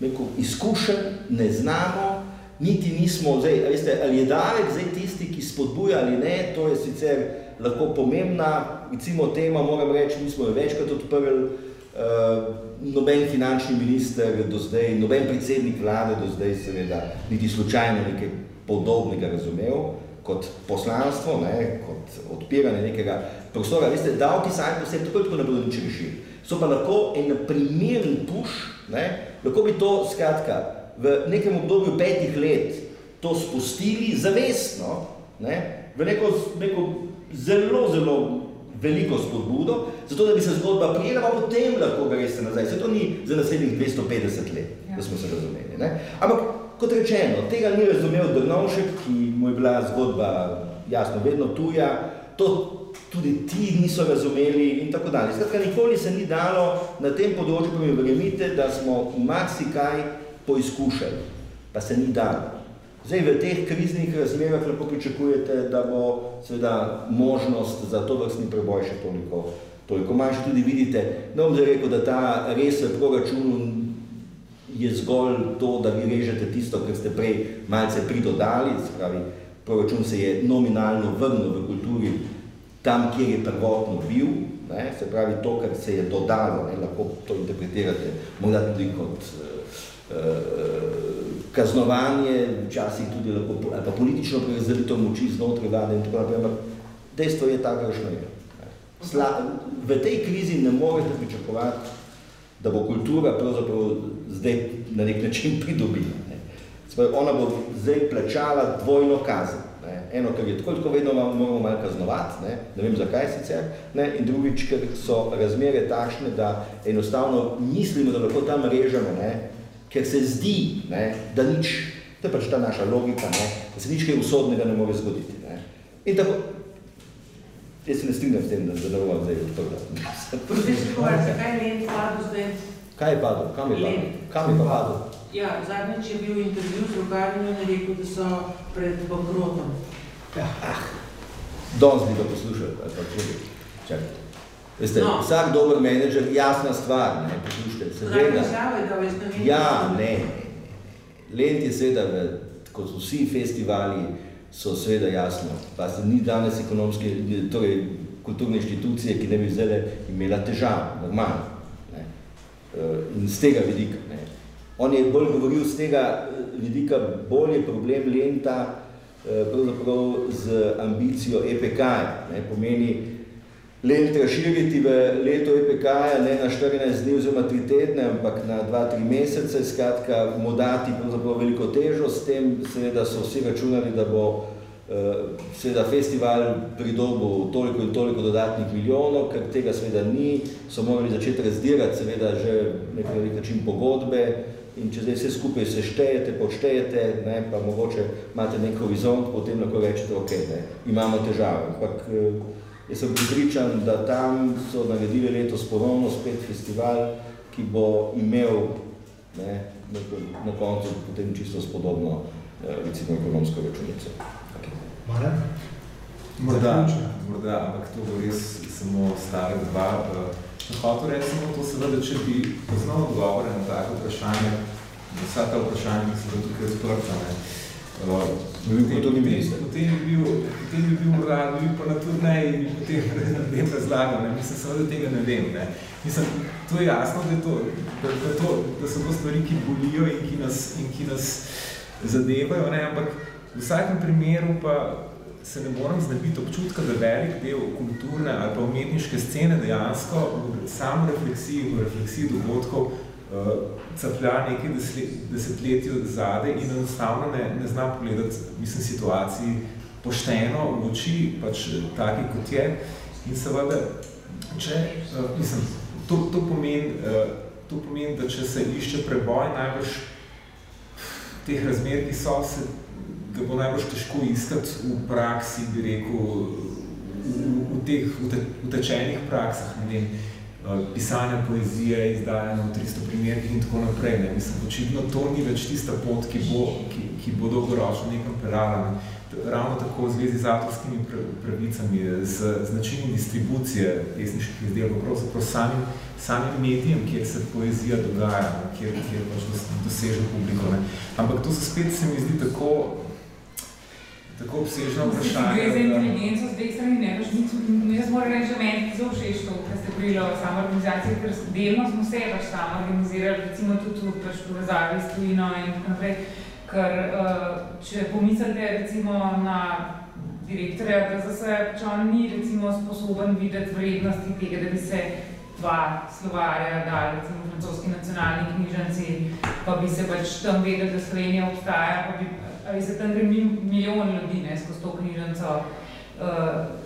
neko izkušenj, ne znamo, niti nismo, zdaj, veste, ali je davek zdaj tisti, ki spodbuja ali ne, to je sicer lahko pomembna, recimo tema, moram reči, mi smo jo večkrat odprli, uh, noben finančni minister do zdaj, noben predsednik vlade do zdaj seveda, niti slučajno nekaj podobnega razumel, kot poslanstvo, ne, kot odpiranje nekega prostora. Veste, davki sami po sebi tako tako ne bodo nič rešili. So pa lahko en primeren push, ne, lahko bi to, skratka, v nekem obdobju petih let to spustili zavestno, ne, v neko, neko zelo, zelo veliko spodbudo, zato da bi se zgodba prijela, pa potem lahko greste nazaj. Se to ni za naslednjih 250 let, ja. da smo se razumeli. Ne. Ampak, kot rečeno, tega ni razumel Drnovšek, ki mu je bila zgodba jasno vedno tuja, to tudi ti niso razumeli in tako dalje. Skratka, nikoli se ni dalo na tem področju, pa mi verjemite, da smo marsikaj poizkušali, pa se ni dalo. Zdaj, v teh kriznih razmerah lahko pričakujete, da bo seveda možnost za to vrstni preboj še toliko, toliko manjša. Tudi vidite, ne bom zdaj rekel, da ta res v proračunu je zgolj to, da vi režete tisto, kar ste prej malce pridodali, se pravi, proračun se je nominalno vrnil v kulturi tam, kjer je prvotno bil, ne, se pravi to, kar se je dodalo, ne, lahko to interpretirate, morda tudi kot uh, kaznovanje, včasih tudi lahko, ali pa politično prerazdelitev moči znotraj vlade in tako naprej, ampak dejstvo je kakšno je. Sla, v tej krizi ne morete pričakovati, da bo kultura pravzaprav zdaj na nek način pridobila. Ne. Spravi, ona bo zdaj plačala dvojno kazen. Ne. Eno, ker je tako, tako vedno moramo malo kaznovati, ne. ne vem zakaj sicer, ne. in drugič, ker so razmere takšne, da enostavno mislimo, da lahko tam režemo, ne, ker se zdi, ne, da nič, to je pač ta naša logika, ne, da se nič kaj usodnega ne more zgoditi. Ne. In tako, jaz se ne strinjam s tem, da zadovoljam zdaj odprta. Zakaj je Lent padel zdaj? Kaj je padel? Kam je padel? Kam je pa padel? Ja, zadnjič je bil intervju z Rogarjem in rekel, da so pred bankrotom. Ja, ah, danes bi ga poslušali, ali pa tudi. Čakaj. Veste, no. vsak dober menedžer, jasna stvar, ne, poslušajte, seveda. Zdravo da veš, ne vem. Ja, ne, ne. Lent je seveda, kot vsi festivali, so seveda jasno, pa se ni danes ekonomske, torej kulturne inštitucije, ki ne bi vzele imela težav, normalno. Ne. In z tega vidika. Ne. On je bolj govoril z tega vidika, bolj je problem Lenta pravzaprav z ambicijo EPK, ne, pomeni Lent razširiti v leto EPK-ja ne na 14 dni oziroma 3 tedne, ampak na 2-3 mesece, skratka, mu dati pravzaprav veliko težo, s tem seveda so vsi računali, da bo seveda festival pridobil toliko in toliko dodatnih milijonov, ker tega seveda ni, so morali začeti razdirati seveda že nekaj nek način pogodbe in če zdaj vse skupaj se štejete, počtejete, ne, pa mogoče imate nek horizont, potem lahko rečete, ok, ne, imamo težave. Ampak jaz sem pripričan, da tam so naredili letos ponovno spet festival, ki bo imel ne, na koncu potem čisto spodobno recimo ekonomsko računico. Mane? Morda, morda, ampak to bo res samo stare dva. Če hotel reči samo to, seveda, če bi poznal odgovore na tako vprašanje, na vsa ta vprašanja, ki so da tukaj odprta, ne, Potem, potem, potem bi bil, potem bi bil morda, bi bil pa na turnej in bi potem ne vem razlagal, ne, mislim, seveda tega ne vem, ne. Mislim, to je jasno, da, je to, da, da, to, da so to stvari, ki bolijo in ki nas, in ki nas zadevajo, ne, ampak v vsakem primeru pa se ne moram znebiti občutka, da velik del kulturne ali pa umetniške scene dejansko v samo refleksiji, v refleksiji dogodkov uh, caplja nekaj desetletij zade in enostavno ne, ne zna pogledati, mislim, situaciji pošteno v oči, pač taki kot je. In seveda, če, uh, mislim, to, to, pomeni, uh, to pomeni, da če se išče preboj, najbrž teh razmer, ki so, se ga bo najbolj težko iskati v praksi, bi rekel, v, v teh utečenih praksah, ne vem, pisanja poezije, izdajanja v 300 primerkih in tako naprej. Ne. Mislim, očitno to ni več tista pot, ki bo, ki, ki bo dolgoročno nekam pelala. Ne. Ravno tako v zvezi z avtorskimi pravicami, z, z načinom distribucije pesniških izdelkov, pravzaprav samim, samim medijem, kjer se poezija dogaja, kjer, kjer pač doseže publiko. Ne. Ampak to se spet se mi zdi tako tako obsežno vprašanje. Gre za inteligenco z dveh strani, ne, pač mi, jaz moram reči, da meni zelo všeč to, kar ste govorili o samo organizaciji, ker delno smo se pač samo organizirali, recimo tudi pač povezavi s tujino in tako naprej, ker uh, če pomislite recimo na direktorja DZS, pač on ni recimo sposoben videti vrednosti tega, da bi se dva slovarja dali, recimo francoski nacionalni knjižanci, pa bi se pač tam vedeli, da Slovenija obstaja, pa bi ali se tam gre milijon ljudi ne, skozi to knjižnico. Uh,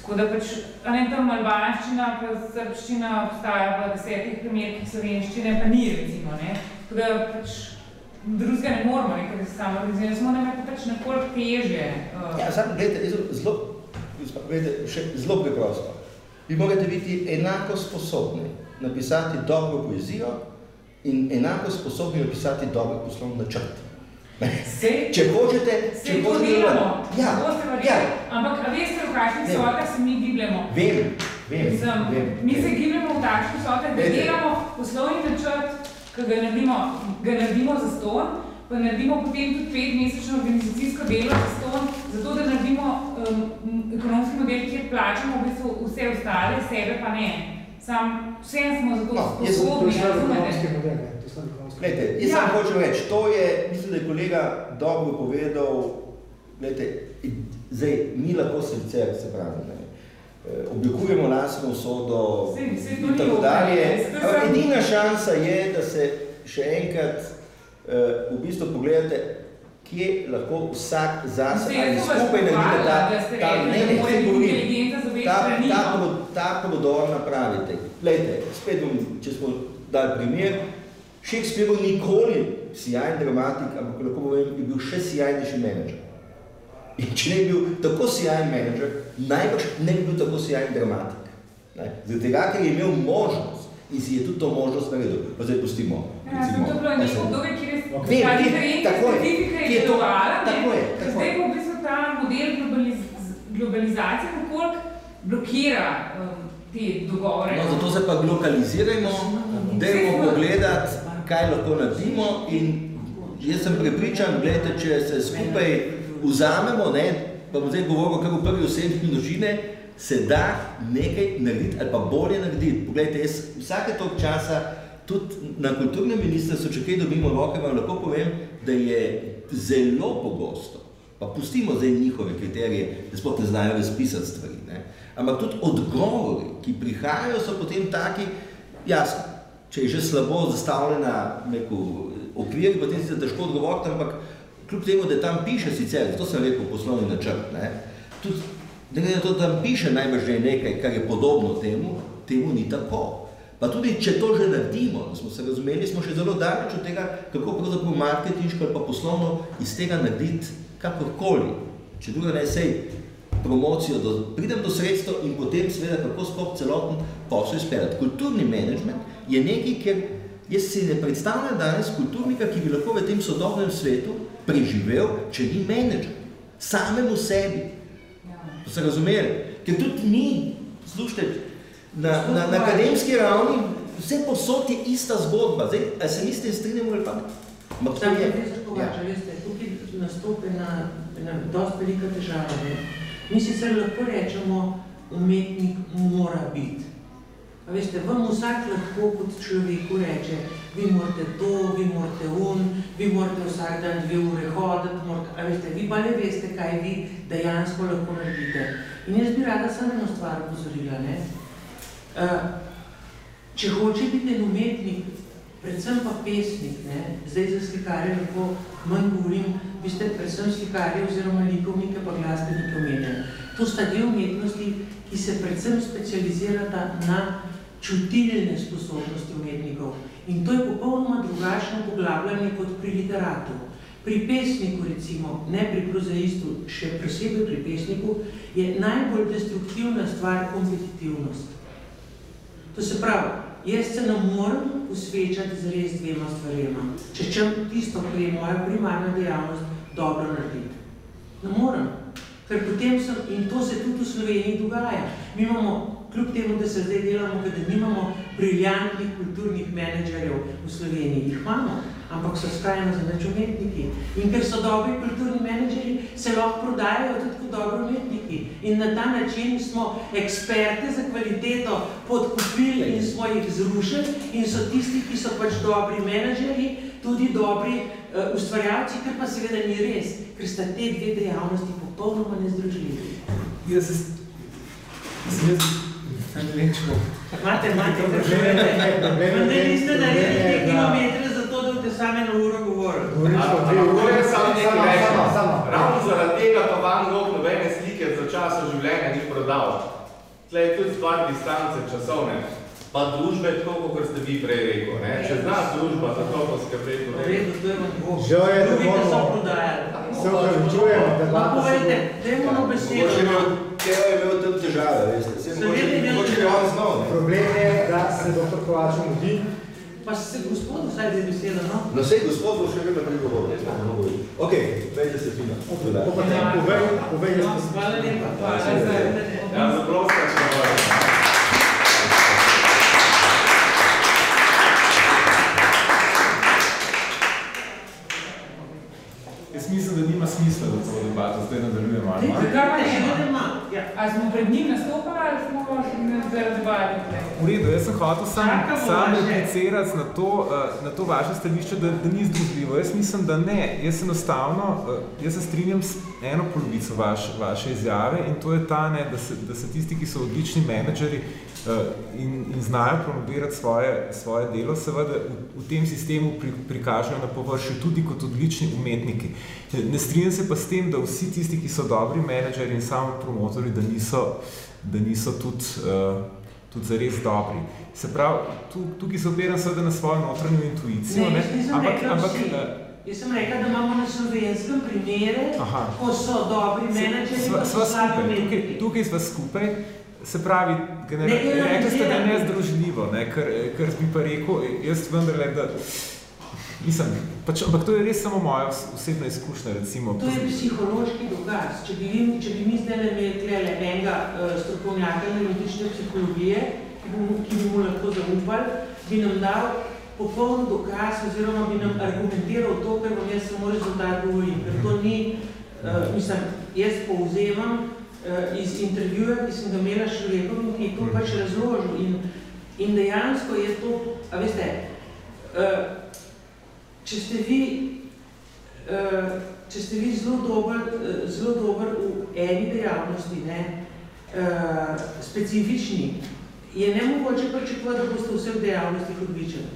tako da pač, a ne tam albanščina, pa srbščina obstaja v desetih primerkih slovenščine, pa ni recimo, ne. Tako da pač drugega ne moramo, ne, ker se samo organiziramo, smo je pač nekoliko težje. Uh. Ja, samo, gledajte, zelo, gledajte, še zelo preprosto. Vi morate biti enako sposobni napisati dobro poezijo in enako sposobni napisati dobro poslovno načrt. Sej, če hočete, če hočete, ja, ja. Ampak a veste, v kakšnih sotah se mi gibljamo? Vem, vem, Sem, vem. Mi se gibljamo v takšnih sotah, da delamo poslovni načrt, ki ga naredimo, ga naredimo za ston, pa naredimo potem tudi petmesečno organizacijsko delo za ston, zato da naredimo um, ekonomski model, kjer plačamo v bistvu vse ostale, sebe pa ne. Sam, vsem smo za to no, sposobni, razumete? Glejte, jaz ja. samo hočem reči, to je, mislim, da je kolega dobro povedal, glejte, zdaj, mi lahko sicer, se pravi, ne, eh, oblikujemo lastno usodo in tako dalje. Edina šansa je, da se še enkrat uh, v bistvu pogledate, kje lahko vsak zase ali skupaj naredi ta, ta, ne, ne, ne, govorim, ta, ta, ta, ta prodor napravite. Glejte, spet bom, če smo dali primer, Shakespeare nikoli sijajen dramatik, ampak lahko povem, je bil še sijajnejši menedžer. In če ne bi bil tako sijajen menedžer, najbrž ne bi bil tako sijajen dramatik. Zato tega, ker je imel možnost in si je tudi to možnost naredil. Pa zdaj pustimo. Ja, to je bilo neko obdobje, kjer je okay. ta diferentna specifika je delovala, tako je, tako zdaj pa v bistvu ta model globaliz globalizacije nekoliko blokira um, te dogovore. No, zato se pa glokalizirajmo, dajmo pogledati, kaj lahko naredimo in jaz sem prepričan, gledajte, če se skupaj vzamemo, ne, pa bom zdaj govoril kar v prvi osebi množine, se da nekaj narediti ali pa bolje narediti. Poglejte, jaz vsake tog časa, tudi na kulturnem ministrstvu, če kaj dobimo roke, vam lahko povem, da je zelo pogosto, pa pustimo zdaj njihove kriterije, da sploh ne znajo razpisati stvari, ne, ampak tudi odgovori, ki prihajajo, so potem taki, jasno, če je že slabo zastavljena neko okvir, potem si se težko odgovoriti, ampak kljub temu, da tam piše sicer, zato sem rekel poslovni načrt, ne, tudi, da ne to tam piše najbrž nekaj, kar je podobno temu, temu ni tako. Pa tudi, če to že naredimo, da smo se razumeli, smo še zelo daleč od tega, kako pravzaprav marketinško ali pa poslovno iz tega narediti kakorkoli. Če druga ne sej promocijo, do, pridem do sredstva in potem seveda kako sploh celoten posel izpeljati. Kulturni management je nekaj, ker jaz si ne predstavljam danes kulturnika, ki bi lahko v tem sodobnem svetu preživel, če ni menedžer. Samemu sebi. To se razumeli? Ker tudi mi, slušajte, na, na, na akademski ravni, vse posod je ista zgodba. Zdaj, a se niste strinjamo ali pa? Ma, Tam je, ja. veste, tukaj nastope na, na dosti velika težava. Ne? Mi sicer lahko rečemo, umetnik mora biti. A veste, vam vsak lahko kot človeku reče, vi morate to, vi morate un, vi morate vsak dan dve ure hoditi, morate, a veste, vi pa ne veste, kaj vi dejansko lahko naredite. In jaz bi rada samo eno stvar upozorila, ne. Uh, če hoče biti en umetnik, predvsem pa pesnik, ne, zdaj za slikarje lahko manj govorim, vi ste predvsem slikarje oziroma likovnike pa glasbenike omenjali. To sta dve umetnosti, ki se predvsem specializirata na čutilne sposobnosti umetnikov. In to je popolnoma drugačno poglabljanje kot pri literatu. Pri pesniku, recimo, ne pri prozaistu, še posebej pri pesniku, je najbolj destruktivna stvar kompetitivnost. To se pravi, jaz se ne morem usvečati z res dvema stvarema, če čem tisto, kar je moja primarna dejavnost, dobro narediti. Ne morem. Ker potem sem, in to se tudi v Sloveniji dogaja. Mi imamo kljub temu, da se zdaj delamo, da nimamo briljantnih kulturnih menedžerjev v Sloveniji. Jih imamo, ampak so skrajno za več umetniki. In ker so dobri kulturni menedžerji, se lahko prodajajo tudi kot dobri umetniki. In na ta način smo eksperte za kvaliteto podkupili in smo jih zrušili in so tisti, ki so pač dobri menedžerji, tudi dobri uh, ustvarjalci, kar pa seveda ni res, ker sta te dve dejavnosti popolnoma nezdružljivi. Jaz se... Jaz Imate, imate, vendar niste naredili te kilometre za to, da boste sami na uro govorili. Je samo nekaj reči. Ravno zaradi tega pa vam Gogh nobene slike za časa življenja ni prodal. Tle je tudi stvar distance časovne. Pa družbe, tako kot ste vi prej rekel. Ne? Če zna družba, tako pa skrbeti. Žal je, da moramo. Se upravičujemo, da vam pa Povejte, dajmo na besedo. Teo je imel tam težave, veste. Problem je, da se doktor Kovačo mudi. Pa se gospod vsaj za besedo, no? No, sej gospod bo še vedno pregovoril. Ok, vejte se fino. Povej, povej. Hvala lepa. Hvala lepa. Ja, zaprosta, če ne mislim, da nima smisla, da to debato zdaj nadaljujemo. Ali smo pred njim nastopali ali smo ne razbavili? V redu, jaz sem hotel sam, Čakamo sam replicirati na to, uh, na to vaše stališče, da, da ni združljivo. Jaz mislim, da ne. Jaz enostavno, uh, jaz se strinjam s eno polovico vaš, vaše izjave in to je ta, ne, da, se, da se tisti, ki so odlični menedžeri in, in znajo promovirati svoje, svoje delo, seveda v, v tem sistemu pri, prikažejo na površju tudi kot odlični umetniki. Ne strinjam se pa s tem, da vsi tisti, ki so dobri menedžeri in samo promotori, da niso, da niso tudi, uh, tudi zares dobri. Se pravi, tu, tukaj se opiram seveda na svojo notranjo intuicijo, Ne, nisem ampak, rekla ampak vsi. eh, Jaz sem rekla, da imamo na slovenskem primere, Aha. ko so dobri menedžeri, sva, sva skupaj, tukaj, tukaj sva skupaj, se pravi, rekli ste, da je nezdružljivo, ne, ker, ker bi pa rekel, jaz vendarle, da Mislim, pač, ampak to je res samo moja os- osebna izkušnja, recimo. To je psihološki dokaz. Če bi, vi- če bi mi zdaj imeli enega uh, strokovnjaka analitične psihologije, ki bi, mu- ki bi mu lahko zaupali, bi nam dal popoln dokaz oziroma bi nam argumentiral to, kar vam jaz samo rezultat govorim. Ker to ni, uh, mislim, jaz povzemam iz intervjuja, ki sem ga imela s človekom in ki je to pač razložil. In, in dejansko je to, a veste, uh, če ste vi Eh, če ste vi zelo dober, eh, zelo dober v eni dejavnosti, ne, eh, specifični, je nemogoče pričakovati, da boste vse v dejavnostih odličen.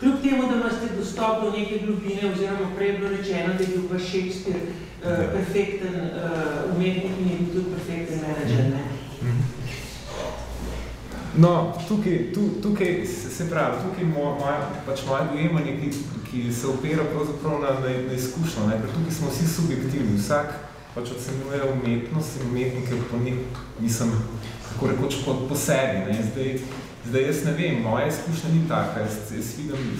Kljub temu, da imate dostop do neke globine, oziroma prej je bilo rečeno, da je bil pa Shakespeare perfekten eh, umetnik in je bil tudi perfekten menedžer. Ne. No, tukaj, tu, tukaj se, pravi, tukaj mo, moja, pač moje dojemanje, ki, ki se opira pravzaprav na, na, na izkušnjo, ne? ker tukaj smo vsi subjektivni, vsak pač ocenjuje umetnost in umetnike po nek, mislim, kako rekoč po, po sebi. Ne? Zdaj, zdaj jaz ne vem, moja izkušnja ni taka, jaz, jaz vidim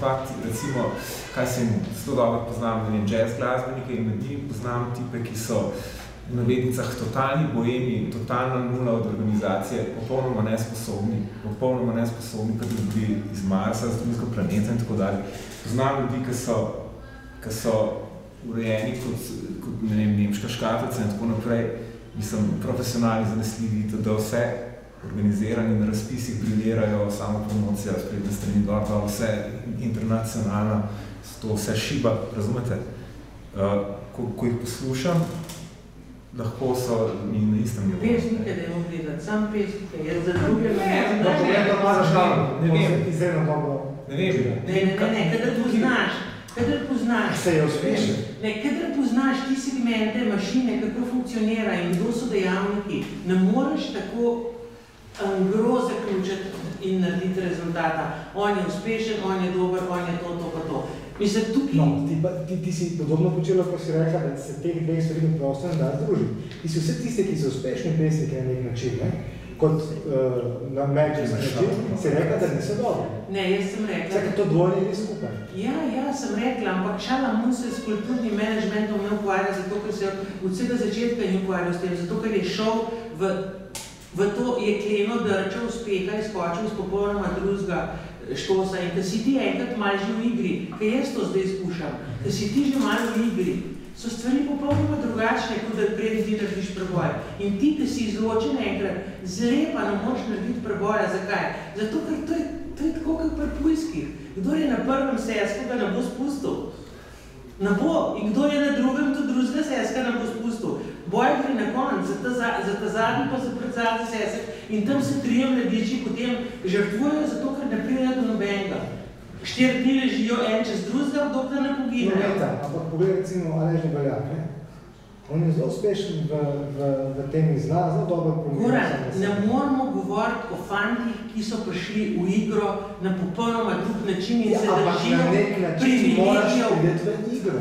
ti- recimo, kaj se jim zelo dobro poznam, ne vem, jazz glasbenike in med njimi poznam tipe, ki so v navednicah totalni boemi, totalna nula od organizacije, popolnoma nesposobni, popolnoma nesposobni, kot bili iz Marsa, z drugega planeta in tako dalje. Poznam ljudi, ki so, ki so urejeni kot, kot ne vem, nemška škatlica in tako naprej, mislim, profesionalni, zanesljivi, da vse organizirani na razpisih briljerajo, samo promocija, sprednje strani dol, dol, vse internacionalno, to vse šiba, razumete? Uh, ko, ko jih poslušam, lahko so mi na istem nivoju. Pesnike, da imamo gledati, sam pesnike, jaz za druge ne znam. Da, ne pa za šalo, Ne vem. izredno dobro. Ne vem. Ne, ne, ne, ne, kadar poznaš, kadar poznaš, Se je uspešen. ne, kadar poznaš ti segmente mašine, kako funkcionira in kdo so dejavniki, ne moreš tako angro zaključiti in narediti rezultata. On je uspešen, on je dober, on je to, to pa to. Mislim, tukaj... No, ti, pa, ti, ti si podobno počela, ko si rekla, da se teh dveh stvari preprosto ne da združiti. Ti si vse tiste, ki so uspešni pesniki na nek način, ne? kot uh, na medijski način, si rekla, da niso dobri. Ne, jaz sem rekla... Vsake to dvoje gre skupaj. Ja, ja, sem rekla, ampak Šalamun se s kulturnim menedžmentom ne ukvarja, zato ker se od vsega začetka ni ukvarjal s tem, zato ker je šel v, v to jekleno drčo uspeha, izkočil iz popolnoma drugega štosa in ko si ti enkrat malo že v igri, ker jaz to zdaj skušam, ko si ti že malo v igri, so stvari popolnoma drugačne, kot da preden ti narediš preboj. In ti, ki si izločen enkrat, zlepa ne moreš narediti preboja. Zakaj? Zato, ker to je, to je tako, kot pri pujskih. Kdo je na prvem sesku, ga ne bo spustil? Ne bo. In kdo je na drugem, tudi drugega seska ne bo spustil. Boj gre na konec, za ta, za, za ta zadnji pa za predzadnji sesek. In tam se trije mladiči potem žrtvujejo, zato ker ne pridejo do nobenega. Štiri dni ležijo en čez drugega, dokler ne No, poginejo. leta, ampak pogledaj recimo Aležni Beljak, ne? On je zelo uspešen v, v, v temi zna, zelo dobro pomeni. Goran, ne moramo govoriti o fantih, ki so prišli v igro na popolnoma drug način in Ja, se držijo privilegijev. v igro.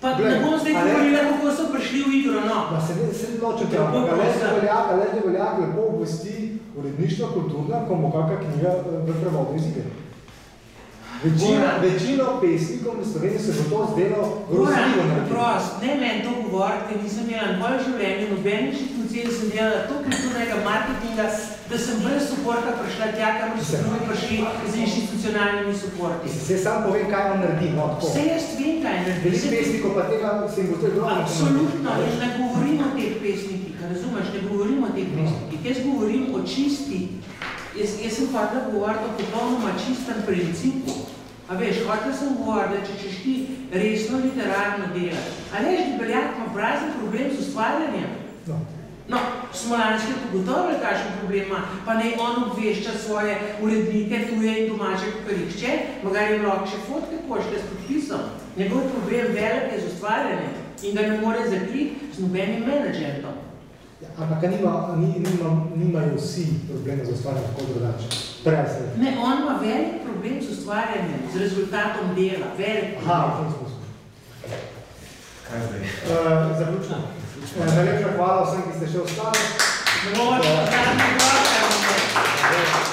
Pa Glej, ne bom zdaj govorila, kako so prišli v igro, no. Ma se ne, se ne ločite, Lepo ampak prosim. Beljak, Aležni Beljak lepo obvesti uredništvo kulturna, ko mu kakšna knjiga eh, v prevodu iz igre. Večina, večino pesnikov v Sloveniji se bo to zdelo grozljivo narediti. prost, ne meni to govoriti, nisem imela nikoli v življenju nobene inštitucije, sem delala toliko kulturnega marketinga, da sem brez suporta prišla tja, kamor so drugi prišli z inštitucionalnimi suporti. Se sam povem, kaj on naredi, no, tako. Vse jaz vem, kaj naredi. Veliko ti- pesnikov pa tega se jim bo to ogromno Absolutno, jaz ne govorim o teh pesnikih, razumeš, ne govorim o teh pesnikih, jaz govorim o čisti, jaz, jaz sem hotela govoriti o popolnoma čistem principu. A veš, hotela sem govoriti, da če češ ti resno literarno delati, a veš, Debeljak ima prazen problem z ustvarjanjem. No. No, Smolanski je pogotovil, kakšen problem ima, pa naj on obvešča svoje urednike, tuje in domače, kakor jih če, magari jim lahko še fotke pošlje s podpisom. Njegov problem velik je z ustvarjanjem in ga ne more zakriti z nobenim menedžmentom. Ja, ampak nima, ni, nima, nimajo vsi probleme z ustvarjanjem tako drugače. Presne. Ne, on ima velik problem z ustvarjanjem, z rezultatom dela, velik problem. Aha, v tem smislu. Kaj zdaj? Uh, zaključno. Uh, najlepša hvala vsem, ki ste še ostali. Ne bo, Torej, zdaj,